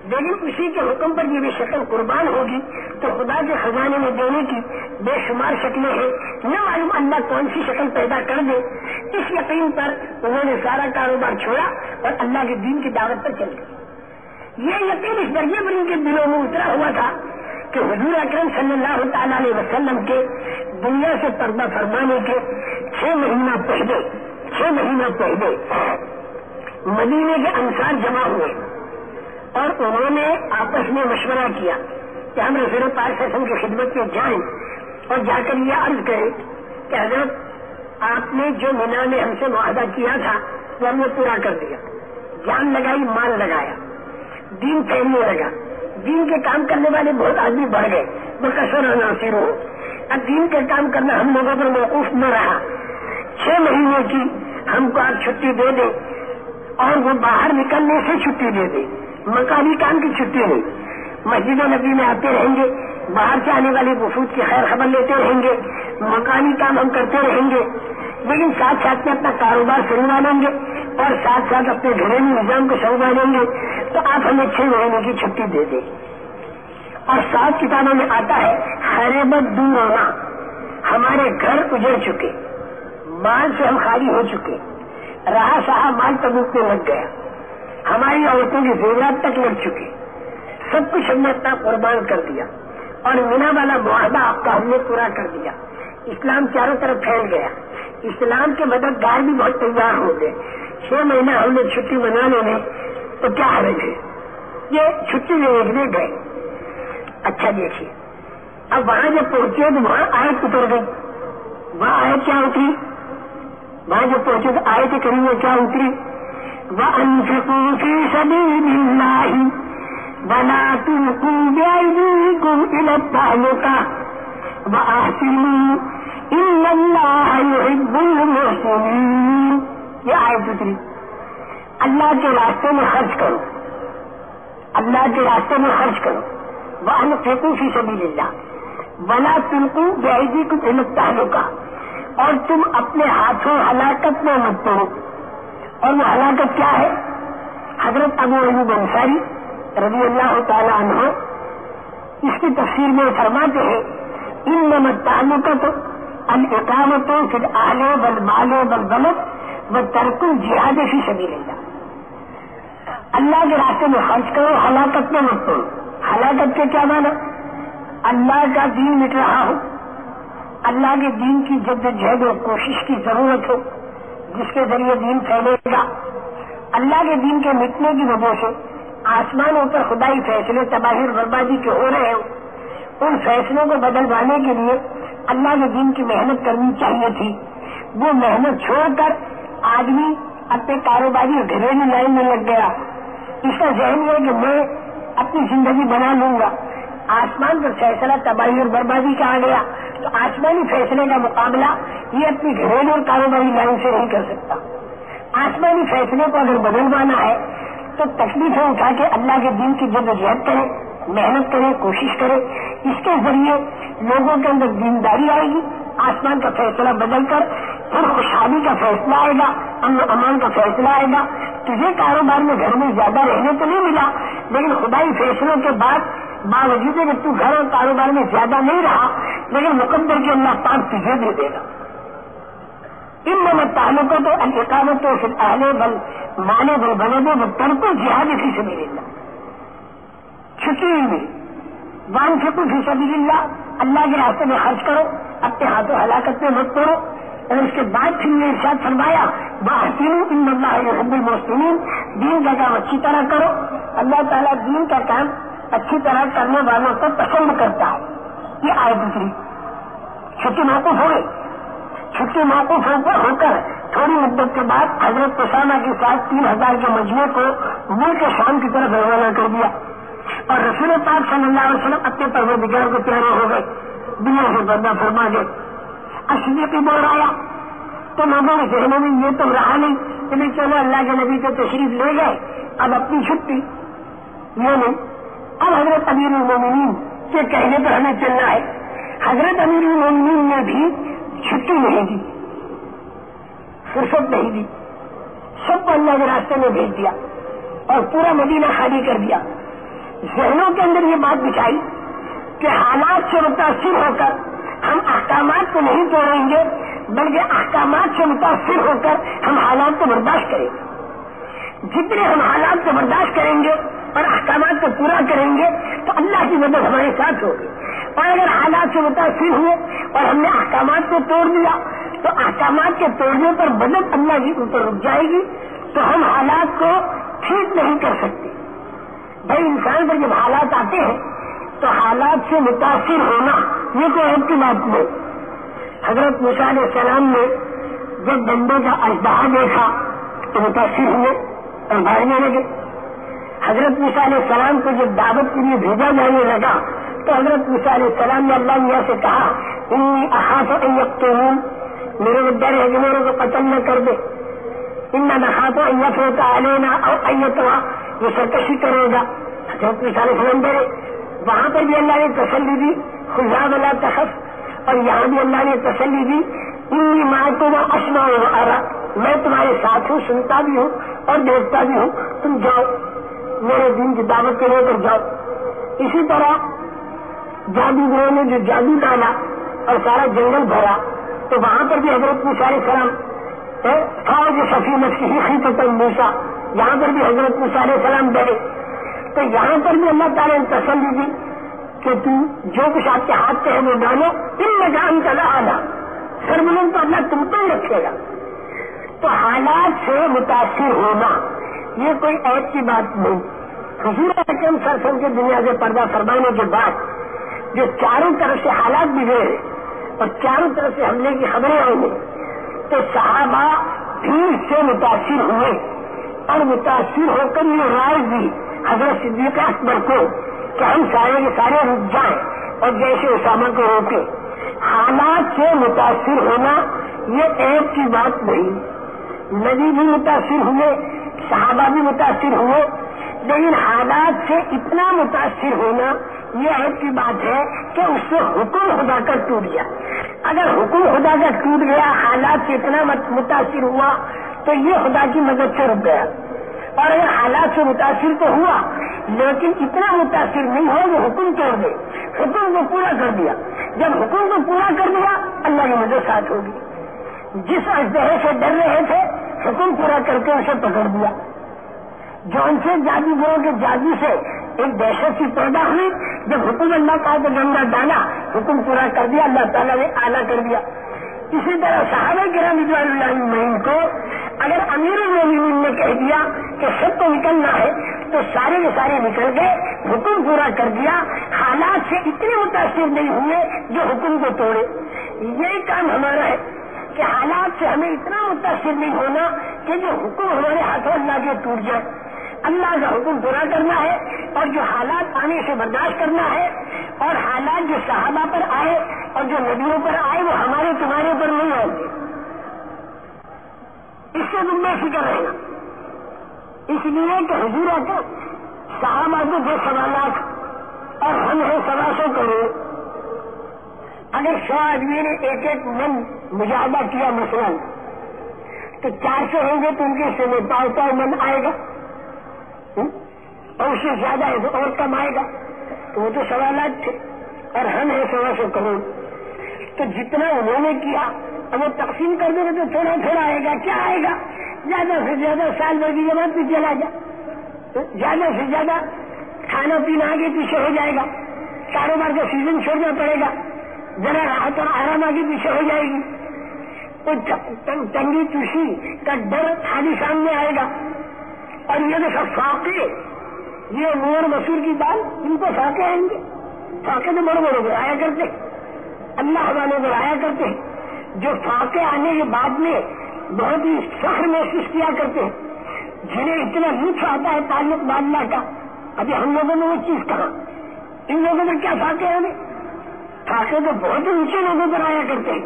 لیکن اسی کے حکم پر یہ شکل قربان ہوگی تو خدا کے خزانے میں دینے کی بے شمار شکلیں ہیں۔ نہ معلوم اللہ کون سی شکل پیدا کر دے۔ اس یقین پر انہوں نے سارا کاروبار چھوڑا اور اللہ کے دین کی دعوت پر چل گئی یہ یقین اس درجے پر ان کے دلوں میں اترا ہوا تھا کہ حضور اکرم صلی اللہ تعالی علیہ وسلم کے دنیا سے پردہ فرمانے کے چھ مہینہ پہلے چھ مہینہ پہلے مدینے کے انسار جمع ہوئے اور انہوں نے آپس میں مشورہ کیا کہ ہم رسول پاک سسم کی خدمت میں جائیں اور جا کر یہ عرض کریں کہ حضرت، آپ نے جو مینا نے ہم سے معاہدہ کیا تھا، وہ ہم نے پورا کر دیا۔ جان لگائی، مال لگایا۔ دین پھیلنے لگا۔ دین کے کام کرنے والے بہت آدمی بڑھ گئے۔ وہ کثر ناصر ہو۔ اب دین کا کام کرنا ہم لوگوں پر موقف نہ رہا۔ چھ مہینے کی ہم کو آپ چھٹی دے دیں۔ اور وہ باہر نکلنے سے چھٹی دے دیں مکانی کام کی چھٹی نہیں۔ مسجد و نبی میں آتے رہیں گے۔ باہر سے آنے والے وفود کی خیر خبر لیتے رہیں گے۔ مکانی کام ہم کرتے رہیں گے۔ لیکن ساتھ ساتھ میں اپنا کاروبار شروع لیں گے اور ساتھ ساتھ اپنے گھریلو نظام کو شروع لیں گے۔ تو آپ ہمیں چھ مہینے کی چھٹی دے دیں۔ اور سات کتابوں میں آتا ہے خیربت دور ہونا ہمارے گھر اجڑ چکے۔ مال سے ہم خالی ہو چکے۔ رہا سہا مال تبوک میں لگ گیا۔ ہماری عورتوں کی ضرورت تک لگ چکی۔ سب کچھ ہم نے اپنا قربان کر دیا۔ اور مینا والا معاہدہ آپ کا ہم نے پورا کر دیا۔ اسلام چاروں طرف پھیل گیا۔ اسلام کے مددگار بھی بہت تیار ہو گئے۔ چھ مہینہ ہم نے چھٹی منانے میں تو کیا حرج ہے؟ یہ چھٹی لینے گئے۔ اچھا دیکھیے۔ اب وہاں جب پہنچے تو وہاں آئے اتر گئی۔ وہاں آئے کیا اتری؟ وہاں جب پہنچے تو آئے کے قریب میں کیا اتری؟ وأنفقوا في سبيل الله ولا تلقوا بأيديكم إلى التهلكة وأحسنوا إن الله يحب المحسنين۔ یہ آئے پتری اللہ کے راستے میں خرچ کرو۔ اللہ کے راستے میں خرچ کرو۔ وہ ان فی سبیل اللہ ولا تلکو بیدی کو تہلو کا اور تم اپنے ہاتھوں ہلاکت میں مت پڑو۔ اور وہ ہلاکت کیا ہے؟ حضرت ابو ابو بنساری رضی اللہ تعالیٰ عنہ اس کی تفسیر میں فرماتے ہیں ان نمت تعلقت القامتوں پھر آلے بل بالو بل غلط و ترکل جہاد فی سبھی اللہ اللہ کے راستے میں خرچ کرو، ہلاکت میں مت کرو ہلاکت کے کیا مانا اللہ کا دین مٹ رہا ہو۔ اللہ کے دین کی جد جہد و کوشش کی ضرورت ہو، جس کے ذریعے دین پھیلے گا۔ اللہ کے دین کے مٹنے کی وجہ سے آسمانوں پر خدائی فیصلے تباہی بربادی کے ہو رہے ہوں ان فیصلوں کو بدلوانے کے لیے اللہ کے دین کی محنت کرنی چاہیے تھی۔ وہ محنت چھوڑ کر آدمی اپنے کاروباری گھریلو لائن میں لگ گیا۔ اس کا ذہن ہے کہ میں اپنی زندگی بنا لوں گا۔ آسمان پر فیصلہ تباہی اور بربادی کا آ گیا۔ تو آسمانی فیصلے کا مقابلہ یہ اپنی گھریلو اور کاروباری لائن سے نہیں کر سکتا۔ آسمانی فیصلے کو اگر بدلوانا ہے تو تکلیفیں اٹھا کے اللہ کے دن کی جد جہد کرے محنت کرے کوشش کرے اس کے ذریعے لوگوں کے اندر دینداری آئے گی، آسمان کا فیصلہ بدل کر پھر خوشحالی کا فیصلہ آئے گا، امن امان کا فیصلہ آئے گا۔ تجھے کاروبار میں گھر میں زیادہ رہنے تو نہیں ملا، لیکن خدائی فیصلوں کے بعد باوجود کہ تو گھر اور کاروبار میں زیادہ نہیں رہا، لیکن مقدر کے اللہ پاک تجھے دے دے گا۔ ان میں تعلقوں تو القامت تو پھر اہل بل مانے بل بنے دے وہ ترکو جہاد اسی سے میرے اللہ چھٹی ہوئی وان فکو فی سبیل اللہ اللہ کے راستے میں خرچ کرو، اپنے ہاتھوں ہلاکت میں مت کرو اور اس کے بعد پھر نے ارشاد فرمایا باحسین ان اللہ حب المسلمین دین کا کام اچھی طرح کرو۔ اللہ تعالیٰ دین کا کام اچھی طرح کرنے والوں کو پسند کرتا ہے۔ یہ آئے دوسری۔ چھٹی موقف ہو گئی۔ چھٹی موقف ہو کر تھوڑی مدت کے بعد حضرت پسانہ کے ساتھ تین ہزار کے مجموعے کو ملک شام کی طرف روانہ کر دیا۔ اور رسول پاک صلی اللہ علیہ وسلم اپنے پروردگار کو پیارے ہو گئے، دنیا سے بندہ فرما گئے اشدیقی بول آیا۔ تو لوگوں کے ذہنوں میں یہ تو رہا نہیں کہ نہیں، چلو اللہ کے نبی تو تشریف لے گئے، اب اپنی چھٹی۔ یہ نہیں۔ اب حضرت امیر المومنین کے کہنے پر ہمیں چلنا ہے۔ حضرت امیر المومنین نے بھی چھٹی نہیں دی۔ فرصت نہیں دی۔ سب کو اللہ کے راستے میں بھیج دیا اور پورا مدینہ خالی کر دیا۔ ذہنوں کے اندر یہ بات بچائی کہ حالات سے متاثر ہو کر ہم احکامات کو نہیں توڑیں گے، بلکہ احکامات سے متاثر ہو کر ہم حالات کو برداشت کریں گے۔ جتنے ہم حالات کو برداشت کریں گے اور احکامات کو پورا کریں گے، تو اللہ کی مدد ہمارے ساتھ ہوگی۔ اور اگر حالات سے متاثر ہوئے اور ہم نے احکامات کو توڑ دیا، تو احکامات کے توڑنے پر مدد اللہ کی اوپر رک جائے گی، تو ہم حالات کو ٹھیک نہیں کر سکتے۔ بھائی انسان پر جب حالات آتے ہیں تو حالات سے متاثر ہونا یہ کوئی ایک کی بات نہیں۔ حضرت علیہ السلام نے جب بندے کا اجدہ دیکھا تو متاثر ہوئے اور بھاگنے لگے۔ حضرت علیہ السلام کو جب دعوت کے لیے بھیجا جانے لگا تو حضرت علیہ السلام نے اللہ میاں سے کہا، انی احاط ہوں میرے ڈر ہے کہ میرے کو قتل نہ کر دے۔ ان نحاط ایت ہوتا علینا اور ایت ہوا وہ سرکشی کرے گا۔ حضرت علیہ السلام وہاں پر بھی اللہ نے تسلی دی خدا والا تخص اور یہاں بھی اللہ نے تسلی دی، انی ماں تو وہ اشنا میں تمہارے ساتھ ہوں، سنتا بھی ہوں اور دیکھتا بھی ہوں۔ تم جاؤ، میرے دن کی دعوت کے لے کر جاؤ۔ اسی طرح جادوگروں نے جو جادو ڈالا اور سارا جنگل بھرا، تو وہاں پر بھی حضرت سارے سلام تھا جو سفی مسیحی تو موسا یہاں پر بھی حضرت سارے سلام ڈرے تو یہاں پر بھی اللہ تعالیٰ نے تسلی دی کہ تم جو کچھ آپ کے ہاتھ پہ ہے، وہ ڈالو۔ ان میں جان چلا آنا۔ سرمن تو اللہ تم کو ہی رکھے گا۔ تو حالات سے متاثر ہونا، یہ کوئی ایپ کی بات نہیں۔ حضور حکم سرسن کے دنیا سے پردہ فرمانے کے بعد جو چاروں طرف سے حالات بگڑے اور چاروں طرف سے حملے کی خبریں آئی تو صحابہ بھیڑ سے متاثر ہوئے اور متاثر ہو کر یہ رائے دی۔ حضرت صدیق اکبر کو کہ ہم سارے کے سارے رک جائیں اور جیسے اسامہ کو روکے حالات سے متاثر ہونا یہ ایپ کی بات نہیں۔ نبی بھی متاثر ہوئے، صحابہ بھی متاثر ہوئے۔ لیکن حالات سے اتنا متاثر ہونا یہ ایک کی بات ہے کہ اس سے حکم خدا کر ٹوٹ گیا۔ اگر حکم خدا کا ٹوٹ گیا، حالات سے اتنا متاثر ہوا، تو یہ خدا کی مدد سے رک گیا۔ اور اگر حالات سے متاثر تو ہوا، لیکن اتنا متاثر نہیں ہو کہ حکم توڑ دے۔ حکم کو پورا کر دیا۔ جب حکم کو پورا کر دیا، اللہ کی مدد ساتھ ہوگی۔ جس اجدہے سے ڈر رہے تھے، حکم پورا کر کے اسے پکڑ دیا۔ جو ان سے جادوگروں کے جادو سے ایک دہشت سی پیدا ہوئی، جب حکم اللہ کا ڈنڈا ڈالا، حکم پورا کر دیا، اللہ تعالیٰ نے آلہ کر دیا۔ اسی طرح صحابہ کرام اللہ مہین کو اگر امیر المین نے کہہ دیا کہ سب کو نکلنا ہے، تو سارے کے سارے نکل گئے، حکم پورا کر دیا۔ حالات سے اتنے متاثر نہیں ہوئے جو حکم کو توڑے۔ یہی کام ہمارا ہے۔ کہ حالات سے ہمیں اتنا متاثر نہیں ہونا کہ جو حکم ہمارے ہاتھوں اللہ کے ٹوٹ جائے۔ اللہ کا حکم پورا کرنا ہے اور جو حالات آنے سے برداشت کرنا ہے اور حالات جو صحابہ پر آئے اور جو ندیوں پر آئے وہ ہمارے تمہارے پر نہیں آئیں گے۔ اس سے تم بے فکر رہے گا اس لیے کہ حضور کو صحابہ کو دو سوالات اور ہم ہیں سوا سو کروڑ اگر سو آدمی نے ایک ایک من مجاہدہ کیا مثلا، تو چار سو ہوں گے تو ان کے سمے پانچ من آئے گا۔ اور اس سے زیادہ ہے تو اور کم آئے گا۔ تو وہ تو سوالات تھے اور ہم ہیں سوا سو کروڑ۔ تو جتنا انہوں نے کیا، اب وہ تقسیم کر دیں گے تو تھوڑا تھوڑا آئے گا۔ کیا آئے گا؟ زیادہ سے زیادہ سال بھر کی جماعت بھی چلا جا۔ زیادہ سے زیادہ کھانا پینا آگے پیچھے ہو جائے گا۔ کاروبار کا سیزن چھوڑنا پڑے گا۔ ذرا راحت اور آرام آگے پیچھے ہو جائے گی۔ تنگی چوسی کا ڈر خالی سامنے آئے گا۔ اور یہ دیکھا فاقے یہ مور مسور کی دال ان کو فاقے آئیں گے۔ فاقے تو بڑے بڑے آیا کرتے اللہ والے کو آیا کرتے جو فاقے آنے کے بعد میں بہت ہی فخر محسوس کیا کرتے ہیں۔ جنہیں اتنا لطف آتا ہے تعلق باندھنا کا۔ ابھی ہم لوگوں میں وہ چیز کہاں ان لوگوں میں کیا فاقے ہمیں فاقے تو بہت اونچے لوگوں پر آیا کرتے ہیں۔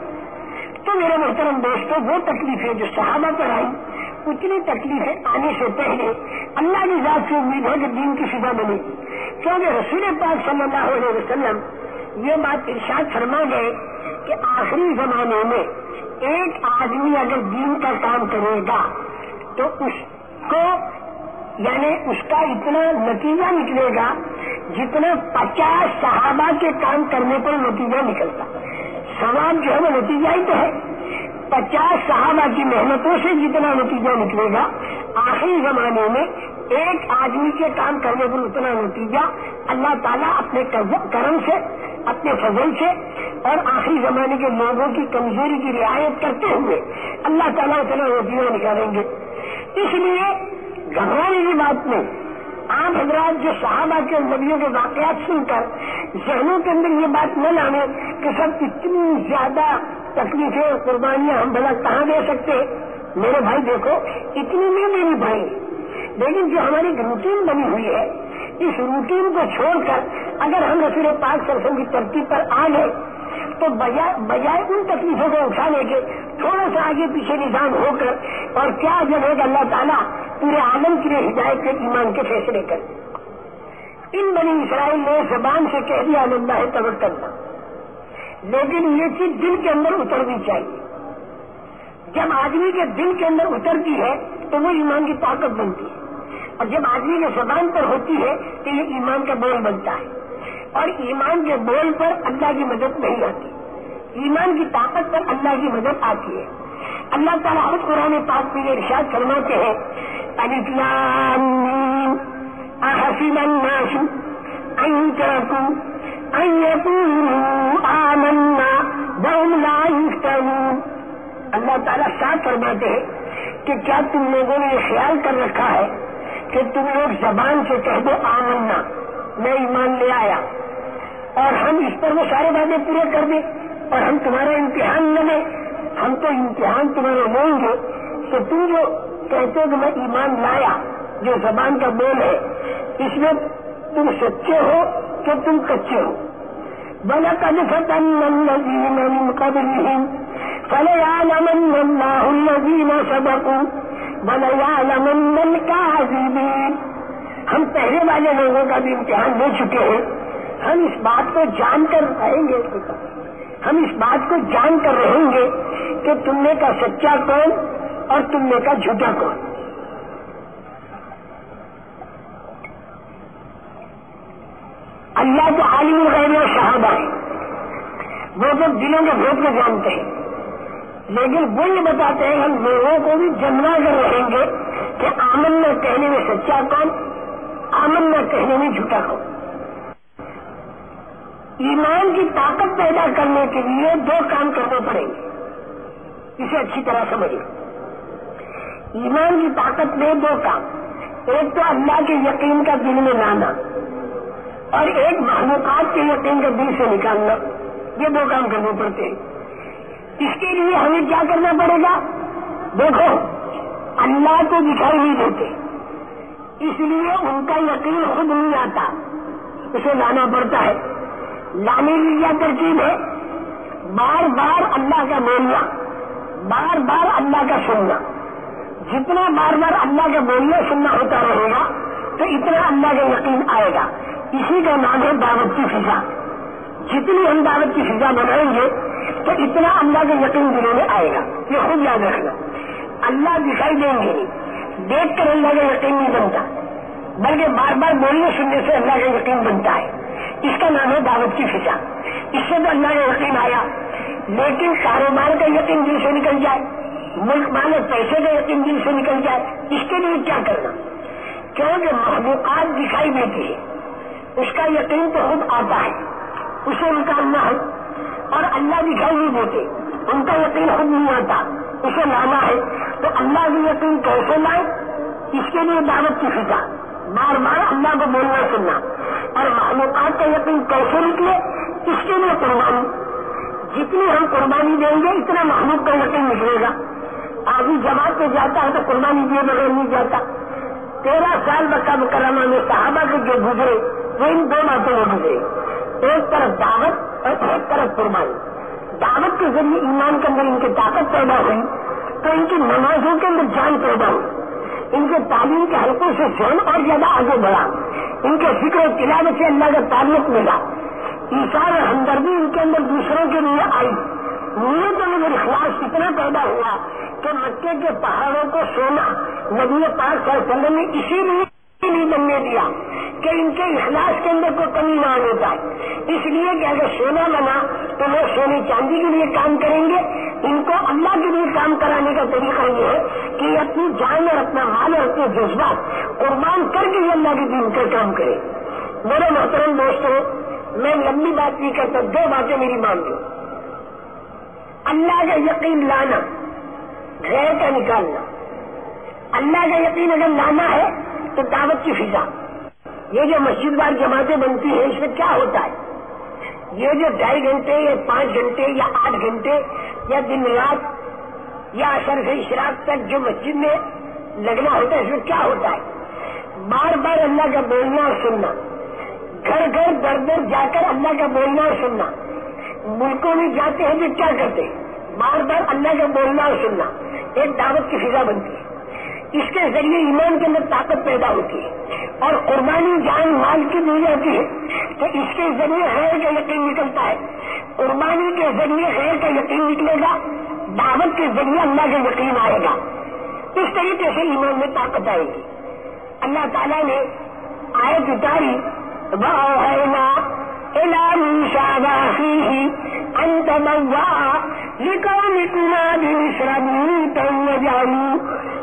تو میرے محترم دوستوں وہ تکلیفیں جو صحابہ پر آئی۔ اتنی تکلیفیں آنے سے پہلے اللہ کی ذات سے امید ہے کہ دین کی فضا بنے کیونکہ رسول پاک صلی اللہ علیہ وسلم یہ بات ارشاد فرما گئے کہ آخری زمانے میں ایک آدمی اگر دین کا کام کرے گا، تو اس کو یعنی اس کا اتنا نتیجہ نکلے گا جتنا پچاس صحابہ کے کام کرنے پر نتیجہ نکلتا سوال جو ہے وہ نتیجہ ہی تو ہے۔ پچاس صحابہ کی محنتوں سے جتنا نتیجہ نکلے گا، آخری زمانے میں ایک آدمی کے کام کرنے پر اتنا نتیجہ اللہ تعالیٰ اپنے کرم سے، اپنے فضل سے اور آخری زمانے کے لوگوں کی کمزوری کی رعایت کرتے ہوئے اللہ تعالیٰ اتنا نتیجہ نکالیں گے۔ اس لیے گھبرانے کی بات میں عام حضرات جو صحابہ کے نبیوں کے واقعات سن کر ذہنوں کے اندر یہ بات نہ لانے کہ سب اتنی زیادہ تکلیفیں اور قربانیاں ہم بھلا کہاں دے سکتے؟ میرے بھائی دیکھو، اتنی نہیں میری بھائی، لیکن جو ہماری روٹین بنی ہوئی ہے اس روٹین کو چھوڑ کر اگر ہم رسول پاک سرسن کی ترتیب پر آ گئے، تو بجائے ان تکلیفوں کو اٹھانے کے تھوڑا سا آگے پیچھے نظام ہو کر اور کیا جب ہے کہ اللہ تعالیٰ پورے عالم کے لیے ہدایت کے ایمان کے فیصلے کر۔ ان بنی اسرائیل نے زبان سے کہہ دیا اللہ ہے تب کرنا لیکن یہ چیز دل کے اندر اترنی چاہیے۔ جب آدمی کے دل کے اندر اترتی ہے، تو وہ ایمان کی طاقت بنتی ہے۔ اور جب آدمی کے زبان پر ہوتی ہے تو یہ ایمان کا بول بنتا ہے۔ اور ایمان کے بول پر اللہ کی مدد نہیں آتی۔ ایمان کی طاقت پر اللہ کی مدد آتی ہے۔ اللہ تعالیٰ خود قرآن پاک میں یہ ارشاد فرماتے ہیں اللہ تعالیٰ صاف فرماتے ہیں کہ کیا تم لوگوں نے یہ خیال کر رکھا ہے کہ تم لوگ زبان سے کہہ دو آمنا، میں ایمان لے آیا۔ اور ہم اس پر وہ سارے وعدے پورے کر دیں اور ہم تمہارا امتحان نہ لیں۔ ہم تو امتحان تمہارے لیں گے۔ تو تم جو کہتے ہو کہ میں ایمان لایا، جو زبان کا بول ہے، اس میں تم سچے ہو کہ تم کچے ہو؟ بلا کد فتن فليعلمن الله الذين صدقوا وليعلمن الكاذبين۔ ہم پہلے والے لوگوں کا بھی امتحان لے چکے ہیں۔ ہم اس بات کو جان کر رہیں گے۔ ہم اس بات کو جان کر رہیں گے کہ تم نے کا سچا کون اور تم نے کا جھوٹا کون۔ اللہ تو عالم الغیب و شہادہ ہے وہ تو دلوں کے بھوک کو جانتے ہیں۔ لیکن وہ یہ بتاتے ہیں ہم لوگوں کو بھی جمنا کر رہیں گے کہ آمن میں کہنے میں سچا کون، آمن میں کہنے میں جھوٹا کون۔ ایمان کی طاقت پیدا کرنے کے لیے دو کام کرنے پڑیں گے۔ اسے اچھی طرح سمجھے ایمان کی طاقت میں دو کام۔ ایک تو اللہ کے یقین کا دل میں لانا۔ اور ایک معلومات کے یقین کا دل سے نکالنا، یہ دو کام کرنے پڑتے ہیں۔ اس کے لیے ہمیں کیا کرنا پڑے گا؟ دیکھو، اللہ کو دکھائی نہیں دیتے۔ اس لیے ان کا یقین خود نہیں آتا۔ اسے لانا پڑتا ہے۔ لانے کی کیا ترکیب ہے۔ بار بار اللہ کا بولنا، بار بار اللہ کا سننا۔ جتنا بار بار اللہ کا بولنا سننا ہوتا رہے گا تو اتنا اللہ کا یقین آئے گا۔ اسی کا نام ہے دعوت کی فضا۔ جتنی ہم دعوت کی فضا بنائیں گے تو اتنا اللہ کے یقین دلوں میں آئے گا۔ یہ خود یاد رکھنا۔ اللہ دکھائی دیں گے۔ دیکھ کر اللہ کا یقین نہیں بنتا۔ بلکہ بار بار بولنے سننے سے اللہ کا یقین بنتا ہے۔ اس کا نام ہے دعوت کی فضا۔ اس سے تو اللہ کا یقین آیا۔ لیکن کاروبار کا یقین دل سے نکل جائے۔ ملک والے پیسے کا یقین دل سے نکل جائے، اس کے لیے کیا کرنا؟ کیونکہ محبوبات دکھائی دیتی ہے؟ اس کا یقین تو خود آتا ہے، اسے نکالنا ہے، اور اللہ دکھائی نہیں دیتے، ان کا یقین خود نہیں آتا، اسے لانا ہے۔ تو اللہ کی یقین کیسے لائے؟ اس کے لیے دعوت کی فکا بار بار اللہ کو بولنا، سننا۔ اور معلومات کا یقین کیسے نکلے؟ اس کے لیے قربانی۔ جتنی ہم قربانی دیں گے، اتنا محمود کا یقین نکلے گا۔ آگے جماعت پہ جاتا ہے تو قربانی دیے بغیر نہیں جاتا۔ تیرہ سال مکہ مکرمہ میں صحابہ کے جو گزرے وہ ان دو باتوں میں گزرے۔ ایک طرف دعوت اور ایک طرف قربانی۔ دعوت کے ذریعے ایمان کے اندر ان کی طاقت پیدا ہوئی، تو ان کی نمازوں کے اندر جان پیدا ہوئی۔ ان کے تعلیم کے حلقوں سے ذہن اور زیادہ آگے بڑھا۔ ان کے فکر و تلاوت سے اللہ کا تعلق ملا۔ ایسار اور ہمدردی ان کے اندر دوسروں کے لیے آئی۔ نیت میں میرے خلاف اتنا پیدا ہوا کہ مکے کے پہاڑوں کو سونا نبی پاک صلی اللہ علیہ وسلم نے اسی لیے نہیں بننے دیا کہ ان کے اخلاص کے اندر کوئی کمی نہ آنے پائے اس لیے کہ اگر سونا بنا تو وہ سونے چاندی کے لیے کام کریں گے۔ ان کو اللہ کے لیے کام کرانے کا طریقہ یہ ہے کہ اپنی جان اور اپنا مال اور اپنے جذبات قربان کر کے اللہ کے دین کا کام کرے میرے محترم دوستوں میں لمبی بات نہیں کرتا دو باتیں میری مان لوں اللہ کا یقین لانا، غیر کا نکالنا اللہ کا یقین اگر لانا ہے تو دعوت کی فضا۔ یہ جو مسجد بار جماعتیں بنتی ہیں، اس میں کیا ہوتا ہے؟ یہ جو ڈھائی گھنٹے یا پانچ گھنٹے یا آٹھ گھنٹے یا دن رات یا اثر سے اشراق تک جو مسجد میں لگنا ہوتا ہے، اس میں کیا ہوتا ہے؟ بار بار اللہ کا بولنا اور سننا۔ گھر گھر در در جا کر اللہ کا بولنا اور سننا۔ ملکوں میں جاتے ہیں تو کیا کرتے ہیں؟ بار بار اللہ کا بولنا اور سننا، ایک دعوت کی فضا بنتی ہے۔ اس کے ذریعے ایمان کے اندر طاقت پیدا ہوتی ہے۔ اور قربانی جان مال کی دی جاتی ہے۔ تو اس کے ذریعے خیر کا یقین نکلتا ہے۔ قربانی کے ذریعے خیر کا یقین نکلے گا۔ دعوت کے ذریعے اللہ کا یقین آئے گا۔ اس طریقے سے ایمان میں طاقت آئے گی۔ اللہ تعالیٰ نے آئے اتاری انت لقومكما بمصر بيوتا وجعلوا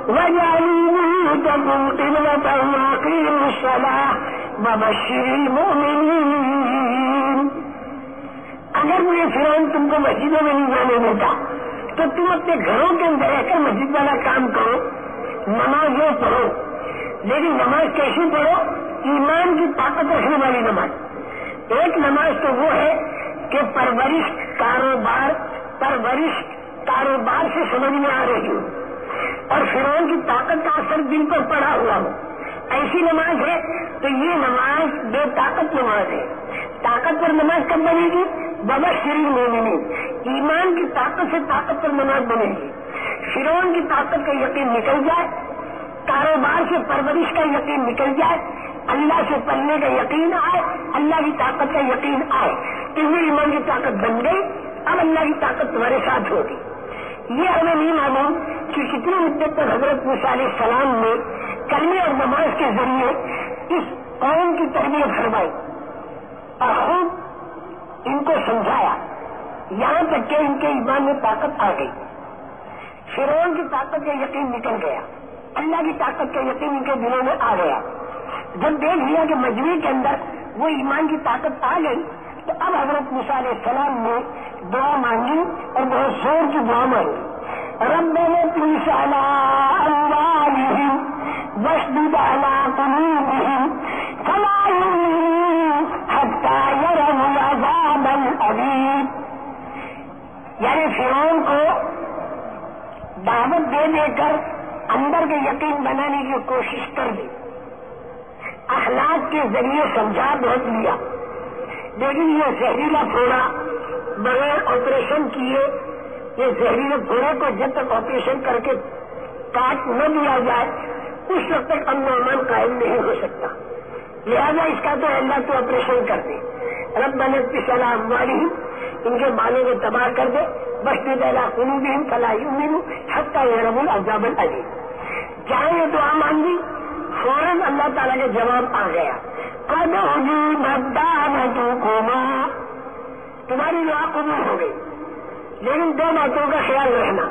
وجعلوا بيوتكم قبلة وأقيموا الصلاة وبشر المؤمنين. اگر مجھے فرعون تم کو مسجدوں میں نہیں جانے دیتا، تو تم اپنے گھروں کے اندر رہ کر مسجد والا کام کرو نمازیں پڑھو، لیکن نماز کیسی پڑھو؟ ایمان کی طاقت رکھنے والی نماز۔ ایک نماز تو وہ ہے کہ پرورش کاروبار پرورش کاروبار سے سمجھ میں آ رہی ہوں اور فرون کی طاقت کا اثر دل پر پڑا ہوا ہوں ایسی نماز ہے تو یہ نماز بے طاقت نماز ہے۔ طاقت پر نماز کب بنے گی؟ بابا شریف مومنی ایمان کی طاقت سے طاقت پر نماز بنے گی۔ فرون کی طاقت کا یقین نکل جائے کاروبار سے پرورش کا یقین نکل جائے، اللہ سے پڑھنے کا یقین آئے، اللہ کی طاقت کا یقین آئے۔ تمہیں ایمان کی طاقت بن گئی، اب اللہ کی طاقت تمہارے ساتھ ہوگی۔ یہ ہمیں نہیں معلوم کہ کتنی مدت تک حضرت علیہ السلام نے کرنے اور نماز کے ذریعے اس قوم کی تربیت فرمائی۔ اور خوب ان کو سمجھایا۔ یہاں تک کہ ان کے ایمان میں طاقت آ گئی۔ فرون کی طاقت کا یقین نکل گیا۔ اللہ کی طاقت کا یقین ان کے دلوں میں آ گیا۔ جب دیکھ لیا کہ مجموعی کے اندر وہ ایمان کی طاقت آ گئی، تو اب حضرت علیہ السلام نے دعا مانگی اور بہت زور کی دعا مانگی۔ رب نے پیسالا بس ڈالا یعنی فرعون کو دعوت دے دے کر اندر کے یقین بنانے کی کوشش کر دی۔ اخلاق کے ذریعے سمجھا بہت لیا۔ لیکن یہ زہریلا پھوڑا بغیر آپریشن کیے، یہ زہریلے پھوڑے کو جب تک آپریشن کر کے کاٹ نہ دیا جائے، اس وقت تک امن و امان قائم نہیں ہو سکتا۔ لہذا اس کا تو اللہ تو آپریشن کر دے۔ رب بنت کی سلام والی ان کے بالوں کو تباہ کر دے۔ بس پہلا کنو بھی فلاحی امید حق کا یہ رب الزاب علی چاہے یہ تو عام فوراً اللہ تعالیٰ کے جواب آ گیا۔ قد تمہاری دعا قبول ہو گئی۔ لیکن دو باتوں کا خیال رکھنا۔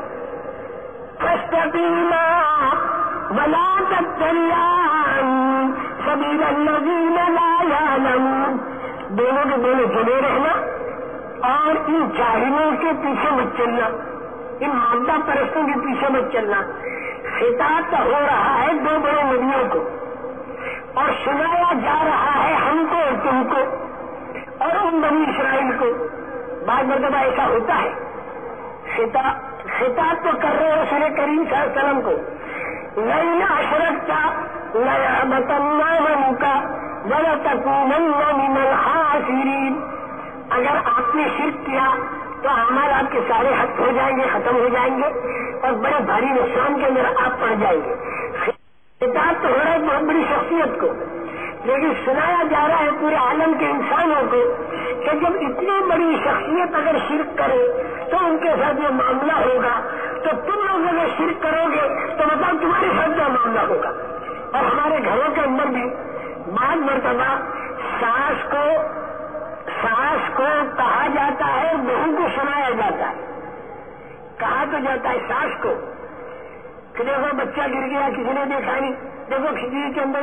بلا سبھی دونوں کے دونوں چلے رہنا۔ اور ان چاہیوں کے پیچھے مت چلنا، ان مادہ پرستوں کے پیچھے مت چلنا۔ خطاب ہو رہا ہے دو بڑے ندیوں کو۔ اور سنایا جا رہا ہے ہم کو اور تم کو۔ اور ان بنی اسرائیل کو۔ بعض مرتبہ ایسا ہوتا ہے۔ خطاب تو کر رہے ہو سر کریم صلی اللہ علیہ وسلم کو۔ نئی اشرف کا نیا بتنا کا ذرا تک من الخاسرین۔ اگر آپ نے شرک کیا تو ہمارے آپ کے سارے حق ہو جائیں گے، ختم ہو جائیں گے اور بڑے بھاری نقصان کے اندر آپ پڑ جائیں گے۔ خطاب تو ہو رہا ہے بہت بڑی شخصیت کو، لیکن سنایا جا رہا ہے پورے عالم کے انسانوں کو کہ جب اتنی بڑی شخصیت اگر شرک کرے تو ان کے ساتھ یہ معاملہ ہوگا۔ تو تم لوگ اگر شرک کرو گے تو بتاؤ تمہارے ساتھ کیا معاملہ ہوگا؟ اور ہمارے گھروں کے اندر بھی بعض مرتبہ ساس کو ساس کو کہا جاتا ہے، بہو کو سنایا جاتا ہے۔ کہا تو جاتا ہے ساس کو۔ کہ دیکھو بچہ گر گیا، کسی نے دیکھا نہیں۔ دیکھو کھچڑی کے اندر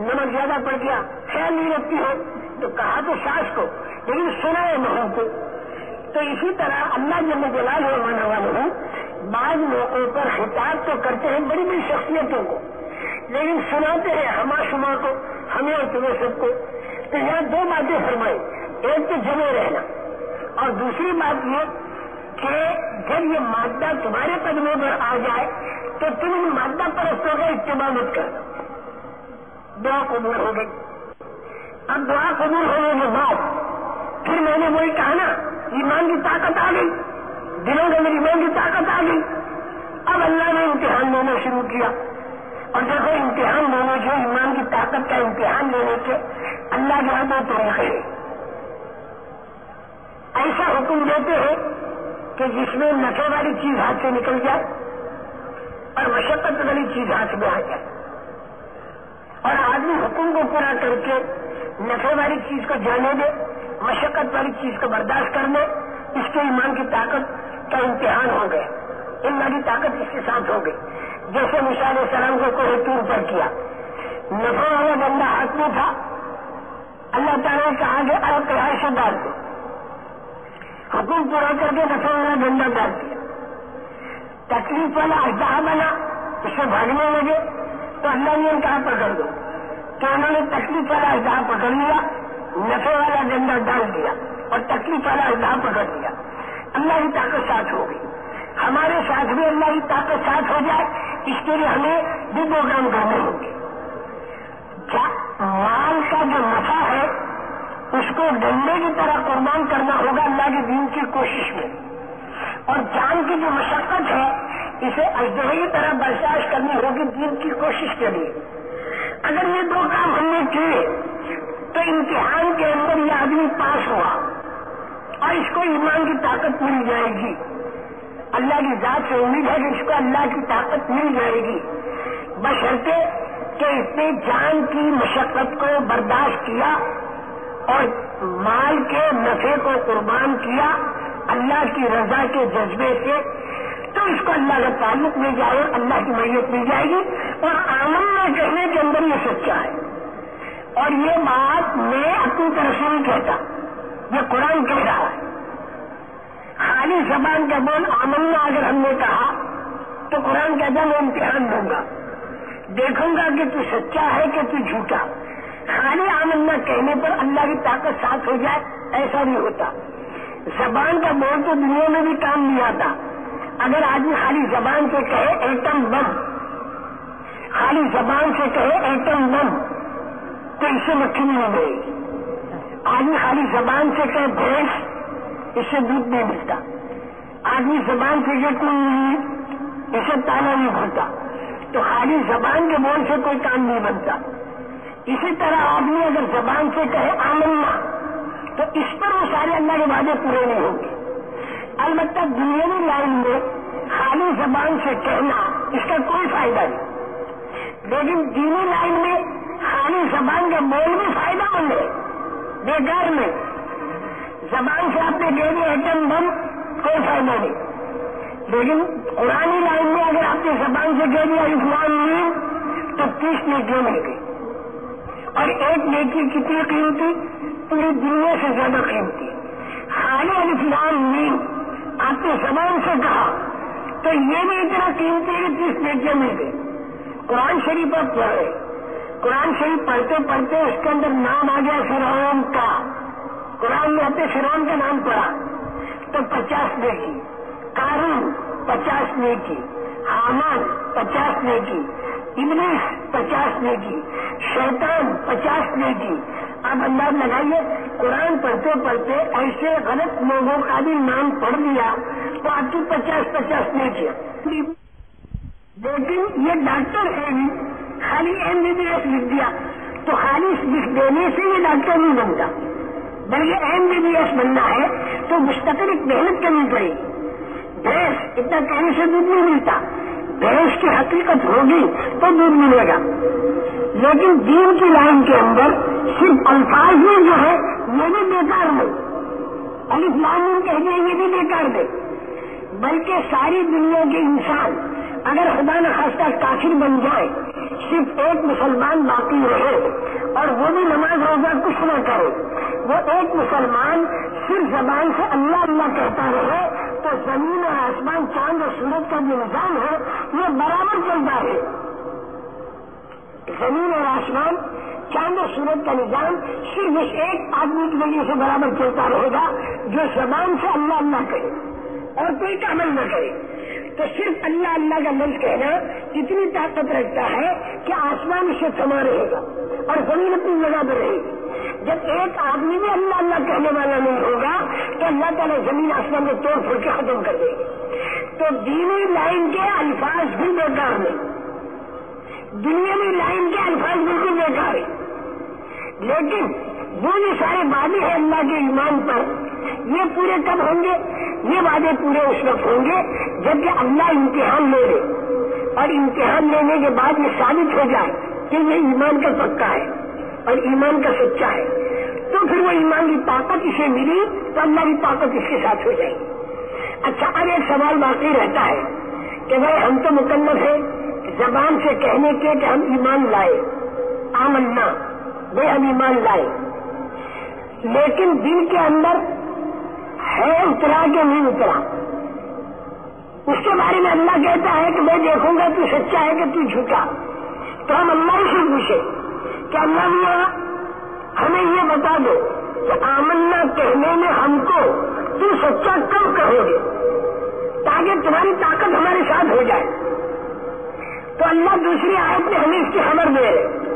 نمک زیادہ پڑ گیا خیال نہیں رکھتی ہو۔ تو کہا تو ساس کو، لیکن سنا ہے بہو کو۔ تو اسی طرح اللہ جب جلال ہو مانا ہوں بعض موقعوں پر خطاب تو کرتے ہیں بڑی بڑی شخصیتوں کو۔ لیکن سناتے ہیں ہما شما کو، ہمیں اور تمہیں سب کو۔ تو یہاں دو باتیں فرمائی ایک تو جمے رہنا اور دوسری بات یہ کہ جب یہ مادہ تمہارے قدموں پر آ جائے تو تم ان مادہ پرستوں کا اتباع مت کر دعا قبول ہو گئی۔ اب دعا قبول ہونے کے بعد پھر میں نے وہی کہا نا، ایمان کی طاقت آ گئی۔ دنوں کے اندر ایمان کی طاقت آ گئی۔ اب اللہ نے امتحان لینا شروع کیا۔ اور دیکھو، امتحان لینے کے، ایمان کی طاقت کا امتحان لینے کے اللہ کے ہاں دو طریقے ایسا حکم دیتے ہیں کہ جس میں نشے والی چیز ہاتھ سے نکل جائے اور مشقت والی چیز ہاتھ میں آ جائے۔ اور آدمی حکم کو پورا کر کے نشے والی چیز کو جانے دے، مشقت والی چیز کو برداشت کرنے اس کے ایمان کی طاقت کا امتحان ہو گیا ان کی طاقت اس کے ساتھ ہو گئی۔ جیسے مثال سلام کو کوئی ٹور پر کیا۔ نفا والا بندہ ہاتھ میں تھا، اللہ تعالیٰ نے کہا کہ القرار سے ڈال دو حکم پورا کر کے نفا والا ڈنڈا ڈال دیا۔ تکلیف والا اجدہ بنا، اس سے بھاگنے لگے۔ تو اللہ نے کہا پکڑ دو۔ تو انہوں نے تکلیف والا اجدہ پکڑ لیا نفے والا ڈنڈا ڈال دیا اور تکلیف والا اجدہ پکڑ لیا اللہ کی طاقت ساتھ ہو گئی۔ ہمارے ساتھ بھی اللہ کی طاقت ساتھ ہو جائے، اس کے لیے ہمیں بھی پروگرام کرنے ہوں گے۔ مال کا جو نفع ہے، اس کو ڈنڈے کی طرح قربان کرنا ہوگا اللہ کے دین کی کوشش میں؟ اور جان کی جو مشقت ہے، اسے اجدہے کی طرح برداشت کرنی ہوگی دین کی کوشش کے لیے۔ اگر یہ دو کام ہم نے کیے، تو امتحان کے اندر یہ آدمی پاس ہوا اور اس کو ایمان کی طاقت مل جائے گی۔ اللہ کی ذات سے امید ہے کہ اس کو اللہ کی طاقت مل جائے گی۔ بشرطے کہ اس نے جان کی مشقت کو برداشت کیا اور مال کے نفے کو قربان کیا اللہ کی رضا کے جذبے سے، تو اس کو اللہ کا تعلق مل جائے اور اللہ کی میت مل جائے گی۔ اور آمن میں کہنے کے اندر یہ سچا ہے۔ اور یہ بات میں اپنی طرف سے نہیں کہتا، یہ قرآن کہہ رہا ہے۔ خالی زبان کا بول آمنا اگر ہم نے کہا، تو قرآن کہتا میں امتحان دوں گا، دیکھوں گا کہ تو سچا ہے کہ تو جھوٹا۔ خالی آمنا کہنے پر اللہ کی طاقت ساتھ ہو جائے، ایسا نہیں ہوتا۔ زبان کا بول تو دنیا میں بھی کام نہیں آتا۔ اگر آدمی خالی زبان سے کہے، ایٹم بم۔ خالی زبان سے کہے، ایٹم بم۔ تو اس سے مکھی نہیں ہو گئی آدمی خالی زبان سے کہے، بھینس۔ اس سے دودھ نہیں ملتا آدمی زبان سے یہ کوئی نہیں اسے تالا نہیں کھلتا تو خالی زبان کے بول سے کوئی کام نہیں بنتا۔ اسی طرح آدمی اگر زبان سے کہے آمنا، تو اس پر وہ سارے اللہ کے وعدے پورے نہیں ہوں گے البتہ دنیا لائن میں خالی زبان سے کہنا اس کا کوئی فائدہ نہیں۔ لیکن دینی لائن میں خالی زبان کا بول بھی فائدہ مند ہے بےکار میں زبان سے آپ نے کہہ دیا ایٹم بم کوئی فائدہ نہیں۔ لیکن قرآن لائن میں اگر آپ نے زبان سے کہہ دیا اسلام نیم تو تیس نیکیاں مل گئی اور ایک نیکی کتنی قیمتی؟ پوری دنیا سے زیادہ قیمتی۔ خالی اسلام نیم آپ نے زبان سے کہا، تو یہ بھی اتنا قیمتی ہے کہ تیس نیکیاں مل گئی قرآن شریف آپ پڑھے۔ قرآن شریف پڑھتے پڑھتے اس کے اندر نام آ گیا، فرعون کا۔ قرآن میں اپنے فرعون کا نام پڑھا تو پچاس نیکی کارون پچاس نیکی حامان پچاس نیکی ابلیس پچاس نے کی۔ شیطان پچاس نے کی۔ آپ انداز لگائیے، قرآن پڑھتے پڑھتے ایسے غلط لوگوں کا بھی نام پڑھ لیا۔ تو آپ کی پچاس پچاس نے کیا۔ لیکن یہ ڈاکٹر ہے بھی خالی ایم بی بی ایس لکھ دیا۔ تو خالی لکھ دینے سے یہ ڈاکٹر نہیں بنتا بلکہ ایم بی بی ایس بننا ہے، تو مستقل ایک محنت کرنی پڑے۔ گی بھینس اتنا کہنے سے دودھ نہیں ملتا۔ بھینس کی حقیقت ہوگی تو دودھ ملے گا۔ لیکن دین کی لائن کے اندر صرف الفاظ میں جو ہے یہ بھی بیکار ہو الف لائن کہہ دیں یہ بھی بیکار دے۔ بلکہ ساری دنیا کے انسان اگر خدا نخواستہ کافر بن جائے، صرف ایک مسلمان باقی رہے اور وہ بھی نماز روزہ کچھ نہ کرے، وہ ایک مسلمان صرف زبان سے اللہ اللہ کہتا رہے، تو زمین اور آسمان چاند اور سورج کا جو نظام ہے یہ برابر چلتا ہے زمین اور آسمان، چاند اور سورج کا نظام صرف اس ایک آدمی کی وجہ سے برابر چلتا رہے گا، جو زبان سے اللہ اللہ کرے اور کوئی کا عمل نہ کرے۔ تو صرف اللہ اللہ کا لفظ کہنا اتنی طاقت رکھتا ہے کہ آسمان اسے تھما رہے گا اور زمین اپنی جگہ پر رہے گی۔ جب ایک آدمی بھی اللہ اللہ کہنے والا نہیں ہوگا، تو اللہ تعالیٰ زمین آسمان کو توڑ پھوڑ کے ختم کر دے گی تو دینی لائن کے الفاظ بھی بیکار نہیں دنیاوی لائن کے الفاظ بالکل بیکار ہے لیکن وہ جو سارے وعدے ہیں اللہ کے ایمان پر، یہ پورے کب ہوں گے؟ یہ وعدے پورے اس وقت ہوں گے جبکہ اللہ امتحان لے لے۔ اور امتحان لینے کے بعد یہ ثابت ہو جائے کہ یہ ایمان کا پکا ہے اور ایمان کا سچا ہے۔ تو پھر وہ ایمان کی طاقت اسے ملی تو اللہ کی طاقت اس کے ساتھ ہو جائے۔ گی اچھا اب ایک سوال باقی رہتا ہے کہ بھائی ہم تو مکمل ہیں زبان سے کہنے کے کہ ہم ایمان لائے۔ آمنا۔ بھائی ہم ایمان لائے۔ لیکن دل کے اندر ہے اترا کہ نہیں اترا اس کے بارے میں اللہ کہتا ہے کہ میں دیکھوں گا تو سچا ہے کہ تو جھوٹا۔ تو ہم اللہ سے پوچھے کہ اللہ میاں، ہمیں یہ بتا دو کہ آمنا کہنے میں ہم کو تو سچا کب کہو گے؟ تاکہ تمہاری طاقت ہمارے ساتھ ہو جائے۔ تو اللہ دوسری آیت میں ہمیں اس کی خبر دے رہے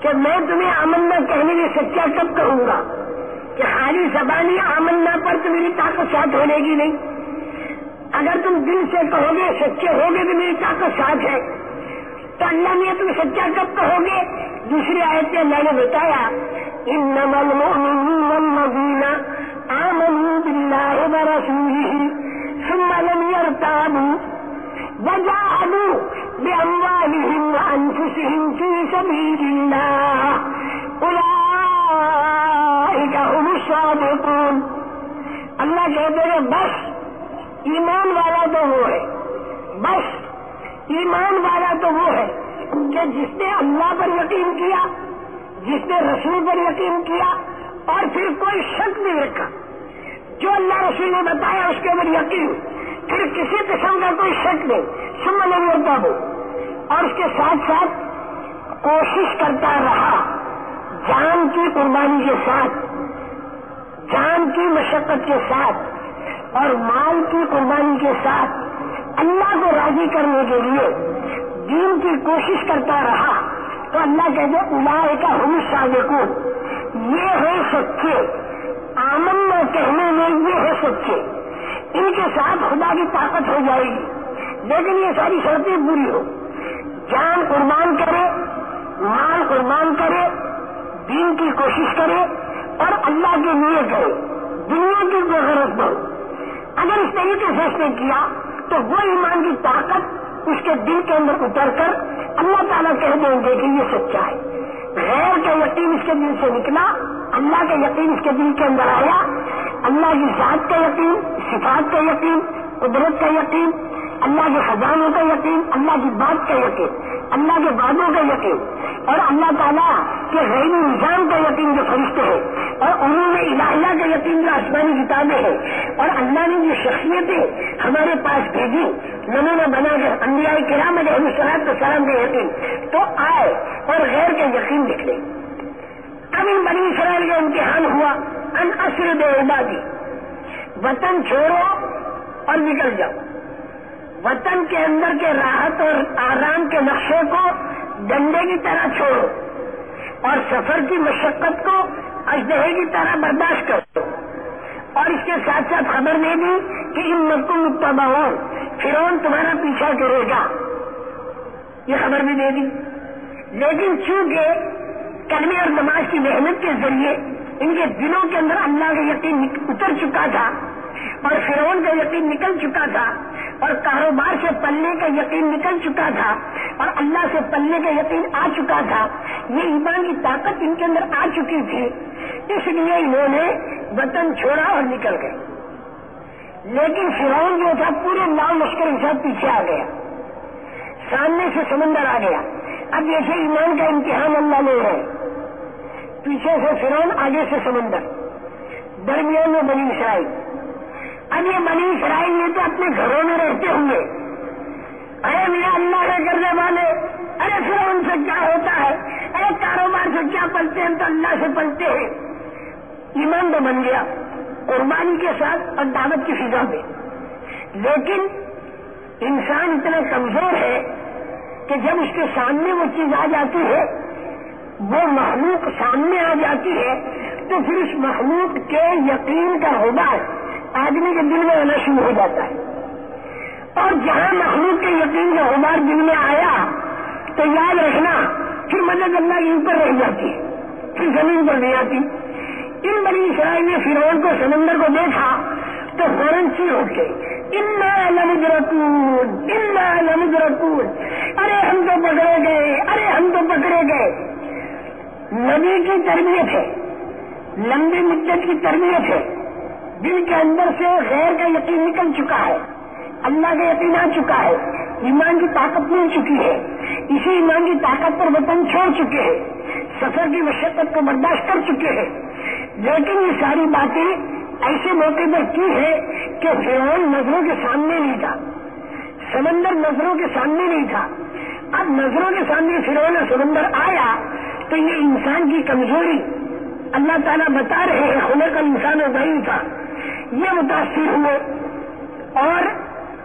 کہ میں تمہیں آمنا کہنے میں سچا کب کہوں گا کہ خالی زبانی آمنا پر تو میری طاقت ساتھ ہونے گی نہیں۔ اگر تم دل سے کہو گے، سچے ہو گے تو میری طاقت ساتھ ہے، تو اللہ نے تم سچا کب کہو گے۔ دوسری آیت میں اللہ نے بتایا ان نمل مدینہ آمن بلّہ برسوله ثم لم يرتابوا وجاهدوا بأموالهم وأنفسهم في سبيل الله. أولئك هم الصادقون. اللہ کہتے ہیں، بس، ایمان والا تو وہ ہے۔ بس، ایمان والا تو وہ ہے کہ جس نے اللہ پر یقین کیا، جس نے رسول پر یقین کیا اور پھر کوئی شک نہیں رکھا۔ جو اللہ رسول نے بتایا، اس کے اوپر یقین۔ پھر کسی قسم کا کوئی شک نہیں سمجھ نہیں ہوتا وہ اور اس کے ساتھ ساتھ کوشش کرتا رہا۔ جان کی قربانی کے ساتھ، جان کی مشقت کے ساتھ اور مال کی قربانی کے ساتھ اللہ کو راضی کرنے کے لیے دین کی کوشش کرتا رہا۔ تو اللہ کہتے اللہ کا ہم صادقوں یہ ہے سچے۔ آمن میں کہنے میں یہ ہے سچے۔ ان کے ساتھ خدا کی طاقت ہو جائے گی۔ لیکن یہ ساری شرطیں پوری ہو جان قربان کرے، مال قربان کرے، دین کی کوشش کرے اور اللہ کے لیے کرے۔ دنیا کی کوئی غرض نہ ہو۔ اگر اس طریقے سے اس نے کیا تو وہ ایمان کی طاقت اس کے دل کے اندر اتر کر اللہ تعالیٰ کہہ دیں گے کہ یہ سچا ہے۔ غیر کا یقین اس کے دل سے نکلا، اللہ کا یقین اس کے دل کے اندر آیا۔ اللہ کی ذات کا یقین، صفات کا یقین، قدرت کا یقین اللہ کے خزانوں کا یقین، اللہ کی بات کا یقین، اللہ کے وعدوں کا یقین۔ اور اللہ تعالیٰ کے غیر نظام کا یقین جو فرشتے ہیں، اور انہوں نے الہیہ کا یقین جو آسمانی کتابیں ہیں۔ اور اللہ نے جو شخصیتیں ہمارے پاس بھیجی، نمونہ بنا کر انبیاء کرام علیہ السلام کے سلام کا یقین، تو آئے اور غیر کا یقین نکلے اب ان بنی اسرائیل کا امتحان ہوا، ان اصر بے عبادی۔ وطن چھوڑو اور نکل جاؤ۔ وطن کے اندر کے راحت اور آرام کے نقشے کو ڈنڈے کی طرح چھوڑو اور سفر کی مشقت کو اجدہے کی طرح برداشت کرو۔ اور اس کے ساتھ ساتھ خبر دے دی کہ ان مکم متبا ہو فرون تمہارا پیچھا کرے گا۔ یہ خبر بھی دے دی۔ لیکن چونکہ کلمے اور نماز کی محنت کے ذریعے ان کے دلوں کے اندر اللہ کا یقین اتر چکا تھا اور فرون کا یقین نکل چکا تھا اور کاروبار سے پلنے کا یقین نکل چکا تھا اور اللہ سے پلنے کا یقین آ چکا تھا۔ یہ ایمان کی طاقت ان کے اندر آ چکی تھی۔ اس لیے انہوں نے وطن چھوڑا اور نکل گئے۔ لیکن فرون جو تھا، پورے لال لشکر کے ساتھ پیچھے آ گیا۔ سامنے سے سمندر آ گیا۔ اب جیسے ایمان کا امتحان اللہ لے رہے پیچھے سے فرون آگے سے سمندر۔ درمیان میں بنی اسرائیل۔ یہ بنی اسرائیل یہ تو اپنے گھروں میں رہتے ہوں گے۔ ارے میرا اللہ کے کرنے والے، ارے پھر ان سے کیا ہوتا ہے؟ ارے کاروبار سے کیا پلتے ہیں؟ تو اللہ سے پلتے ہیں۔ ایمان تو بن گیا، قربانی کے ساتھ اور دعوت کی فضا میں۔ لیکن انسان اتنا کمزور ہے کہ جب اس کے سامنے وہ چیز آ جاتی ہے، وہ مخلوق سامنے آ جاتی ہے، تو پھر اس مخلوق کے یقین کا ہوگا آدمی کے دل میں آنا شروع ہو جاتا ہے۔ اور جہاں مخلوق کے یقین کا غبار دل میں آیا، تو یاد رکھنا، پھر مدد اللہ کے اوپر رہ جاتی ہے، پھر زمین پر نہیں آتی۔ ان بڑی اسرائیل نے فرون کو سمندر کو دیکھا، تو فوراً چی ہو کے لمج رکون لمج رکون ارے ہم تو پکڑے گئے، ارے ہم تو پکڑے گئے۔ نبی کی تربیت ہے لمبی مدت کی تربیت ہے۔ دل کے اندر سے غیر کا یقین نکل چکا ہے، اللہ کا یقین آ چکا ہے، ایمان کی طاقت مل چکی ہے۔ اسی ایمان کی طاقت پر وطن چھوڑ چکے ہیں، سفر کی مشقت کو برداشت کر چکے ہیں۔ لیکن یہ ساری باتیں ایسے موقع پر کی ہے کہ فرعون نظروں کے سامنے نہیں تھا۔ سمندر نظروں کے سامنے نہیں تھا۔ اب نظروں کے سامنے فرعون سمندر آیا تو یہ انسان کی کمزوری اللہ تعالیٰ بتا رہے ہیں خلے کا انسان وہی تھا۔ یہ متاثر ہوئے۔ اور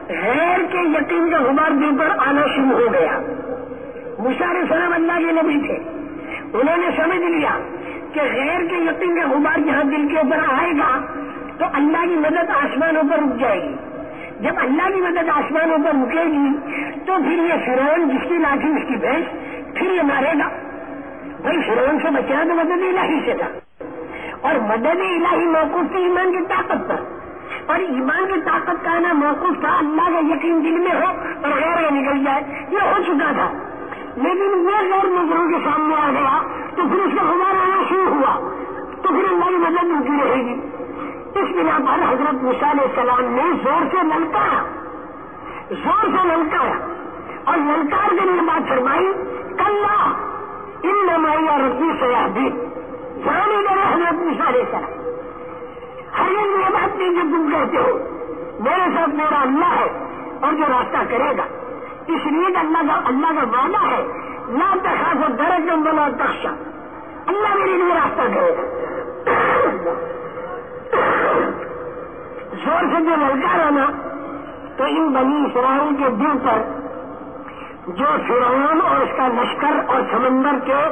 غیر کے یقین کا غبار دل پر آنا شروع ہو گیا۔ مشار سلام اللہ کے نبی تھے۔ انہوں نے سمجھ لیا کہ غیر کے یقین کا غبار جہاں دل کے اوپر آئے گا، تو اللہ کی مدد آسمانوں پر رک جائے گی۔ جب اللہ کی مدد آسمانوں پر رکے گی، تو پھر یہ فرون جس کی لاٹھی، اس کی بھینس، پھر یہ مارے گا۔ بھائی فرون سے بچنا تو مدد الہی سے تھا۔ اور مدد الہی موقف تھی ایمان کی طاقت پر۔ اور ایمان کی طاقت کا نا موقف تھا۔ اللہ کا یقین دل میں ہو اور غیر نکل جائے۔ یہ ہو چکا تھا۔ لیکن وہ غیر نظروں کے سامنے آ گیا تو پھر اس کا ہمارا آنا شروع ہوا۔ تو پھر اللہ کی مدد ملتی رہے گی۔ اس بنا پر حضرت علیہ السلام نے زور سے للکایا۔ زور سے للکایا۔ اور للکار کے لیے بات فرمائی کل ان نمائیا ربی سیاحی جانے میرا حضرت نشا لے کر ہر یہ بات نہیں جو تم کہتے ہو میرے ساتھ میرا اللہ ہے اور جو راستہ کرے گا. اس لیے کہ اللہ کا اللہ کا وعدہ ہے. نہ تخاف اور درج بنا تخشا اللہ میرے لیے راستہ کرے گا. زور سے جو للکا رہنا تو ان بنی اسرائیل کے دل پر جو فرعون اور اس کا لشکر اور سمندر کے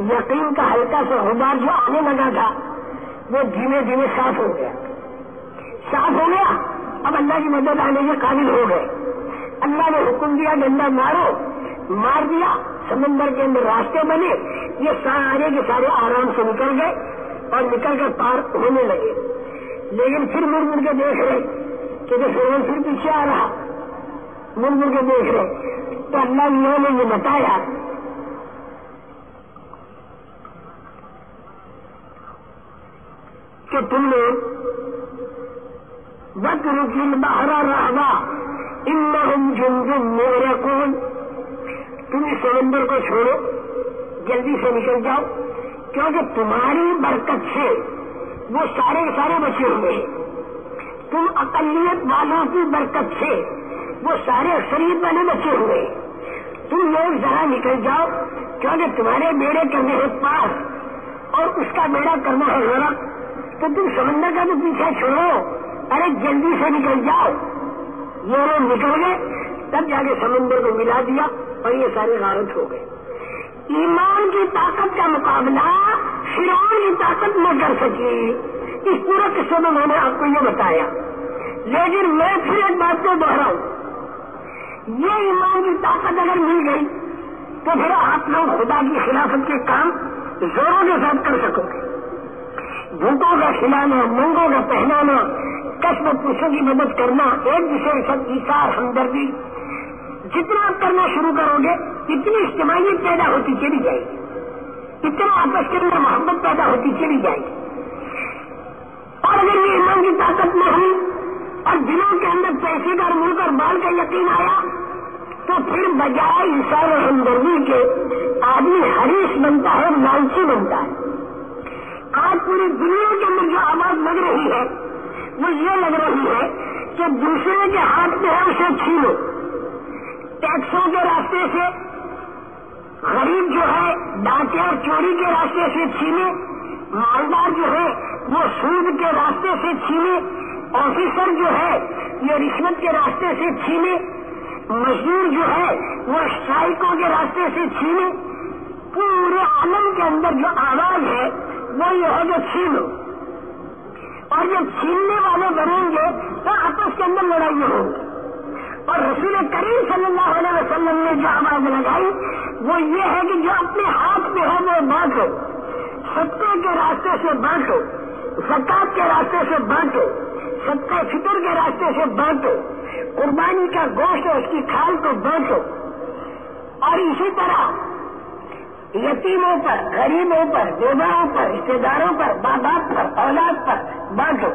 یقین کا ہلکا سے غبار جو آنے لگا تھا، وہ دھیمے دھیمے صاف ہو گیا۔ صاف ہو گیا؟ اب اللہ کی مدد آنے کے قابل ہو گئے۔ اللہ نے حکم دیا ڈنڈا مارو، مار دیا۔ سمندر کے اندر راستے بنے، یہ سارے کے سارے آرام سے نکل گئے اور نکل کر پار ہونے لگے۔ لیکن پھر مڑ مڑ کے دیکھ رہے کہ فرون پھر پیچھے آ رہا مڑ مڑ کے دیکھ رہے۔ تو اللہ نے یہ بتایا۔ کہ تم نے بک رکیل بہرا رہا ان جن میرے کون تم اس سمندر کو چھوڑو، جلدی سے نکل جاؤ، کیونکہ تمہاری برکت سے وہ سارے سارے بچے ہوئے۔ تم اقلیت والوں کی برکت سے وہ سارے شریف والے بچے ہوئے۔ تم لوگ ذرا نکل جاؤ، کیونکہ تمہارے بیڑے کرنے ہیں پاس۔ اور اس کا بیڑا کرنا ہے غرق تو تم سمندر کا تو پیچھا چھوڑو۔ ارے، جلدی سے نکل جاؤ۔ یہ لوگ نکل گئے، تب جا کے سمندر کو ملا دیا اور یہ سارے غارت ہو گئے۔ ایمان کی طاقت کا مقابلہ فرعون کی طاقت نہ کر سکی اس پورے قصے میں میں نے آپ کو یہ بتایا۔ لیکن میں پھر ایک بات کو دوہراؤں یہ ایمان کی طاقت اگر مل گئی تو پھر آپ لوگ خدا کی خلافت کے کام زوروں کے ساتھ کر سکو گے۔ بھوکوں کا کھلانا ننگوں کا پہنانا کسب پوچھوں کی مدد کرنا، ایک دوسرے کے ساتھ اشار ہمدردی، جتنا آپ کرنا شروع کرو گے، اتنی اجتماعیت پیدا ہوتی چلی جائے گی۔ اتنا آپس کے اندر محبت پیدا ہوتی چلی جائے گی۔ اور اگر یہ ایمان کی طاقت نہ ہوئی اور دلوں کے اندر پیسے کا ملک اور بال کا یقین آیا، تو پھر بجائے اشار ہمدردی کے، آدمی حریص بنتا ہے لالچی بنتا ہے۔ آج پوری دنیا کے اندر جو آواز لگ رہی ہے، وہ یہ لگ رہی ہے کہ دوسرے کے ہاتھ میں ہے اسے چھینو۔ ٹیکسوں کے راستے سے، غریب جو ہے ڈاکے اور چوری کے راستے سے چھینے۔ مالدار جو ہے، وہ سود کے راستے سے چھینے آفیسر جو ہے، یہ رشوت کے راستے سے چھینے مزدور جو ہے، وہ اسٹرائکوں کے راستے سے چھینے پورے عالم کے اندر جو آواز ہے، وہ یہ ہے جو چھینو اور جب چھیننے والے بنیں گے تو آپس کے اندر لڑائیاں ہوں۔ گی اور رسول کریم صلی اللہ علیہ وسلم نے جو آواز لگائی، وہ یہ ہے کہ جو اپنے ہاتھ میں ہو، وہ بانٹو ستے کے راستے سے بانٹو زکات کے راستے سے بانٹو ستہ فطر کے راستے سے بانٹو، قربانی کا گوشت اس کی کھال کو بانٹو۔ اور اسی طرح یتیموں پر، غریبوں پر بیواؤں پر رشتے داروں پر باپ پر، اولاد پر بانٹو۔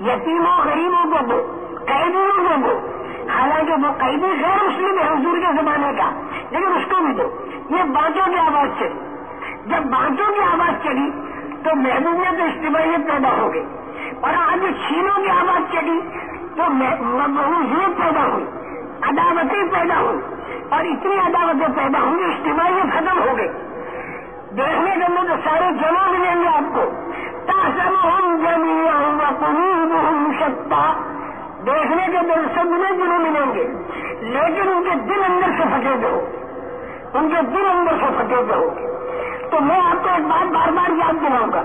یتیموں، غریبوں کو دو۔ قیدیوں کو دو حالانکہ وہ قیدی غیر مسلم ہے حضور کے زمانے کا، لیکن اس کو بھی دو۔ یہ بانچوں کی آواز چلی۔ جب بانچوں کی آواز چلی، تو محبوبیت اجتماعیت پیدا ہو گئی۔ اور آج چھینوں کی آواز چلی، تو محبوبیت پیدا ہوئی، عداوتیں پیدا ہوئی۔ اور اتنی عداوتیں پیدا ہوں گی اجتماعیت ختم ہو گئی۔ دیکھنے کے اندر تو سارے جمع ملیں گے آپ کو۔ تاثر ہم جمیا ہوں سکتا دیکھنے کے اندر سب ملے جنہیں ملیں گے۔ لیکن ان کے دل اندر سے پھٹے ہو۔ ان کے دل اندر سے پھٹے ہو۔ تو میں آپ کو ایک بات بار بار یاد دلاؤں گا۔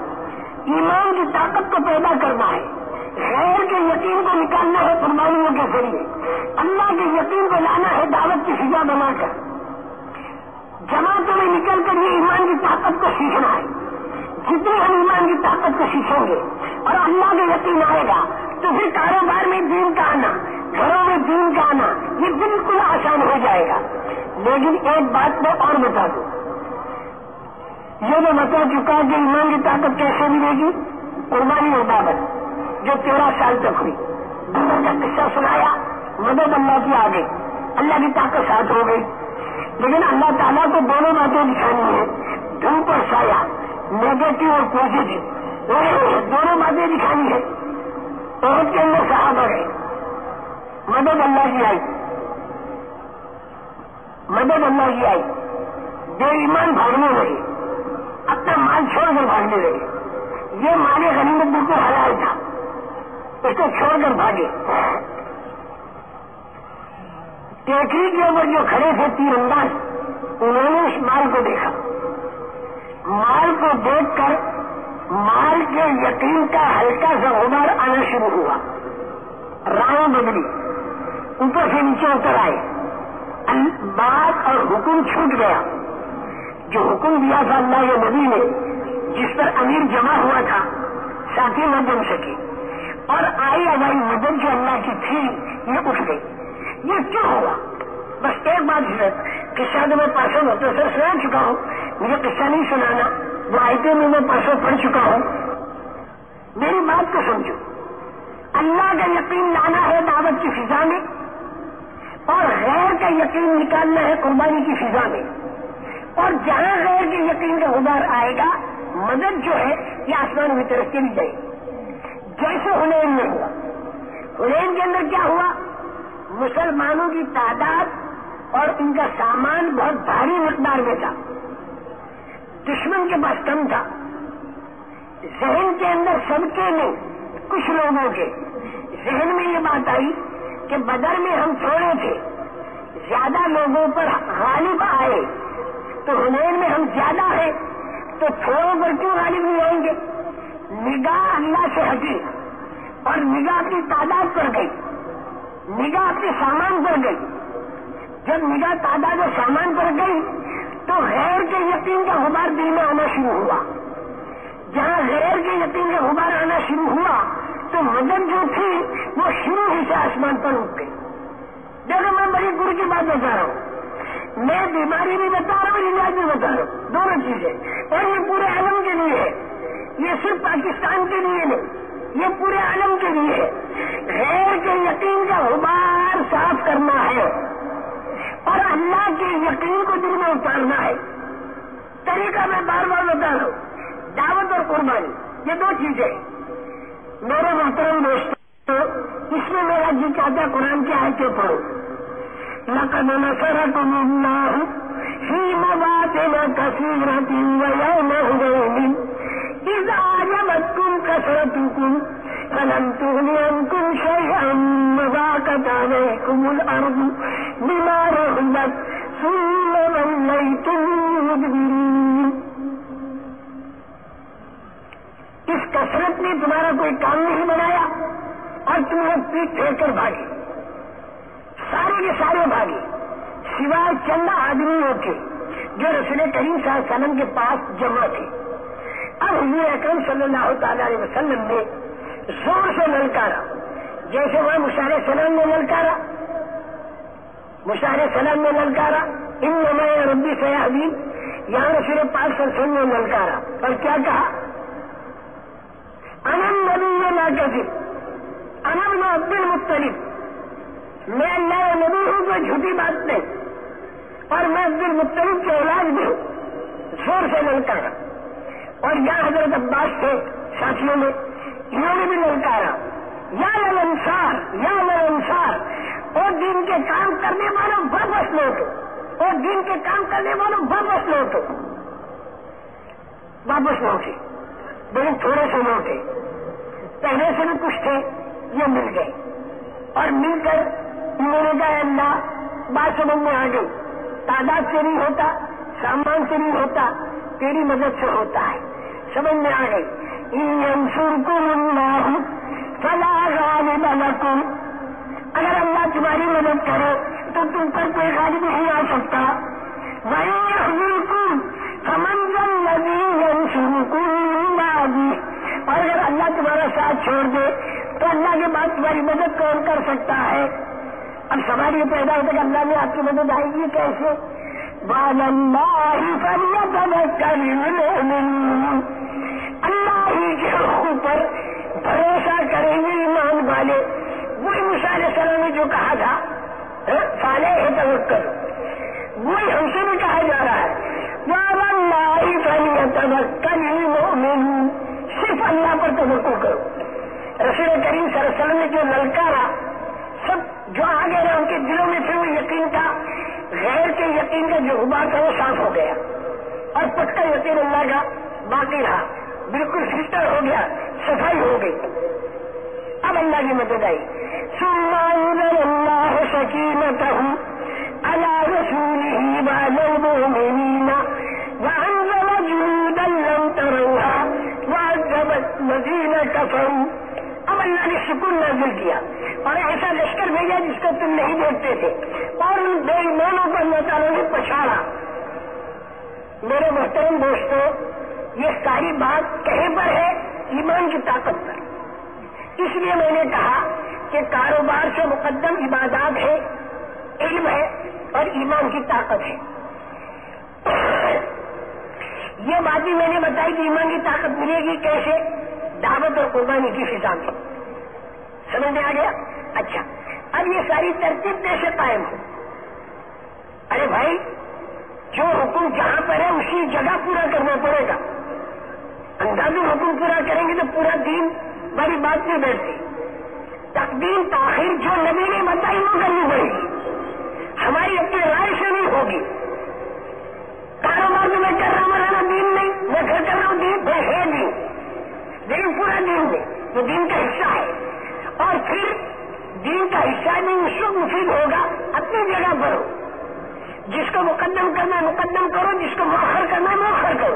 ایمان کی طاقت کو پیدا کرنا ہے۔ غیر کے یقین کو نکالنا ہے قربانیوں کے ذریعے۔ اللہ کے یقین کو لانا ہے دعوت کی فضا بنا کر۔ جماعتوں میں نکل کر یہ ایمان کی طاقت کو سیکھنا ہے۔ جتنی یعنی ہم ایمان کی طاقت کو سیکھیں گے اور اللہ کا یقین آئے گا تو پھر کاروبار میں دین کا آنا، گھروں میں دین کا آنا، یہ بالکل آسان ہو جائے گا۔ لیکن ایک بات میں اور بتا دوں۔ یہ میں بتا چکا کہ ایمان کی طاقت کیسے ملے گی؟ قربانی اور بابت جو تیرہ سال تک ہوئی۔ کا قصہ سنایا، مدد اللہ کی آ گئی اللہ کی طاقت ساتھ ہو گئی۔ لیکن اللہ تعالیٰ کو دونوں باتیں دکھانی ہے دھوپ اور سایہ۔ نیگیٹو اور پوزیٹو دونوں باتیں دکھانی ہے عورت کے اندر صاحب ہے مدد اللہ کی آئی۔ مدد اللہ کی آئی۔ بے ایمان بھاگنے لگے۔ اپنا مال چھوڑ کر بھاگنے لگے۔ یہ مانے غنیمت بالکل حلال تھا۔ اس کو چھوڑ کر بھاگے۔ ٹیکری کے اوپر جو کھڑے تھے تیر انداز، انہوں نے اس مال کو دیکھا۔ مال کو دیکھ کر مال کے یقین کا ہلکا سا غبار آنا شروع ہوا۔ رائے بدلی اوپر سے نیچے اتر آئے۔ بات اور حکم چھوٹ گیا۔ جو حکم دیا تھا اللہ کے نبی نے، جس پر امیر جمع ہوا تھا، ساتھی نہ بن سکے۔ اور آئی اگائی مدد جو اللہ کی تھی، یہ اٹھ گئی۔ یہ کیوں ہوا؟ بس ایک بات قصہ جو میں پاسوں ہوتے سر سنا چکا ہوں، مجھے قصہ نہیں سنانا، وہ آئی پی میں میں پاسوں پڑھ چکا ہوں۔ میری بات کو سمجھو، اللہ کا یقین لانا ہے دعوت کی فضا میں، اور غیر کا یقین نکالنا ہے قربانی کی فضا میں۔ اور جہاں غیر کے یقین کا غبار آئے گا، مدد جو ہے، یہ آسمان کی طرف چلی جائے گی۔ جیسے ہنین میں ہوا۔ ہنین کے اندر کیا ہوا؟ مسلمانوں کی تعداد اور ان کا سامان بہت بھاری مقدار میں تھا۔ دشمن کے پاس کم تھا۔ ذہن کے اندر سب کے نہیں کچھ لوگوں کے ذہن میں یہ بات آئی کہ بدر میں ہم تھوڑے تھے۔ زیادہ لوگوں پر غالب آئے۔ تو ہنین میں ہم زیادہ ہیں۔ تو تھوڑوں پر کیوں غالب نہیں آئیں گے؟ نگاہ اللہ سے ہٹی۔ اور نگاہ اپنی تعداد پر گئی۔ نگاہ اپنے سامان پر گئی۔ جب نگاہ تعداد سامان پر گئی تو غیر کے یقین کا غبار دل میں آنا شروع ہوا۔ جہاں غیر کے یقین کا غبار آنا شروع ہوا تو مدد جو تھی وہ شروع ہی سے آسمان پر اٹھ گئی۔ دیکھو میں بڑی گر کی بات بتا رہا ہوں۔ میں بیماری بھی بتا رہا ہوں علاج بھی بتا رہا ہوں۔ دونوں چیزیں۔ اور یہ پورے عالم کے لیے ہے۔ یہ صرف پاکستان کے لیے نہیں، یہ پورے عالم کے لیے ہے۔ غیر کے یقین کا غبار صاف کرنا ہے۔ اور اللہ کے یقین کو دل میں اتارنا ہے۔ طریقہ میں بار بار بتا رہا ہوں دعوت اور قربانی، یہ دو چیزیں میرے محترم دوستوں اس میں میرا جی چاہتا قرآن کی آئے کے پڑھو۔ لقد نصركم الله في مواطن كثيرة ويوم هدين إذ أعجبتكم كثرتكم فلم تغن عنكم شيئا وضاقت عليكم الأرض بما رغبت ثم وليتم مدبرين اس کثرت نے تمہارا کوئی کام نہیں بنایا اور تمہیں پیٹ پھیر کر بھاگی سارے کے سارے بھاگے۔ سوائے چند آدمیوں کے جو رسول کریم صلی اللہ علیہ وسلم کے پاس جمع تھے۔ اب حضور اکرم صلی اللہ تعالی علیہ وسلم نے زور سے للکارا۔ جیسے وہ مشار سلم نے للکارا۔ مشار سلم نے للکارا۔ ان نمائ ربی سیاحبین یہاں رسول پاک صلی نے للکارا۔ اور کیا کہا؟ انم نبی نہ کسی انم نہ عبد المختلف میں اللہ نبی ہوں کوئی جھوٹی بات نہیں۔ اور میں عبد المختلف کے علاج بھی ہوں۔ زور سے للکارا۔ اور یا حضرت عباس تھے ساتھیوں میں۔ انہوں نے بھی للکارا یا للنسار یا للنسار اور دین کے کام کرنے والوں واپس لوٹو اور دین کے کام کرنے والوں واپس لوٹو واپس لوٹے بڑے تھوڑے سے لوٹے پہلے سے بھی کچھ تھے یہ مل گئے۔ اور مل کر انہوں نے کہا، اللہ، بات سمجھ میں آ گئی۔ تعداد سے نہیں ہوتا، سامان سے نہیں ہوتا، تیری مدد سے ہوتا ہے۔ سمجھ میں آ گئی۔ اللہ فلا غالب لکم اگر اللہ تمہاری مدد کرے تو تم پر کوئی غالب نہیں آ سکتا۔ وہی سمندر ندی اور اگر اللہ تمہارا ساتھ چھوڑ دے تو اللہ کے بعد تمہاری مدد کون کر سکتا ہے؟ اب سوال یہ پیدا ہوتا کہ اللہ میں آپ کی مدد آئے گی کیسے؟ اللہ ہی کے اوپر بھروسہ کریں گے ایمان والے. وہی مثال سلام نے جو کہا تھا ہاں، سالے ہے توکل. وہی ہم سے بھی کہا جا رہا ہے. صرف اللہ پر توقع کرو. رسول کریم صلی اللہ علیہ وسلم نے جو للکارا سب جو آگے رہے، ان کے دلوں میں پھر وہ یقین تھا غیر کے یقین کا جو غبار تھا، وہ صاف ہو گیا۔ اور پکا یقین اللہ کا باقی رہا۔ بالکل فلٹر ہو گیا، صفائی ہو گئی۔ اب اللہ کی مدد آئی۔ اللہ شکیمت ہوں اللہ رسول ہی والمؤمنین وانزل جنودا لم تروها وعذب الذين كفروا اب اللہ نے سکون نازل کیا اور ایسا لشکر بھیجا جس کو تم نہیں دیکھتے تھے۔ ان بے ایمانوں پر اللہ تعالیٰ نے پچھاڑا۔ میرے محترم دوستوں یہ ساری بات کہیں پر ہے؟ ایمان کی طاقت پر۔ اس لیے میں نے کہا کہ کاروبار سے مقدم عبادات ہے، علم ہے اور ایمان کی طاقت ہے۔ یہ بات بھی میں نے بتائی کہ ایمان کی طاقت ملے گی کیسے؟ دعوت اور قربانی کی فضا میں۔ سمجھ میں آ گیا؟ اچھا اب یہ ساری ترتیب کیسے قائم ہو؟ ارے بھائی، جو حکم جہاں پر ہے، اسی جگہ پورا کرنا پڑے گا۔ اندازی حکم پورا کریں گے تو پورا دین بڑی بات نہیں بیٹھتی۔ تقدیم تاخیر جو نبی نے بتائی وہ کرنی پڑے گی۔ ہماری اپنی رائے سے نہیں ہوگی۔ کاروبار میں میں کر رہا ہوں دین نہیں۔ دیکھ کر رہا ہوں، دین وہ ہے دین۔ لیکن پورا دین دے وہ دین کا حصہ ہے۔ اور پھر دین کا حصہ بھی اس وقت مفید ہوگا، اپنی جگہ پر۔ ہو جس کو مقدم کرنا مقدم کرو، جس کو مؤخر کرنا مؤخر کرو۔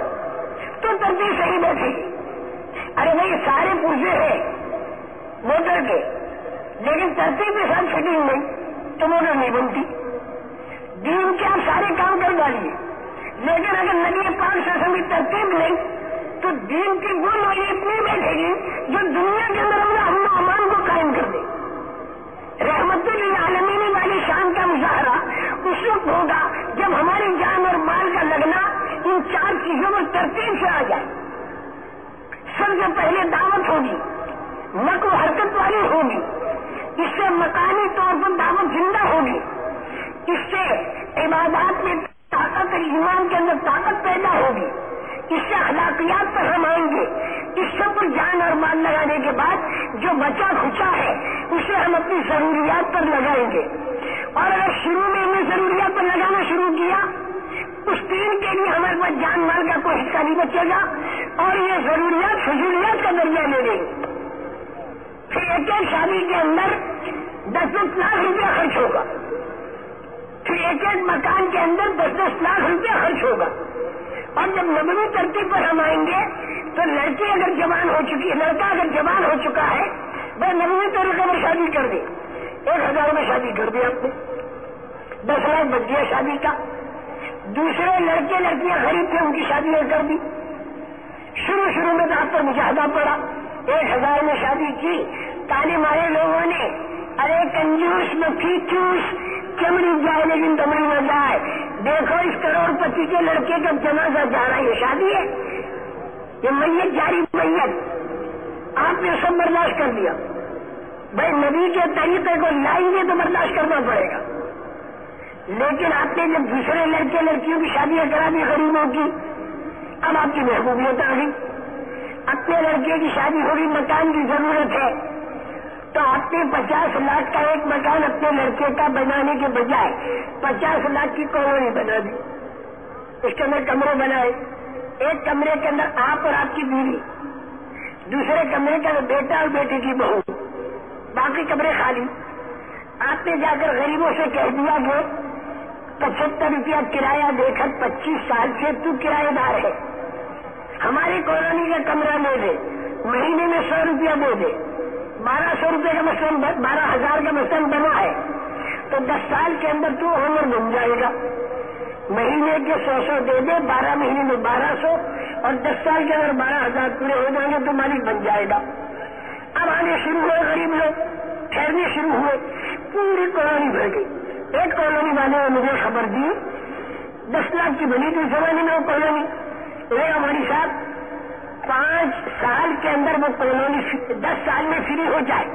تو ترتیب صحیح بیٹھے گی ارے بھائی سارے پورزے ہیں۔ موٹر کے لیکن ترتیب کے ساتھ فٹنگ نہیں۔ تو موٹر نہیں بنتی۔ دین کے آپ سارے کام کر ڈالیے۔ لیکن اگر نبی پانچ سو سمی ترتیب نہیں، تو دین کی وہ نوعی اتنی بیٹھے گی جو دنیا کے اندر اپنے امن و امان کو قائم کر دے۔ رحمت عالمینی والی شان کا مظاہرہ، اس وقت ہوگا جب ہماری جان اور مال کا لگنا ان ترتیب سے آ جائے سب سے پہلے دعوت ہوگی نقل حرکت والی ہوگی، اس سے مکانی طور پر دعوت زندہ ہوگی۔ اس سے عبادات میں طاقت، ایمان کے اندر طاقت پیدا ہوگی۔ اس سے اخلاقیات پر ہم آئیں گے۔ اس سب پر جان اور مال لگانے کے بعد جو بچا کھچا ہے، اسے ہم اپنی ضروریات پر لگائیں گے۔ اور اگر شروع میں ہم نے ضروریات پر لگانا شروع کیا اس تین کے لیے ہمارے پاس جان مال کا کوئی حصہ نہیں بچے گا اور یہ ضروریات، فضولیات کا درجہ لے لیں گے پھر ایک ایک شادی کے اندر دس دس لاکھ روپیہ خرچ ہوگا۔ پھر ایک ایک مکان کے اندر دس دس لاکھ روپیہ خرچ ہوگا۔ اور جب نبوی ترتیب پر ہم آئیں گے تو لڑکی اگر جوان ہو چکی ہے لڑکا اگر جوان ہو چکا ہے، وہ نبوی طریقے میں شادی کر دی ایک ہزار میں شادی کر دی آپ نے دس لاکھ بچ گیا شادی کا۔ دوسرے لڑکے لڑکیاں غریب تھے، ان کی شادی کر دی۔ شروع شروع میں تو آپ کو مشاہدہ پڑا۔ ایک ہزار میں شادی کی۔ تالی مارے لوگوں نے۔ ارے کنجوس مکھی چوس چمڑی جائے لیکن تمڑی نہ جائے۔ دیکھو اس کروڑ پتی کے لڑکے کا جنازہ جا رہا یہ شادی ہے۔ یہ میت، جاری میت۔ آپ نے سب برداشت کر دیا۔ بھائی نبی کے طریقے کو لائیں گے تو برداشت کرنا پڑے گا۔ لیکن آپ نے جب دوسرے لڑکے لڑکیوں کی شادیاں کرا دی غریبوں کی، اب آپ کی محبوبیت آ گئی۔ اپنے لڑکے کی شادی ہوگی مکان کی ضرورت ہے۔ تو آپ نے پچاس لاکھ کا ایک مکان اپنے لڑکے کا بنانے کے بجائے پچاس لاکھ کی کالونی بنا دی۔ اس کے اندر کمرے بنائے۔ ایک کمرے کے اندر آپ اور آپ کی بیوی۔ دوسرے کمرے کے اندر بیٹا اور بیٹے کی بہو۔ باقی کمرے خالی۔ آپ نے جا کر غریبوں سے کہہ دیا کہ پچہتر روپیہ کرایہ دے کر پچیس سال سے تو کرایہ دار ہے۔ ہماری کالونی کا کمرہ لے دے مہینے میں سو روپیہ دے دے۔ بارہ سو روپے کا مسلم بارہ ہزار کا مسلم بنا ہے۔ تو دس سال کے اندر تو عمر بن جائے گا۔ مہینے کے سو سو دے دے، بارہ مہینے میں بارہ سو۔ اور دس سال کے اندر بارہ ہزار پورے ہو جائیں گے تو مالک بن جائے گا۔ اب آنے شروع ہوئے غریب لوگ، ٹھہرنے شروع ہوئے۔ پوری کالونی بھر گئی۔ ایک کالونی والے نے مجھے خبر دی، دس لاکھ کی بنی تھی زمانے میں وہ کالونی ہماری صاحب، پانچ سال کے اندر وہ کالونی دس سال میں فری ہو جائے۔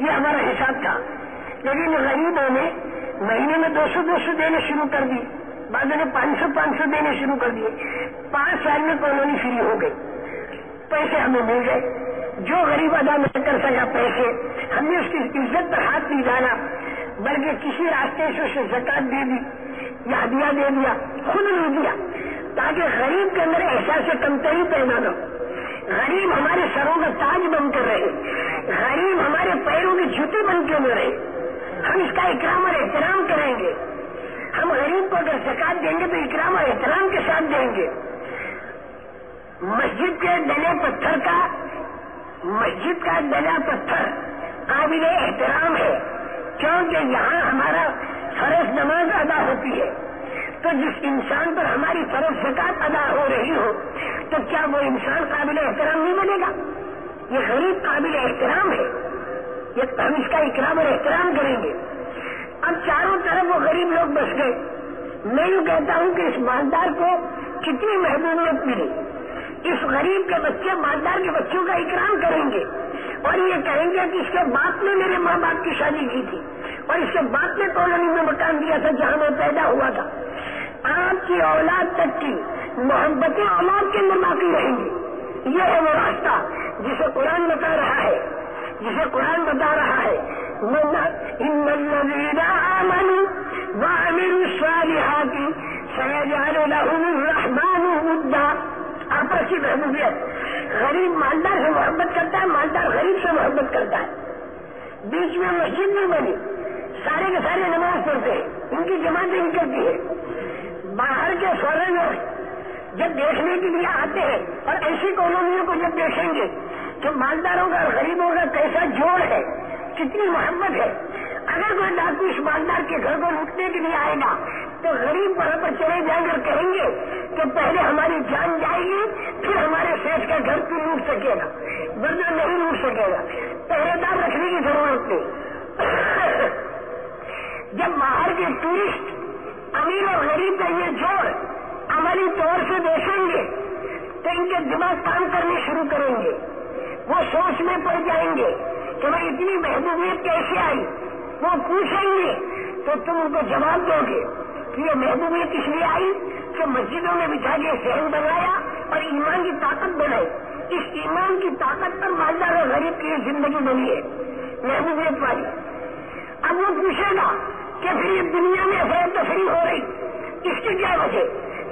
یہ ہمارا حساب تھا۔ لیکن غریبوں نے مہینے میں دو سو دو سو دینے شروع کر دی۔ بعد نے پانچ سو پانچ سو دینے شروع کر دیے۔ پانچ سال میں کالونی فری ہو گئی۔ پیسے ہمیں مل گئے۔ جو غریب ادا نہیں کر سکا پیسے، ہم نے اس کی عزت پر ہاتھ نہیں ڈالا، بلکہ کسی راستے سے اسے زکات دے دی یا دیا دے دیا، خود نہیں دیا، تاکہ غریب کے اندر احساس کمتری پیدا نہ ہو۔ غریب ہمارے سروں کا تاج بن کر رہے۔ غریب ہمارے پیروں کی جوتی بن کے رہے۔ ہم اس کا اکرام اور احترام کریں گے۔ ہم غریب کو اگر زکات دیں گے تو اکرام اور احترام کے ساتھ دیں گے۔ مسجد کے ڈلے پتھر کا، مسجد کا ڈلا پتھر قابل احترام ہے، کیونکہ یہاں ہمارا فرض نماز ادا ہوتی ہے۔ تو جس انسان پر ہماری فرض زکات ادا ہو رہی ہو، تو کیا وہ انسان قابل احترام نہیں بنے گا؟ یہ غریب قابل احترام ہے۔ یہ ہم اس کا اکرام اور احترام کریں گے۔ اب چاروں طرف وہ غریب لوگ بس گئے۔ میں یوں کہتا ہوں کہ اس مالدار کو کتنی محبوبیت ملی۔ اس غریب کے بچے، مالدار کے بچوں کا اکرام کریں گے۔ اور یہ کہیں گے کہ اس کے باپ نے میرے ماں باپ کی شادی کی تھی۔ اور اس کے باپ نے کالونی میں مکان دیا تھا جہاں میں پیدا ہوا تھا۔ آپ کی اولاد تک کی محبتیں اولاد کے اندر باقی رہیں گی۔ یہ ہے وہ راستہ جسے قرآن بتا رہا ہے۔ جسے قرآن بتا رہا ہے۔ آپس کی محبوبیت غریب مالدار سے محبت کرتا ہے، مالدار غریب سے محبت کرتا ہے. بیچ میں مسجد نہیں بنی سارے کے سارے نماز پڑھتے ہیں، ان کی جماعتیں نکلتی ہے. باہر کے سولے میں جب دیکھنے کے لیے آتے ہیں، اور ایسی کالونیوں کو جب دیکھیں گے کہ مالداروں کا اور غریبوں کا کیسا جوڑ ہے. کتنی محبت ہے۔ اگر کوئی ڈاکو اس مالدار کے گھر کو لوٹنے کے لیے آئے گا، تو غریب وہاں پر چلے جائیں گے اور کہیں گے کہ پہلے ہماری جان جائے گی، پھر ہمارے شیخ کا گھر تو لوٹ سکے گا۔ ورنہ نہیں لوٹ سکے گا۔ پہرے دار رکھنے کی ضرورت نہیں۔ جب باہر کے ٹورسٹ امیر اور غریب کا یہ جوڑ عملی طور سے دیکھیں گے، تو ان کے دماغ کام کرنے شروع کریں گے۔ وہ سوچ میں پڑ جائیں گے کہ بھائی اتنی محبوبیت کیسے آئی؟ وہ پوچھیں گے، تو تم ان کو جواب دو گے کہ یہ محبوبیت اس لیے آئی کہ مسجدوں میں بچھا کے ذہن بنایا اور ایمان کی طاقت بنائی۔ اس ایمان کی طاقت پر مالدار اور غریب کی زندگی بنی ہے۔ محبوبیت والی۔ اب وہ پوچھے گا کہ پھر یہ دنیا میں افراد تفریح ہو رہی۔ اس کی کیا وجہ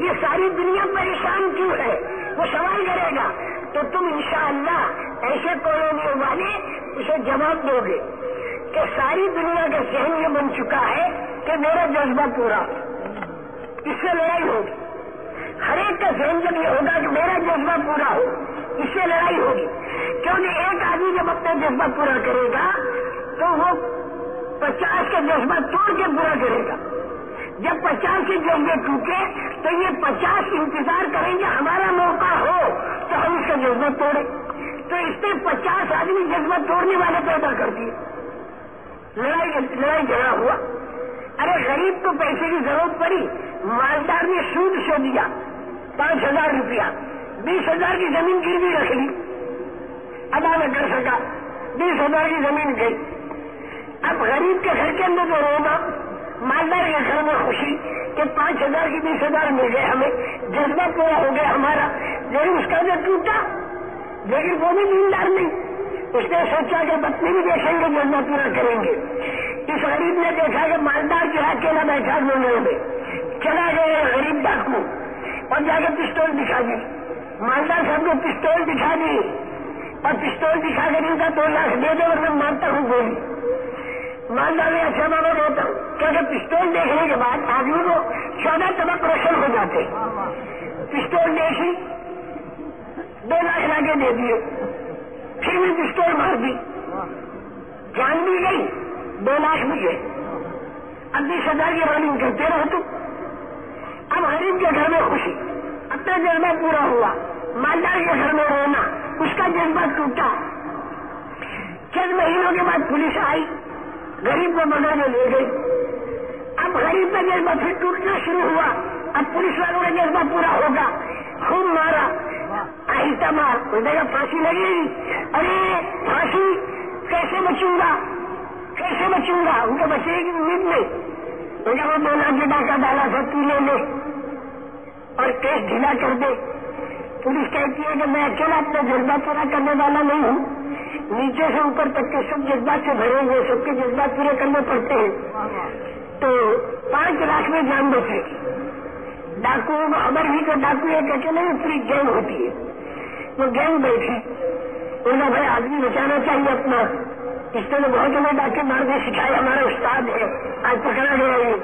یہ ساری دنیا پریشان کیوں ہے؟ وہ سوال کرے گا۔ تو تم انشاءاللہ ایسے کالونیوں والے اسے جواب دو گے کہ ساری دنیا کا ذہن یہ بن چکا ہے کہ میرا جذبہ پورا اس سے لڑائی ہوگی۔ ہر ایک کا ذہن جب یہ ہوگا کہ میرا جذبہ پورا ہو، اس سے لڑائی ہوگی۔ کیونکہ ایک آدمی جب اپنا جذبہ پورا کرے گا تو وہ پچاس کا جذبہ توڑ کے پورا کرے گا۔ جب پچاس کے جذبے ٹوٹے تو یہ پچاس انتظار کریں گے ہمارا موقع ہو تو ہم اس کا جذبہ توڑے تو اس سے پچاس آدمی جذبہ توڑنے والے پیدا کر دیے۔ لڑائی لڑائی جھگڑا ہوا۔ ارے غریب کو پیسے کی ضرورت پڑی۔ مالدار نے سود سے دیا، پانچ ہزار روپیہ۔ بیس ہزار کی زمین گروی رکھ لی۔ ادا نہ کر سکا بیس ہزار کی زمین گئی۔ اب غریب کے گھر کے اندر تو رونا مالدار کے گھر میں خوشی کہ پانچ ہزار کی بیس ہزار مل گئے ہمیں، جذبہ پورا ہو گیا ہمارا۔ لیکن اس کا جو ٹوٹا، لیکن وہ بھی دیندار نہیں۔ اس نے سوچا کہ بتنی بھی دیکھیں گے جذبہ پورا کریں گے۔ اس غریب نے دیکھا کہ مالدار جو ہے، اکیلا بیٹھا منگل میں۔ چلا گیا غریب ڈاکو اور جا کے پستول دکھا دی۔ مالدار صاحب کو پستول دکھا دی۔ اور پستول دکھا کر ان کا دو لاکھ دے دے اور میں مانتا ہوں گولی مالدار نے اچھا بابا رہتا ہوں کیونکہ پستول دیکھنے کے بعد آدمی کو چودہ طبق روشن ہو جاتے پستول دیکھی، دو لاکھ لا کے دے دیے، پھر بھی پستول مار دی۔ جان بھی گئی، دو لاکھ بھی گئے۔ اب بیس ہزار کی رننگ کرتے رہو تو۔ اب غریب کے گھر میں خوشی، اپنا جذبہ پورا ہوا۔ مالدار کے گھر میں رونا، اس کا جذبہ ٹوٹا۔ چند مہینوں کے بعد پولیس آئی۔ غریب کو بنانے لے گئی۔ اب غریب کا جذبہ پھر ٹوٹنا شروع ہوا۔ اب پولیس والوں کا جذبہ پورا ہوگا۔ خوب مارا۔ آہستہ مار۔ اس جگہ پھانسی لگے گی ارے، پھانسی کیسے بچوں گا؟ کیسے بچوں گا؟ ان کو بچے گی امید نہیں وہ دو لاکھ کے جی ڈاکہ ڈالا تھا تو لے اور کیس ڈھیلا کر دے۔ پولیس کہتی ہے کہ میں اکیلا اپنا جذبہ پورا کرنے والا نہیں ہوں۔ نیچے سے اوپر تک کے سب جذبات سے بھرے ہوئے، سب کے جذبات پورے کرنے پڑتے ہیں۔ تو پانچ لاکھ میں جان بچے ڈاکو کو خبر بھی کہ ڈاکو ایک اکیلے میں پوری گینگ ہوتی ہے۔ وہ گینگ بیٹھی انہیں بھائی آدمی بچانا چاہیے اپنا۔ اس نے بہت ہمیں ڈاکے مارنے سکھائے، ہمارا استاد ہے۔ آج پکڑا گیا یہ۔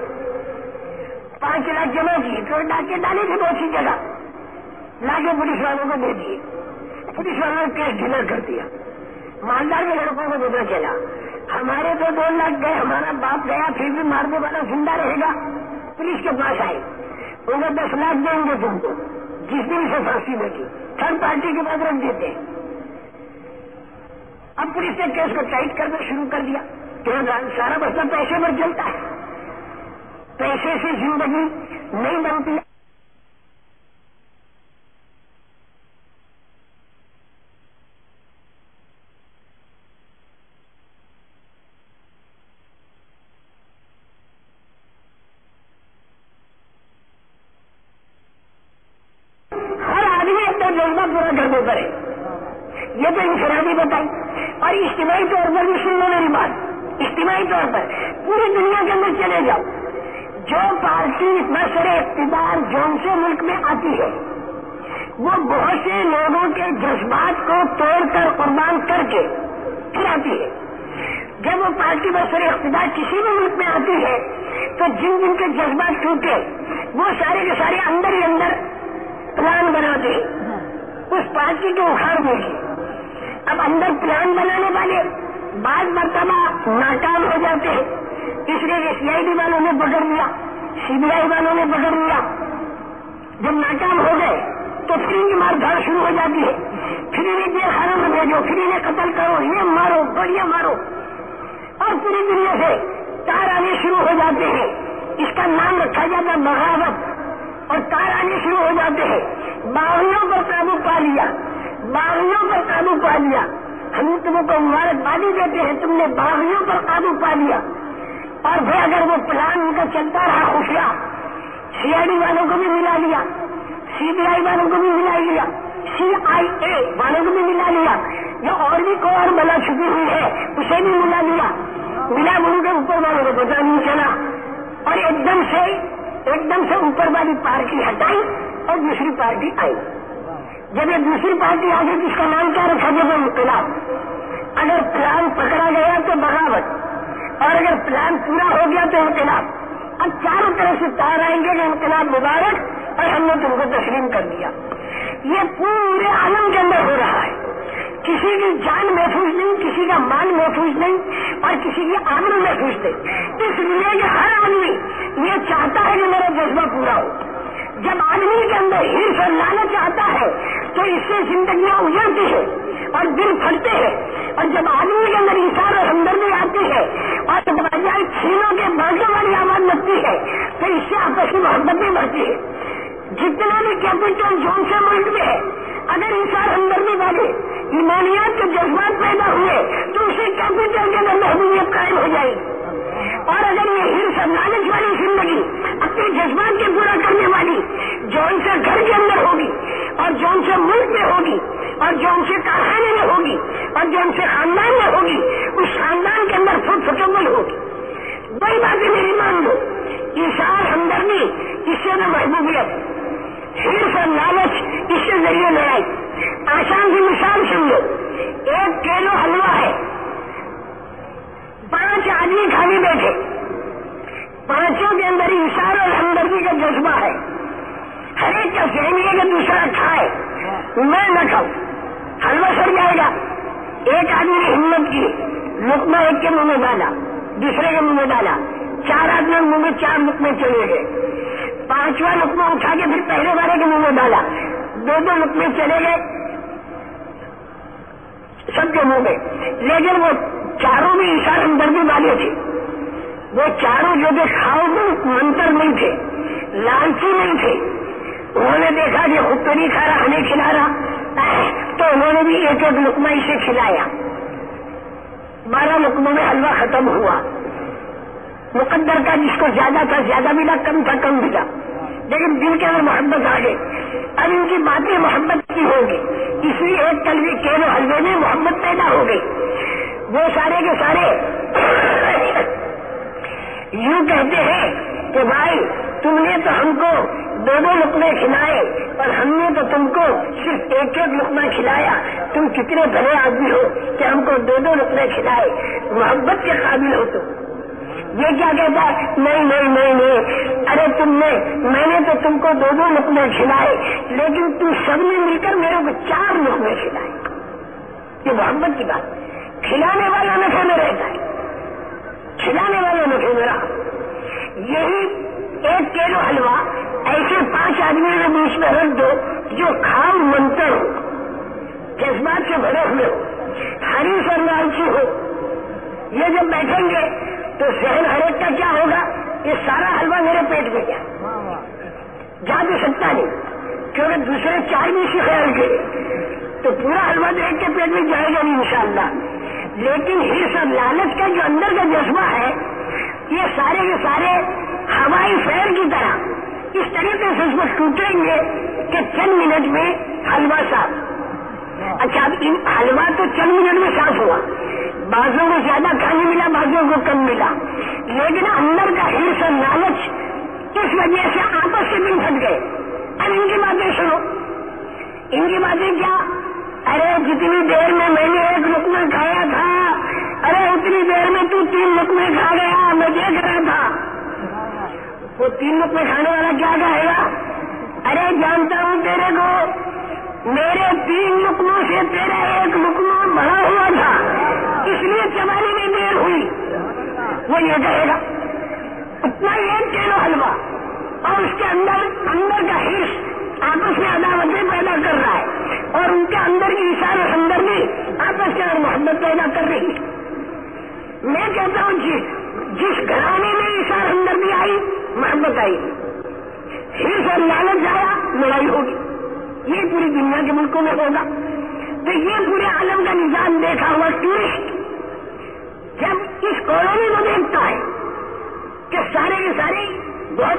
پانچ لاکھ جمع کی پھر ڈاکے ڈالے تھے بہت سی جگہ۔ لا کے پولیس والوں کو دے دیے پولیس والوں نے کیس ڈھیلا کر دیا۔ مالدار کے لڑکوں کو پتا چلا۔ ہمارے تو دو لاکھ گئے، ہمارا باپ گیا، پھر بھی مارنے والا زندہ رہے گا۔ پولیس کے پاس آئے۔ انہیں دس لاکھ دیں گے تم کو۔ جس دن سے پھانسی لگی، تھرڈ پارٹی کے بعد رکھ دیتے۔ اب پولیس نے کیس کو ٹائٹ کرنا شروع کر دیا۔ سارا مسئلہ پیسے پر چلتا ہے۔ پیسے سے زندگی نہیں بنتی ہر آدمی اپنا جذبہ پورا کرنے پڑے یہ تو انفرادی بتائی اور اجتماعی طور پر بھی سن لو میری بات۔ اجتماعی طور پر پوری دنیا کے اندر چلے جاؤ۔ جو پارٹی نسر اقتدار جون سے ملک میں آتی ہے، وہ بہت سے لوگوں کے جذبات کو توڑ کر قربان کر کے پھر آتی ہے۔ جب وہ پارٹی بسر اقتدار کسی بھی ملک میں آتی ہے، تو جن جن کے جذبات ٹوٹے، وہ سارے کے سارے اندر ہی اندر پلان بناتے ہیں اس پارٹی کو اکھاڑنے کی اب اندر پلان بنانے والے بعض مرتبہ ناکام ہو جاتے ہیں۔ اس لیے سی آئی ڈی والوں نے پکڑ لیا۔ سی بی آئی والوں نے پکڑ لیا۔ جب ناکام ہو گئے تو فری مار دھاڑ شروع ہو جاتی ہے۔ فری نے دیر خانوں میں بھیجو فری نے قتل کرو یہ مارو بڑھیا مارو۔ اور پوری دنیا سے تار آنے شروع ہو جاتے ہیں۔ اس کا نام رکھا جاتا ہے بغاوت۔ اور تار آنے شروع ہو جاتے ہیں۔ باغیوں پر قابو پا لیا۔ باغیوں پر قابو پا لیا۔ ہم تم کو مبارکبادی دیتے ہیں، تم نے باغیوں پر قابو پا لیا۔ اور پھر اگر وہ پلان ان کا چلتا رہا خفیہ سی آئی ڈی والوں کو بھی ملا لیا۔ سی بی آئی والوں کو بھی ملا لیا۔ سی آئی اے والوں کو بھی ملا لیا۔ جو اور بھی کو اور بلا چھپی ہوئی ہے، اسے بھی ملا لیا۔ ملا بولوں کے اوپر والوں کو پتا نہیں چلا۔ اور ایک دم سے ایک دم سے اوپر والی پارٹی ہٹائی اور دوسری پارٹی آئی۔ جب یہ دوسری پارٹی آ گئی تو اس کا نام کیا رکھا؟ جائے انقلاب۔ اگر پلان پکڑا گیا تو بغاوت۔ اور اگر پلان پورا ہو گیا تو انقلاب۔ اب چاروں طرف سے تار آئیں گے کہ انقلاب مبارک اور ہم نے تم کو تسلیم کر دیا۔ یہ پورے عالم کے اندر ہو رہا ہے۔ کسی کی جان محفوظ نہیں، کسی کا مال محفوظ نہیں اور کسی کی آمد محفوظ نہیں۔ اس لیے کہ ہر آدمی یہ چاہتا ہے کہ میرا جذبہ پورا ہو۔ جب آدمی کے اندر ہرس اور لالچ آتا ہے، تو اس سے زندگیاں اجڑتی ہے اور دل پھٹتے ہیں۔ اور جب آدمی کے اندر انسان اور ہمدردی آتی ہے اور جب چھینوں کے بانٹنے والی آواز لگتی ہے، تو اس سے آپس میں محبت بھی بڑھتی ہے۔ جتنے بھی کیپٹل جون سے ملک میں ہے اگر انسان ہمدردی والے ایمانیات کے جذبات پیدا ہوئے، تو اسے کیپٹل کے اندر محبوبیت قائم ہو جائے گی۔ اور اگر یہ ہرس اور لالچ والی زندگی اپنے جذبات کے پورا کرنے والی جون سے گھر کے اندر ہوگی، اور جون سے ملک میں ہوگی، اور جون سے کارخانے میں ہوگی، اور جون سے خاندان میں ہوگی، اس خاندان کے اندر فٹ فٹیبل ہوگی۔ وہی باتیں میری مان لو اشار ہمدردی اس سے میں محبوبیت ہرس اور لالچ اس کے ذریعے لڑائی۔ آسان کی مثال سمجھو ایک کیلو حلوہ ہے۔ پانچ آدمی کھانے بیٹھے۔ پانچوں کے اندر انسان اور ہمدردی کا جذبہ ہے۔ ہر ایک کا ذہن یہ کہ دوسرا کھائے۔ میں نہ کھاؤں۔ حلوہ سڑ جائے گا۔ ایک آدمی نے ہمت کی۔ لکما ایک کے منہ میں ڈالا۔ دوسرے کے منہ میں ڈالا۔ چار آدمی منہ میں چار لکمے چلے گئے۔ پانچواں لکما اٹھا کے پھر پہلے والے کے منہ میں ڈالا۔ دو دو لکمے چلے گئے۔ سب کے منہ میں۔ لیکن وہ چاروں بھی اشار ہمدردی والے تھے۔ وہ چاروں جو کہ کھاؤ تو منتر نہیں تھے، لالچی نہیں تھے۔ انہوں نے دیکھا کہ خود تو نہیں کھا رہا، ہمیں کھلا رہا۔ تو انہوں نے بھی ایک ایک لکما اسے کھلایا۔ بارہ لکموں میں حلوہ ختم ہوا۔ مقدر کا جس کو زیادہ تھا، زیادہ ملا کم تھا، کم ملا لیکن دل کے اندر محبت آ گئی اب ان کی باتیں محبت کی ہوگی۔ اس لیے ایک کلوی کیلو حلوے میں محبت پیدا ہو گئی۔ وہ سارے کے سارے یوں کہتے ہیں کہ بھائی، تم نے تو ہم کو دو دو لکمے کھلائے اور ہم نے تو تم کو صرف ایک ایک لکما کھلایا۔ تم کتنے بڑے آدمی ہو کہ ہم کو دو دو لکمے کھلائے۔ محبت کے قابل ہو تو یہ کیا کہتا ہے، نہیں نہیں نہیں نہیں، ارے تم نے، میں نے تو تم کو دو دو لکمے کھلائے، لیکن تم سب نے مل کر میرے کو چار لکمے کھلائے. یہ محبت کی بات کھلانے والا نفے میں رہتا ہے۔ کھلانے والا نفے میں رہا۔ یہی ایک کلو حلوہ ایسے پانچ آدمیوں کے بیچ میں رکھ دو جو کھاؤ منتر ہو، جذبات سے بھرے ہوئے ہو، ہری سر لالچی ہو۔ یہ جب بیٹھیں گے تو ذہن ہر ایک کا کیا ہوگا؟ یہ سارا حلوہ میرے پیٹ میں کیا؟ جا بھی سکتا نہیں، کیونکہ دوسرے چار بھی اسی خیال کے تو پورا حلوہ تو ایک کے پیٹ میں جائے گا نہیں انشاءاللہ۔ لیکن یہ سب لالچ کا جو اندر کا جذبہ ہے، یہ سارے کے سارے ہوائی فیر کی طرح اس طریقے سے اس کو ٹوٹیں گے کہ چند منٹ میں حلوہ صاف۔ اچھا اب حلوہ تو چند منٹ میں صاف ہوا۔ بازوں کو زیادہ کھانے ملا، بازوں کو کم ملا۔ لیکن اندر کا ہرس اور لالچ اس وجہ سے آپس سے بھی پھٹ گئے۔ اب ان کی باتیں سنو۔ ان کی باتیں کیا؟ ارے، جتنی دیر میں میں نے ایک لکمہ کھایا تھا، ارے، اتنی دیر میں تو تین لکمے کھا گیا، میں دیکھ رہا تھا۔ وہ تین لکمے کھانے والا کیا کہے گا؟ ارے، جانتا ہوں تیرے کو۔ میرے تین لکموں سے تیرا ایک لکمہ بڑا ہوا تھا۔ اس لیے چبانے میں دیر ہوئی۔ وہ یہ کہے گا، اتنا ایک کلو حلوہ۔ اور اس کے اندر اندر کا حص آپس میں عداوتیں پیدا کر رہا ہے۔ اور ان کے اندر کی اشار و ہمدردی آپس کے اندر محبت پیدا کر رہی ہے۔ میں کہتا ہوں، جس جس گھرانے میں اشار ہمدردی آئی، محبت آئی۔ حص اور لالچ آیا، لڑائی ہوگی۔ یہ پوری دنیا کے ملکوں میں ہوگا۔ تو یہ پورے عالم کا نظام دیکھا ہوا ٹورسٹ جب اس کالونی کو دیکھتا ہے کہ سارے کے سارے بہت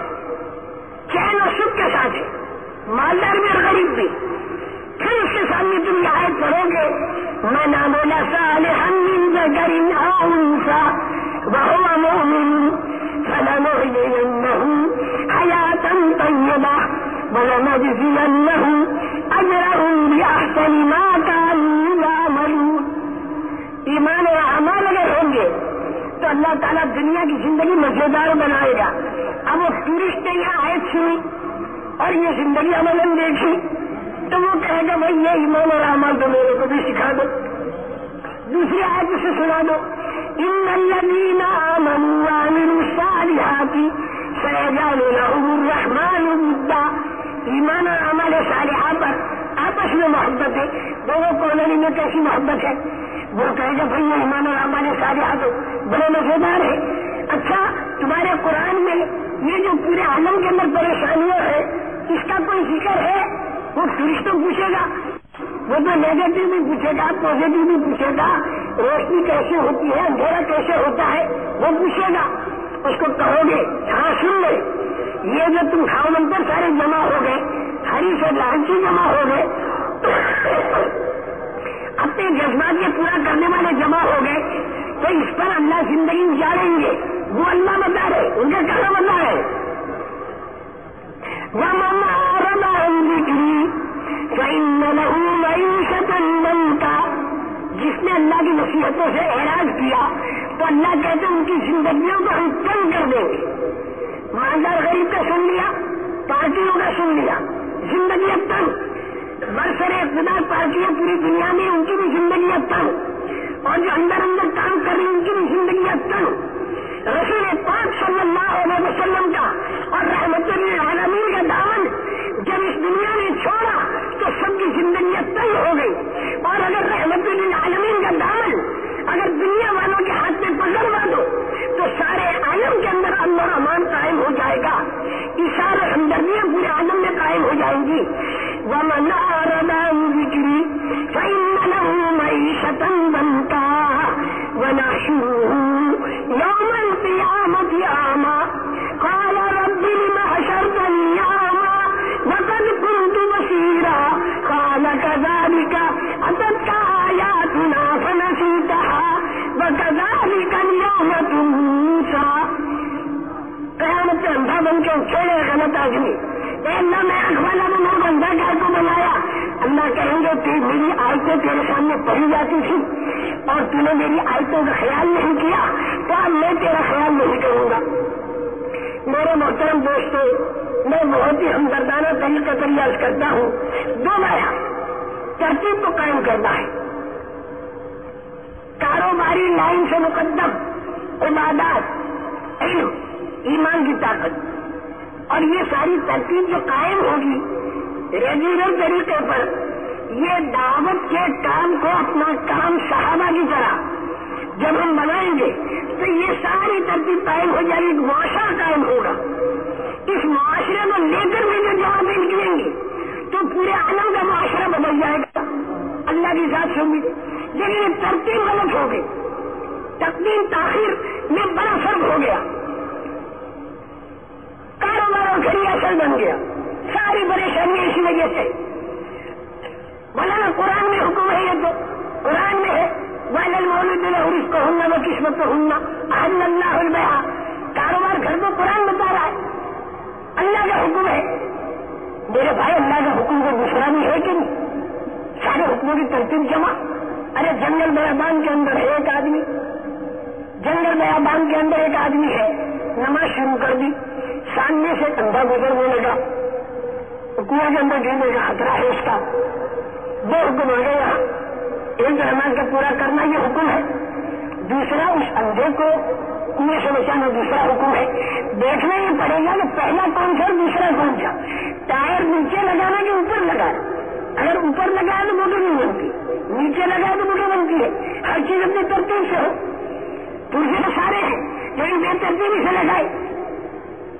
چین اور سکھ کے ساتھ ہے مالدار بھی اور غریب بھی۔ پھر اس کے سامنے تم یہ آیت پڑھو گے میں نہ بولا سال ہم کریں سا بہو مومن فلنحيينهم حياة طيبة ولنجزينهم بأحسن ما كانوا يعملون ایمان اور اعمال اگر ہوں گے، تو اللہ تعالیٰ دنیا کی زندگی مزیدار بنائے گا۔ اب وہ ٹورسٹ نے یہ آیت سنی اور یہ زندگی عمل دیکھی۔ تو وہ کہے گا، بھائی، یہ ایمان اور اعمال تو میرے کو بھی سکھا دو۔ دوسری آیت اسے سنا دو۔ ان الذين امنوا وعملوا الصالحات سيجعل لهم الرحمن ودا ایمان اور عمل صالحہ پر آپس میں محبت ہے۔ دونوں کالونی میں کیسی محبت ہے۔ وہ کہے گا بھائی یہ ایمان اور عمل صالحہ تو بڑے مزیدار ہے اچھا تمہارے قرآن میں یہ جو پورے عالم کے اندر پریشانیاں ہیں، اس کا کوئی ذکر ہے؟ وہ فرشتوں پوچھے گا۔ وہ تو نیگیٹو بھی پوچھے گا پازیٹو بھی پوچھے گا۔ روشنی کیسے ہوتی ہے؟ اندھیرا کیسے ہوتا ہے؟ وہ پوچھے گا۔ اس کو کہو گے ہاں سن لے. یہ جو تم کھاؤ منتر سارے جمع ہو گئے، ہری سے لالچی جمع ہو گئے، اپنے جذبات کے پورا کرنے والے جمع ہو گئے، تو اس پر اللہ زندگی اجاڑیں گے۔ وہ اللہ بتا رہے ان کا کہنا بتا رہے وہ جس نے اللہ کی نصیحتوں سے اعراض کیا تو اللہ کہتے ان کی زندگیوں کو ہم تنگ کر دیں گے۔ مالدار غریب کا سن لیا، پارٹیوں کا سن لیا، زندگی اب تنگ۔ برسر اقتدار پارٹیاں پوری دنیا میں ان کی بھی زندگی اب تنگ۔ اور جو اندر اندر کام کر رہی ان کی بھی زندگی اب تنگ۔ رسول پاک صلی اللہ علیہ وسلم کا اور رحمت عالمین کا دامن جب اس دنیا نے چھوڑا تو سب کی زندگی تنگ ہو گئی۔ سے اندھا بن کے چھوڑے غلط آدمی۔ اے اللہ، میں آنکھ والا بنا بندہ کر کو بنایا اللہ کہیں گے کہ میری آیتیں تیرے سامنے پڑھی جاتی تھی اور تو نے میری آیتوں کا خیال نہیں کیا، تو اب میں تیرا خیال نہیں کروں گا۔ میرے محترم دوستوں میں بہت ہی ہمدردانہ طریقہ پر کرتا ہوں۔ دو بایا ترتیب کو قائم کرنا ہے۔ کاروباری لائن سے مقدم، عبادات، علم، ایمان کی طاقت۔ اور یہ ساری ترتیب جو قائم ہوگی ریگولر طریقے پر، یہ دعوت کے کام کو اپنا کام صحابہ کی طرح۔ جب ہم بنائیں گے تو یہ ساری ترتیب قائم ہو جائے گی، ایک معاشرہ قائم ہوگا۔ اس معاشرے کو لے کر بھی جو جواب نکلیں گے تو پورے عالم کا معاشرہ بدل جائے گا۔ اللہ کی ذات ہوگی لیکن یہ ترتیب غلط ہو گئی۔ تقدیم تاخیر میں بڑا فرق ہو گیا۔ کاروباروں کے لیے اثر بن گیا۔ ساری پریشانیاں اسی وجہ سے۔ مولانا، قرآن میں حکم ہے، یہ تو قرآن میں ہے وائل مولود اس کو ہننا وہ قسمت کو ہننا احل اللہ البیا کاروبار گھر کو قرآن بتا رہا ہے۔ اللہ کا حکم ہے۔ میرے بھائی، اللہ کا حکم کو دوسرا بھی ہے کہ نہیں؟ سارے حکموں کی ترتیب جمع۔ ارے، جنگل بیابان کے اندر ہے ایک آدمی۔ جنگل بیابان کے اندر ایک آدمی ہے۔ نماز شروع کر دی۔ سامنے سے اندھا گزرنے لگا۔ کنویں کے اندر گرنے کا خطرہ ہے اس کا۔ دو حکم آ گئے۔ یہاں ایک نماز کا پورا کرنا یہ حکم ہے، دوسرا اس اندھے کو کنویں سے بچانا دوسرا حکم ہے۔ دیکھنا یہ پڑے گا کہ پہلا کون سا دوسرا کون سا ٹائر نیچے لگانا کہ اوپر لگانا اگر اوپر لگایا تو موٹر نہیں بنتی۔ نیچے لگایا تو موٹر بنتی ہے۔ ہر چیز اپنی ترتیب سے ہو۔ پورے تو سارے ہیں، لیکن بے ترتیبی سے لگائے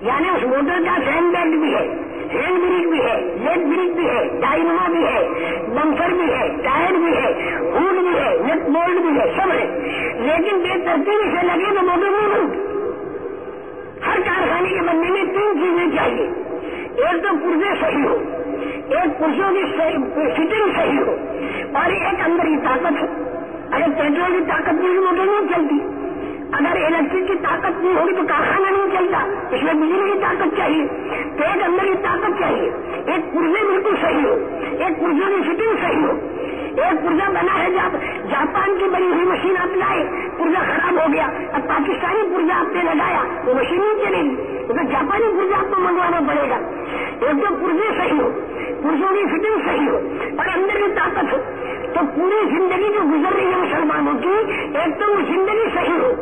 یعنی اس موٹر کا سینڈ بیلٹ بھی ہے، ہینڈ بریک بھی ہے، لیگ بریک بھی ہے ڈائنما بھی ہے بمفر بھی ہے، ٹائر بھی ہے ہوڈ بھی ہے نیٹ بولٹ بھی ہے، سب ہے۔ لیکن بے ترتیبی سے لگے تو موٹر نہیں ہر کارخانے کے بننے میں تین چیزیں چاہیے۔ ایک تو پرزے صحیح ہو ایک پرزوں کی فٹنگ صحیح ہو۔ اور ایک اندر کی طاقت ہو۔ اگر پیٹرول کی طاقت نہیں موٹر نہیں چلتی۔ اگر الیکٹرک کی طاقت نہیں ہوگی تو کارخانہ نہیں چلتا۔ اس میں بجلی کی طاقت چاہیے، پیٹ اندر کی طاقت چاہیے۔ ایک پرزے بالکل صحیح ہو، ایک پرزے کی فٹنگ صحیح ہو۔ ایک پرزا بنا ہے جب جاپان کی بنی ہوئی مشین آپ لائے پرزا خراب ہو گیا۔ اب پاکستانی پرزا آپ نے لگایا، وہ مشین نہیں چلے گی تو جاپانی پرزا آپ کو منگوانا پڑے گا۔ ایک تو پرزے صحیح ہو پرزوں کی فٹنگ صحیح ہو اور اندر کی طاقت ہو۔ تو پوری زندگی جو گزر رہی ہے مسلمانوں کی، ایک تو وہ زندگی صحیح ہو۔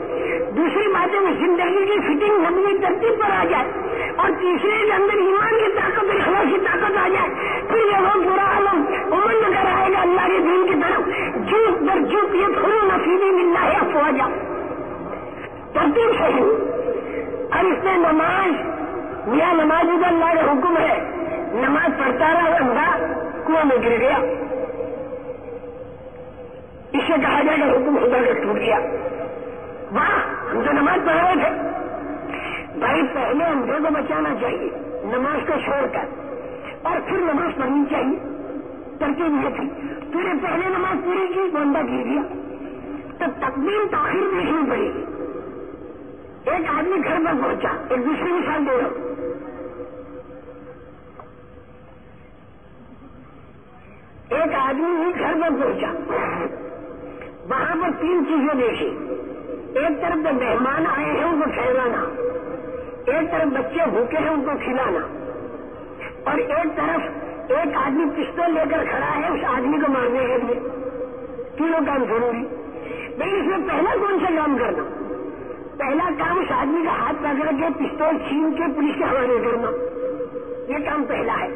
دوسری بات ہے، وہ زندگی کی فٹنگ نبی ترتیب پر آ جائے۔ اور تیسرے اندر ایمان کی طاقت اور کی طاقت آ جائے۔ پھر یہ وہ برا عالم امن کر آئے گا۔ جوت در جوت تھوڑی نصیبی ملنا ہے افواجہ ترتیب صحیح اور اس میں نماز، میاں نماز ادھر اللہ کا حکم ہے، نماز پڑھتا رہا اندھا کنواں میں گر گیا۔ اسے کہا جائے گا حکم خدا کا ٹوٹ گیا۔ واہ، ہم تو نماز پڑھ رہے تھے۔ بھائی، پہلے اندھے کو بچانا چاہیے، نماز کو چھوڑ کر۔ اور پھر نماز پڑھنی چاہیے۔ ترکیب یہ تھی پھر پہلے نماز پوری کی، بندہ گر گیا تو تقدیم تاخیر دیکھنی پڑے گی ایک آدمی گھر پر پہنچا، ایک دوسری مثال دے رہا ہوں ایک آدمی ہی گھر پر پہنچا۔ وہاں پر تین چیزیں دیکھی۔ ایک طرف جو مہمان آئے ہیں، ان کو ٹھہرانا۔ ایک طرف بچے بھوکے ہیں، ان کو کھلانا۔ اور ایک طرف ایک آدمی پستول لے کر کھڑا ہے، اس آدمی کو مارنے کے لیے۔ تینوں کام ضروری۔ لیکن اس میں پہلا کون سا کام کرنا؟ پہلا کام اس آدمی کا ہاتھ پکڑ کے پستول چھین کے پولیس کے حوالے کرنا۔ یہ کام پہلا ہے۔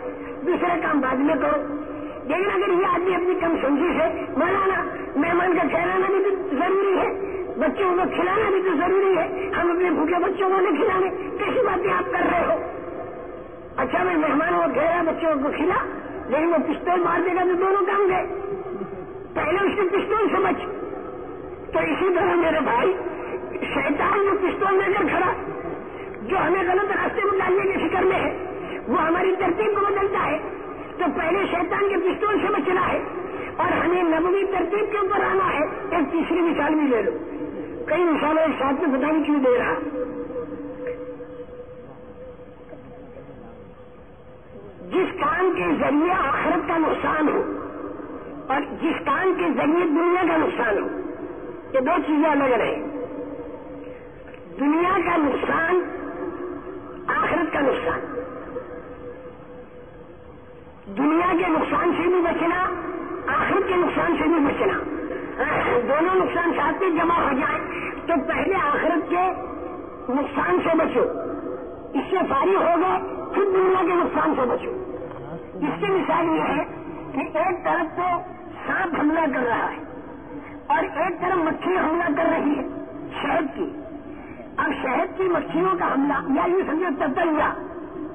دوسرا کام بعد میں کرو۔ لیکن اگر یہ آدمی اپنی کم سمجھی سے مولانا، مہمان کا ٹھہرانا بھی تو ضروری ہے، بچوں کو کھلانا بھی تو ضروری ہے۔ ہم اپنے بھوکے بچوں کو نہیں کھلانے۔ کیسی باتیں آپ کر رہے ہو؟ اچھا میں مہمان کو ٹھہرا بچوں کو کھلا، لیکن وہ پستول مار دے گا تو دونوں کام گئے۔ پہلے اس نے پستول سمجھ۔ تو اسی طرح میرے بھائی، شیطان میں پستول لے کر کھڑا۔ جو ہمیں غلط راستے میں ڈالنے کی فکر میں ہے، وہ ہماری ترتیب کو بدلتا ہے۔ تو پہلے شیطان کے پستول سے بچنا ہے، اور ہمیں نبوی ترتیب کے اوپر آنا ہے۔ ایک تیسری مثال بھی لے لو۔ کئی مثالیں ایک ساتھ میں پتا کیوں دے رہا۔ جس کام کے ذریعے آخرت کا نقصان ہو اور جس کام کے ذریعے دنیا کا نقصان ہو، یہ دو چیزیں الگ رہے دنیا کا نقصان، آخرت کا نقصان۔ دنیا کے نقصان سے بھی بچنا، آخرت کے نقصان سے بھی بچنا۔ دونوں نقصان ساتھ میں جمع ہو جائیں تو پہلے آخرت کے نقصان سے بچو۔ اس سے فارغ ہو گئے پھر دنیا کے نقصان سے بچو۔ اس کی مثال یہ ہے کہ ایک طرف تو سانپ حملہ کر رہا ہے اور ایک طرف مکھی حملہ کر رہی ہے شہد کی۔ اب شہد کی مکھیوں کا حملہ، یا یہ سمجھو تتیا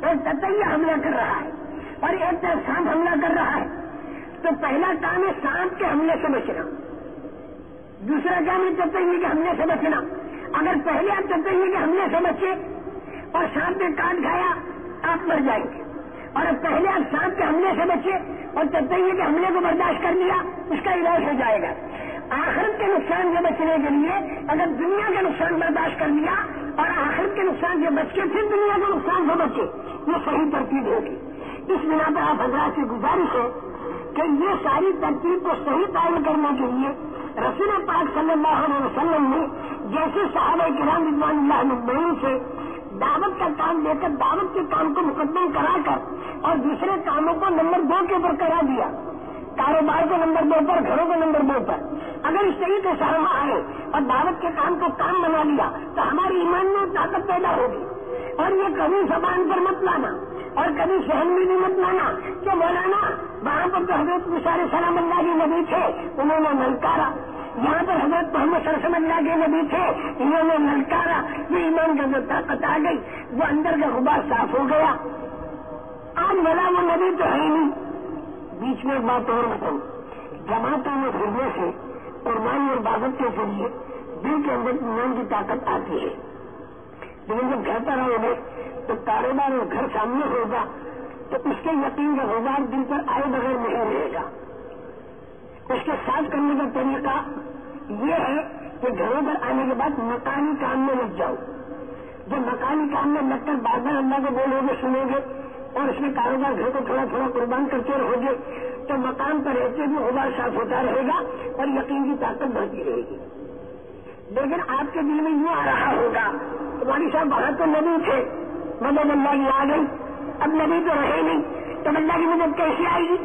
ایک تتیا حملہ کر رہا ہے اور ایک طرف سانپ حملہ کر رہا ہے۔ تو پہلا کام ہے سانپ کے حملے سے بچنا۔ دوسرا کام ہے تتہی کے حملے سے بچنا۔ اگر پہلے آپ تتہی کے حملے سے بچے اور سانپ نے کاٹ کھایا، آپ مر جائیں گے۔ اور اب پہلے آپ سانپ کے حملے سے بچے اور تتہی کے حملے کو برداشت کر لیا، اس کا علاج ہو جائے گا۔ آخرت کے نقصان سے بچنے کے لیے اگر دنیا کا نقصان برداشت کر لیا اور آخرت کے نقصان سے بچ کے پھر دنیا کے نقصان سے بچے یہ صحیح ترتیب ہوگی۔ اس بنا پر آپ حضرات سے گزارش ہے کہ یہ ساری ترتیب کو صحیح قائم کرنے کے لیے رسول پاک صلی اللہ علیہ وسلم نے جیسے صحابہ کرام رضوان اللہ مبین سے دعوت کا کام لے کر دعوت کے کام کو مقدم کرا کر اور دوسرے کاموں کو نمبر دو کے اوپر کرا دیا۔ کاروبار کو نمبر دو پر، گھروں کو نمبر دو پر۔ اگر اس طریقے سے ہم آئے اور دعوت کے کام کو کام بنا لیا تو ہماری ایمان میں طاقت پیدا ہوگی۔ اور یہ کبھی زبان پر مت لانا اور کبھی سہن بھی مت لانا کہ مولانا، وہاں پر تو حضرت مشار سلام اللہ کے نبی تھے، انہوں نے نلکارا یہاں پر حضرت محمد سرسم اللہ کے نبی تھے، انہوں نے نلکارا یہ ایمان کا جو طاقت آ گئی، وہ اندر کا غبار صاف ہو گیا۔ آج بلا وہ نبی تو ہے نہیں۔ بیچ میں ایک بات اور بتاؤں۔ جماعتوں میں پھرنے سے قربانی اور باغت کے ذریعے دل کے اندر ایمان کی طاقت آتی ہے۔ لیکن جب گھر پر رہو گے، تو کاروبار اور گھر سامنے ہوگا، تو اس کے یقین کا غبار دل پر آئے بغیر نہیں رہے گا۔ اس کے ساتھ کرنے کا طریقہ یہ ہے کہ گھروں پر آنے کے بعد مکانی کام میں لگ جاؤ۔ جب مکانی کام میں لگ کر بار بار اللہ کو بولو گے، سنو گے اور اس میں کاروبار گھر کو تھوڑا تھوڑا قربان کرتے رہو گے، تو مکان پر رہتے بھی غبار صاف ہوتا رہے گا اور یقین کی طاقت بڑھتی رہے گی۔ لیکن آپ کے دل میں یوں آ رہا ہوگا تمہاری صاحب وہاں تو نبی تھے مدد اللہ کی آ گئی اب نبی تو رہے نہیں، تو اللہ کی مدد کیسے آئے گی؟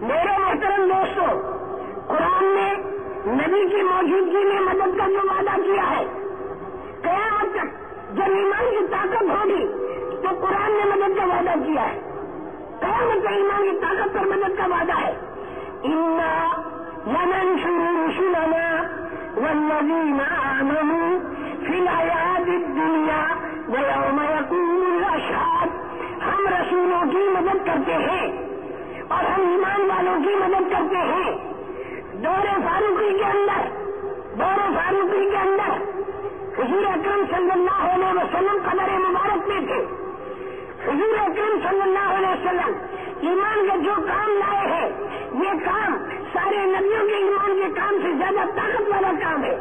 میرے محترم دوستوں قرآن نے نبی کی موجودگی میں مدد کا جو وعدہ کیا ہے؟ قیامت تک جب ایمان کی طاقت ہوگی تو قرآن نے مدد کا وعدہ کیا ہے۔ قیامت کا ایمان کی طاقت پر مدد کا وعدہ ہے۔ لمن شروع رسولنا والذين آمنوا في الحياة الدنيا ويوم يقوم الأشهاد۔ ہم رسولوں کی مدد کرتے ہیں اور ہم ایمان والوں کی مدد کرتے ہیں۔ دور فاروقی کے اندر، دور فاروقی کے اندر۔ حضور اکرم صلی اللہ علیہ وسلم قدر مبارک میں تھے۔ حضور اکرم صلی اللہ علیہ وسلم، ایمان کا جو کام لائے ہیں، یہ کام سارے نبیوں کے ایمان کے کام سے زیادہ طاقت والا کام ہے۔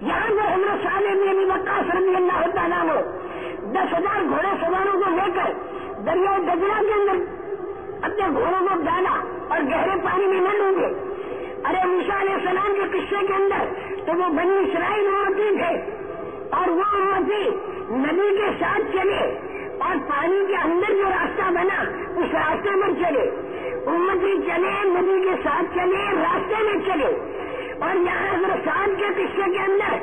یہاں جو حضرت صالح میں بھی وقاص رضی اللہ تعالیٰ نے دس ہزار گھوڑے سواروں کو لے کر دریا دجلا کے اندر اپنے گھوڑوں کو ڈالا اور گہرے پانی میں نہ ڈوبے۔ ارے علیہ السلام کے قصے کے اندر تو وہ بنی اسرائیل امتی تھے اور وہ امتی نبی کے ساتھ چلے اور پانی کے اندر جو راستہ بنا اس راستے میں چلے۔ امتی چلے، نبی کے ساتھ چلے، راستے میں چلے۔ اور یہاں اگر کے قصے کے اندر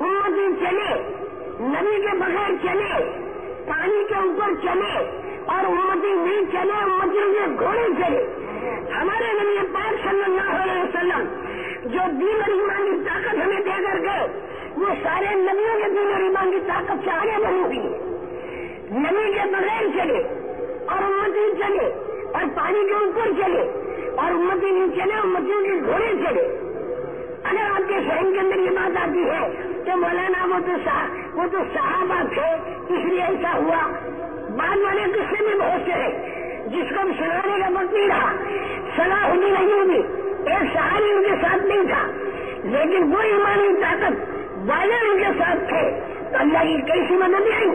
امتی چلے، نبی کے بغیر چلے۔ پانی کے اوپر چلے اور امتی نہیں چلے امتی کے گھوڑے چلے۔ ہمارے نبی پاک صلی اللہ علیہ وسلم جو دین اور ایمان کی طاقت ہمیں دے کر گئے، وہ سارے نبیوں کے دین اور ایمان کی طاقت سے آگے بڑھی ہوئی نمی کے بغیر چلے اور امتی چلے اور پانی کے اوپر چلے اور امتی نہیں چلے امتیوں کے گھوڑے چلے۔ اگر آپ کے شہر کے اندر یہ بات آتی ہے تو مولانا وہ تو وہ تو صحابہ تھے، اس لیے ایسا ہوا۔ بعد والے قصے میں بہت سے ہیں، جس کو سنانے کا وقت نہیں رہا۔ صلاح ہوگی نہیں ہوگی ایک سہاری ان کے ساتھ نہیں تھا، لیکن وہ ایمانی طاقت والے ان کے ساتھ تھے۔ تو اللہ کی کیسی مدد آئی؟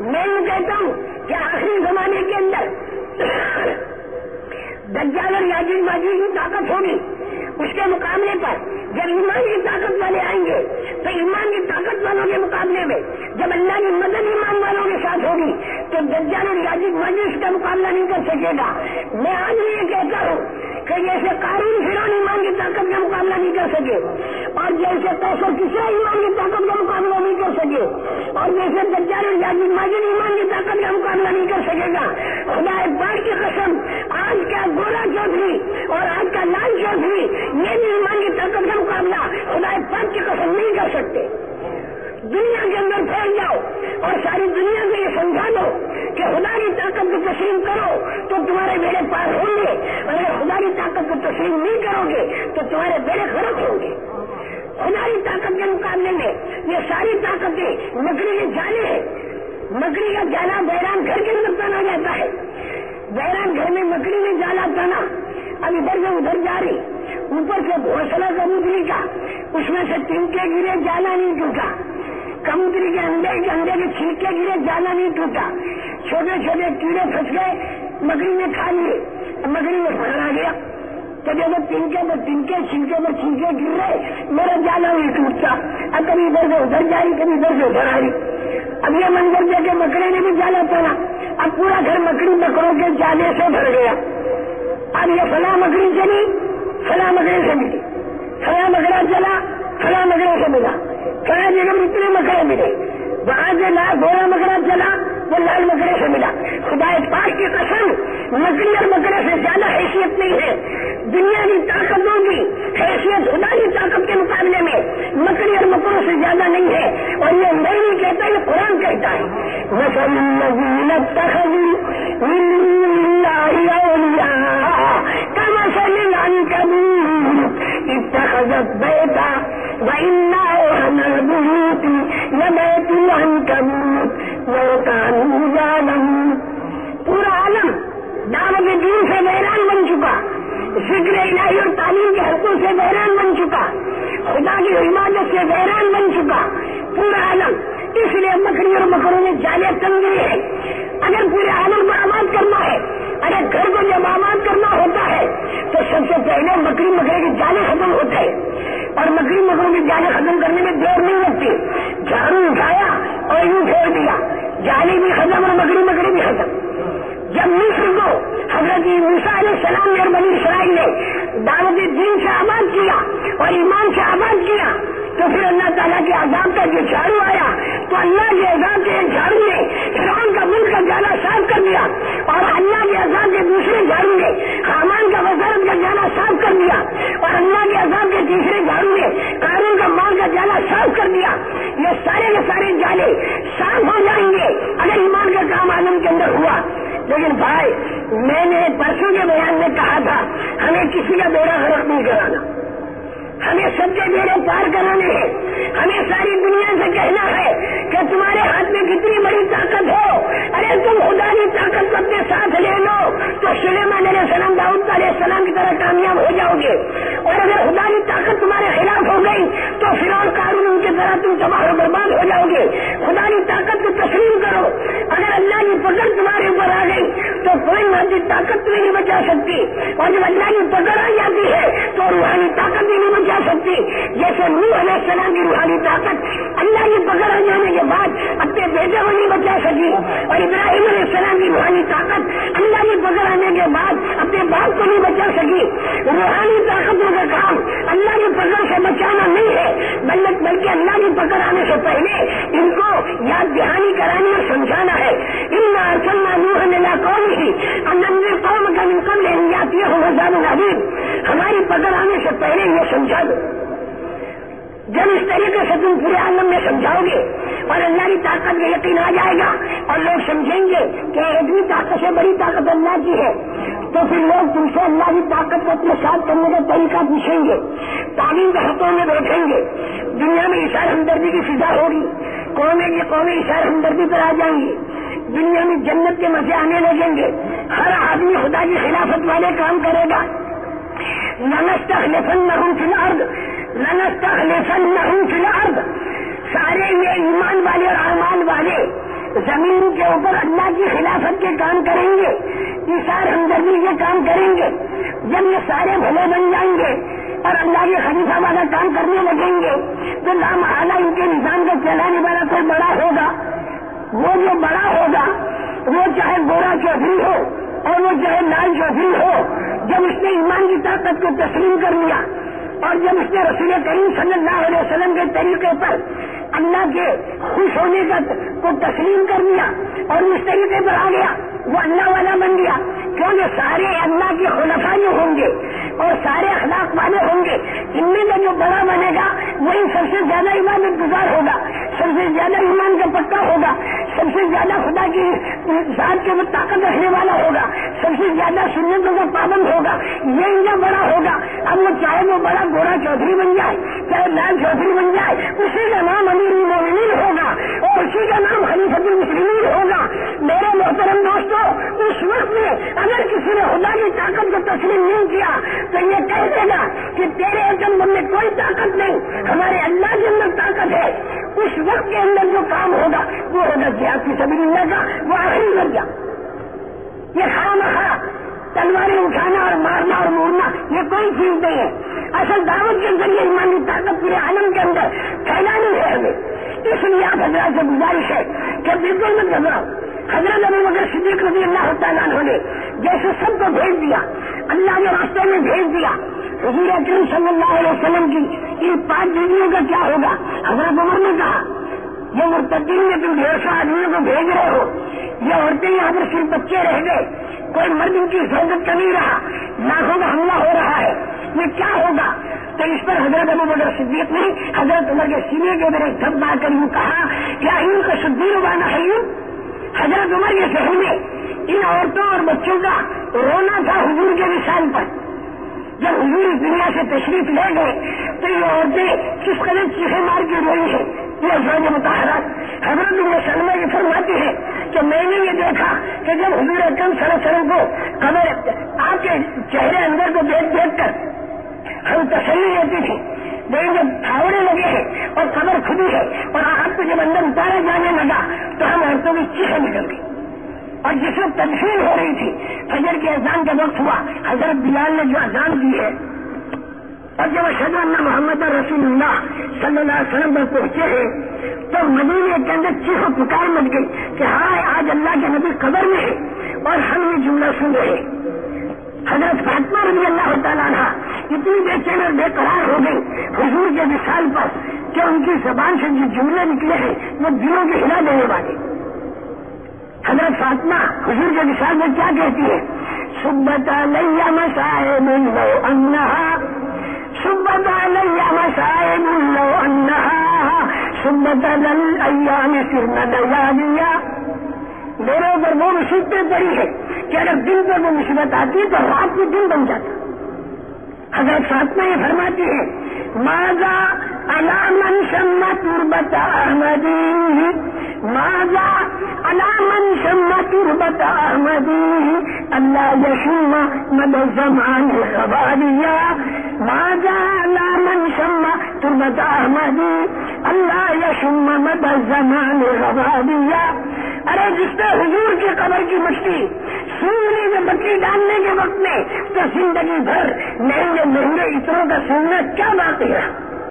میں یہ کہتا ہوں کہ آخری زمانے کے اندر دجال اور یاجین ماجی کی طاقت ہوگی۔ اس کے مقابلے پر جب ایمان کی طاقت والے آئیں گے، تو ایمان کی طاقت والوں کے مقابلے میں جب اللہ کی مدد ایمان والوں کے ساتھ ہوگی، تو دجال اور یاجین ماجی اس کا مقابلہ نہیں کر سکے گا۔ میں آج بھی یہ کہتا ہوں کہ جیسے قانون فرون ایمان کی طاقت کا مقابلہ نہیں کر سکے، اور جیسے پیسہ کسی ایمان کی طاقت کا مقابلہ نہیں کر سکے، اور جیسے دجال اور یاجین ماجد ایمان کی طاقت کا مقابلہ نہیں کر سکے گا۔ خدا بار کی قسم، آج کا گورا چودھری اور آج کا لال چودھری یہ بھی ایمان کی طاقت کا مقابلہ خدا پاک کی قسم نہیں کر سکتے۔ دنیا کے اندر پھیل جاؤ اور ساری دنیا کو یہ سمجھا دو کہ خدا کی طاقت کو تسلیم کرو تو تمہارے بیڑے پار ہوں گے۔ اور اگر خدا کی طاقت کو تسلیم نہیں کرو گے تو تمہارے بیڑے غلط ہوں گے۔ خدا کی طاقت کے مقابلے میں یہ ساری طاقتیں مکڑی کے جالے ہیں۔ مکڑی کا جالا بحران گھر کے اندر تانا جاتا ہے۔ بحران گھر میں مکڑی میں جالا تانا اب ادھر سے ادھر جا رہی۔ اوپر سے گھونسلہ کبوتری کا، اس میں سے ٹنکے گرے، جانا نہیں ٹوٹا۔ کبوتری کے انڈے کے انڈے کے چھلکے گرے، جانا نہیں ٹوٹا۔ چھوٹے چھوٹے کیڑے پھنس گئے، مکڑی نے کھا لیے۔ مکڑی میں پکڑ آ گیا۔ کبھی اگر تنکے پر تنکے چھنکے پر چھنکے گر رہے میرا جانا ہوئی ٹوٹتا۔ اب کبھی ادھر سے ادھر جاری کبھی ادھر سے ادھر آ رہی اب یہ منظر دے کے مکڑے نے بھی جانا پڑا۔ اب پورا گھر مکڑی مکڑوں کے جانے سے بھر گیا۔ اب یہ فلاں مکڑی چلی فلاں مکڑی سے ملی۔ فلاں مکڑا چلا فلاں مکڑے سے ملا. فلاں جگہ اتنے مکڑے ملے. وہاں سے لاکھ گھوڑا مکڑا چلا وہ لال مکڑے سے ملا. خدا پاک کی قسم مکڑی اور مکڑے سے زیادہ حیثیت نہیں ہے. دنیا کی طاقتوں کی حیثیت خدا کی طاقت کے مقابلے میں مکڑی اور مکڑوں سے زیادہ نہیں ہے. اور یہ میں نہیں کہتا یہ قرآن کہتا ہے. اتخذت بیتا وإنا البيوت لبيت العنكبوت لو كانوا يعلمون. پورا عالم، دعوت دین سے بحران بن چکا ذکر الہی اور تعلیم کے حقوں سے بحران بن چکا، خدا کی عبادت سے بحران بن چکا، پورا عالم، اس لیے مکڑی اور مکڑوں میں جالے تنگی ہے۔ اگر پورے عالم کو آباد کرنا ہے، اگر گھر کو جب آباد کرنا ہوتا ہے تو سب سے پہلے مکڑی مکڑے کے جالے ختم ہوتے ہیں۔ اور مکڑی مکڑوں کی جالے ختم کرنے میں دیر نہیں لگتی۔ جھاڑو اٹھایا اور یوں پھیر دیا۔ جالی بھی ختم اور مکڑی مکڑی بھی ختم۔ جب مصر کو حضرت موسا علیہ السلام نے بنی اسرائیل نے دعوت دین سے آباد کیا اور ایمان سے آباد کیا، تو پھر اللہ تعالیٰ کے عذاب کا جو جھاڑو آیا، تو اللہ کے عذاب کے جھاڑو نے فرعون کا ملک کا جانا صاف کر دیا اور اللہ کے عذاب کے دوسرے جھاڑو نے جانا صاف کر دیا اور اللہ کے عذاب کے تیسرے جھاڑو نے قانون کا مال کا جانا صاف کر دیا۔ یہ سارے کے سارے جالے صاف ہو جائیں گے اگر ایمان کا کام عالم کے اندر ہوا۔ لیکن بھائی، میں نے پرسوں کے بیان میں کہا تھا، ہمیں کسی کا بیڑا غرق نہیں کرانا ہمیں سب کے بیڑے پار کرانے ہیں ہمیں ساری دنیا سے کہنا ہے کہ تمہارے ہاتھ میں کتنی بڑی طاقت ہو ارے تم خدا کی طاقت کو اپنے ساتھ لے لو تو سلیمان علیہ السلام داؤد علیہ السلام کی طرح کامیاب ہو جاؤ گے۔ اور اگر خدا کی طاقت تمہارے خلاف ہو گئی، تو پھر اور قانون ان کی طرح تم تباہ و برباد ہو جاؤ گے۔ خدا کی طاقت کو تسلیم کرو۔ اگر اللہ کی پکڑ تمہارے اوپر آ گئی، تو کوئی مرضی طاقت تمہیں نہیں بچا سکتی۔ اور جب اللہ کی پکڑ آ جاتی ہے، تو روحانی طاقت بھی نہیں بچا سکتی۔ جیسے نور علیہ السلام کی روحانی طاقت اللہ کی پکڑ آ جانے کے بعد بیٹے کو نہیں بچا سکی اور ابراہیم علیہ السلام کی روحانی طاقت اللہ کی پکڑ آنے کے بعد اپنے باپ کو نہیں بچا سکی۔ روحانی طاقتوں کا کام اللہ کی پکڑ سے بچانا نہیں ہے، بلکہ اللہ کی پکڑ آنے سے پہلے ان کو یاد دہانی کرانی اور سمجھانا ہے۔ ان نور میلا کون ہی قوم کا نکل جاتی ہے ہماری پکڑ آنے سے پہلے یہ سمجھا دو۔ جب اس طریقے سے تم پورے عالم میں سمجھاؤ گے اور اللہ کی طاقت کا یقین آ جائے گا اور لوگ سمجھیں گے کہ اتنی طاقت سے بڑی طاقت اللہ کی ہے، تو پھر لوگ تم سے اللہ کی طاقت کو اپنے ساتھ کرنے کا طریقہ پوچھیں گے، تعلیم کے حقوں میں بیٹھیں گے، دنیا میں اشار ہمدردی کی فضا ہوگی، قومیں کی قومیں اشار ہمدردی پر آ جائیں گی، دنیا میں جنت کے مزے آنے لگیں گے، ہر آدمی خدا کی خلافت والے کام کرے گا۔ نمستخلفن فی الارض نمستخلفن فی الارض سارے یہ ایمان والے اور اعمال والے زمین کے اوپر اللہ کی خلافت کے کام کریں گے اشار ہمدردی کے کام کریں گے، جب یہ سارے بھلے بن جائیں گے اور اللہ کے خلیفہ والا کام کرنے لگیں گے، تو لام اعلیٰ ان کے نظام کا چلانے والا کوئی بڑا ہوگا؟ وہ جو بڑا ہوگا، وہ چاہے گورا چودھری ہو اور وہ چاہے لال چودھری ہو، جب اس نے ایمان کی طاقت کو تسلیم کر لیا اور جب اس نے رسول کریم صلی اللہ علیہ وسلم کے طریقے پر اللہ کے خوش ہونے کا کو تسلیم کر لیا اور اس طریقے پر آ گیا، وہ اللہ والا بن گیا۔ کیونکہ سارے اللہ کے خلفا جو ہوں گے اور سارے اخلاق والے ہوں گے، ان میں کا جو بڑا بنے گا، وہی سب سے زیادہ عبادت گزار ہوگا، سب سے زیادہ ایمان کا پکا ہوگا، سب سے زیادہ خدا کی ذات کے وہ طاقت رکھنے والا ہوگا، سب سے زیادہ سنتوں کا پابند ہوگا، یہ ان کا بڑا ہوگا۔ اب وہ چاہے وہ بڑا گورا چودھری بن جائے، چاہے لال چودھری بن جائے، اسی کا نام امیر المومنین ہوگا اور اسی کا نام خلیفت المسلمین ہوگا۔ میرے محترم دوستوں اس وقت میں اگر کسی نے خدا کی طاقت کو تسلیم نہیں کیا، تو یہ کہہ دے گا کہ تیرے اندر میں کوئی طاقت نہیں، ہمارے اللہ کے اندر طاقت ہے۔ اس وقت کے اندر جو کام ہوگا، وہ ہوگا جہاد کی سبھی اللہ کا، وہ آخری درجہ۔ یہ خام خواہ تلواریں اٹھانا اور مارنا اور مورنا، یہ کوئی چیز نہیں ہے۔ اصل دعوت کے ذریعے ایمانی طاقت پورے عالم کے اندر پھیلانی ہے۔ ہمیں اس لیے آپ حضرات سے گزارش ہے کہ بالکل مت گھبراؤ۔ حضرت ابو بکر صدیق رضی اللہ تعالیٰ نے جیسے سب کو بھیج دیا، اللہ کے راستے میں بھیج دیا۔ حضور اکرم صلی اللہ علیہ وسلم کی ان پانچ بیویوں کا کیا ہوگا؟ حضرت عمر نے کہا یہ مرتدین میں تم ڈیڑھ سو آدمیوں کو بھیج رہے ہو، یہ عورتیں یہاں پر صرف بچے رہ گئے۔ کوئی مرد ان کی ضرورت کا نہیں رہا۔ لاکھوں کا حملہ ہو رہا ہے۔ یہ کیا ہوگا؟ تو اس پر حضرت ابو بکر صدیق نے حضرت عمر کے سینے کے میرے دب مار کر یوں کہا کیا ان کا شدید بانا ہے یوں۔ حضرت عمر کے شہر میں ان عورتوں اور بچوں کا رونا تھا حضور کے مثال پر۔ جب حضور دنیا سے تشریف لے گئے، تو یہ عورتیں کس قدر چیخے مار کے روئی ہے یہ افراد متحرات۔ حضرت سلمہ یہ فرماتی ہے کہ میں نے یہ دیکھا کہ جب حضور اکرم سر سروں کو قبر آپ کے چہرے اندر کو دیکھ دیکھ کر ہم تسلی لیتی تھی لیکن جب تھاوڑے لگے ہیں اور قبر کھلی ہے اور آپ کو جب اندر اتارا جانے لگا تو ہم عورتوں کی چیخیں نکل گئی اور جس وقت تدفین ہو رہی تھی۔ فجر کے اذان کا وقت ہوا، حضرت بلال نے جو اذان دی ہے، اور جب اشد اللہ محمد رسول اللہ صلی اللہ علیہ وسلم پر پہنچے ہیں، تو مدینے کے اندر چیخ پکار مچ گئی کہ ہاں آج اللہ کے نبی قبر میں ہے اور ہم یہ جملہ سن رہے حضرت فاطمہ رضی اللہ تعالیٰ عنہ اتنی بے چین اور بے قرار ہو گئی حضور کے مثال پر کہ ان کی زبان سے جو جملے نکلے ہیں، وہ دلوں کے ہلا دینے والے۔ حضرت فاطمہ حضور کے مثال میں کیا کہتی ہے؟ سبت لیا مسائے لو انہا سبت لیا مسائے لو انہا سبت لل ایام دیا دیا میرے اوپر وہ مصیبتیں پڑی ہے کہ اگر دن پر وہ مصیبت آتی تو رات کو دن بن جاتا۔ حضرت فاطمہ یہ فرماتی ہے ماضا علامن شما تربت احمدی؟ ماضا علامن شما تربت احمدی؟ اللہ یشما مد زمان خبادیا ماضا علامن شما تربت احمدی؟ اللہ یشما مد زمان خبادیا ارے، جس نے حضور کی قبر کی مچھلی سننے میں بکری ڈالنے کے وقت میں تو زندگی بھر مہنگے مہنگے اتروں کا سننا کیا باقی ہے؟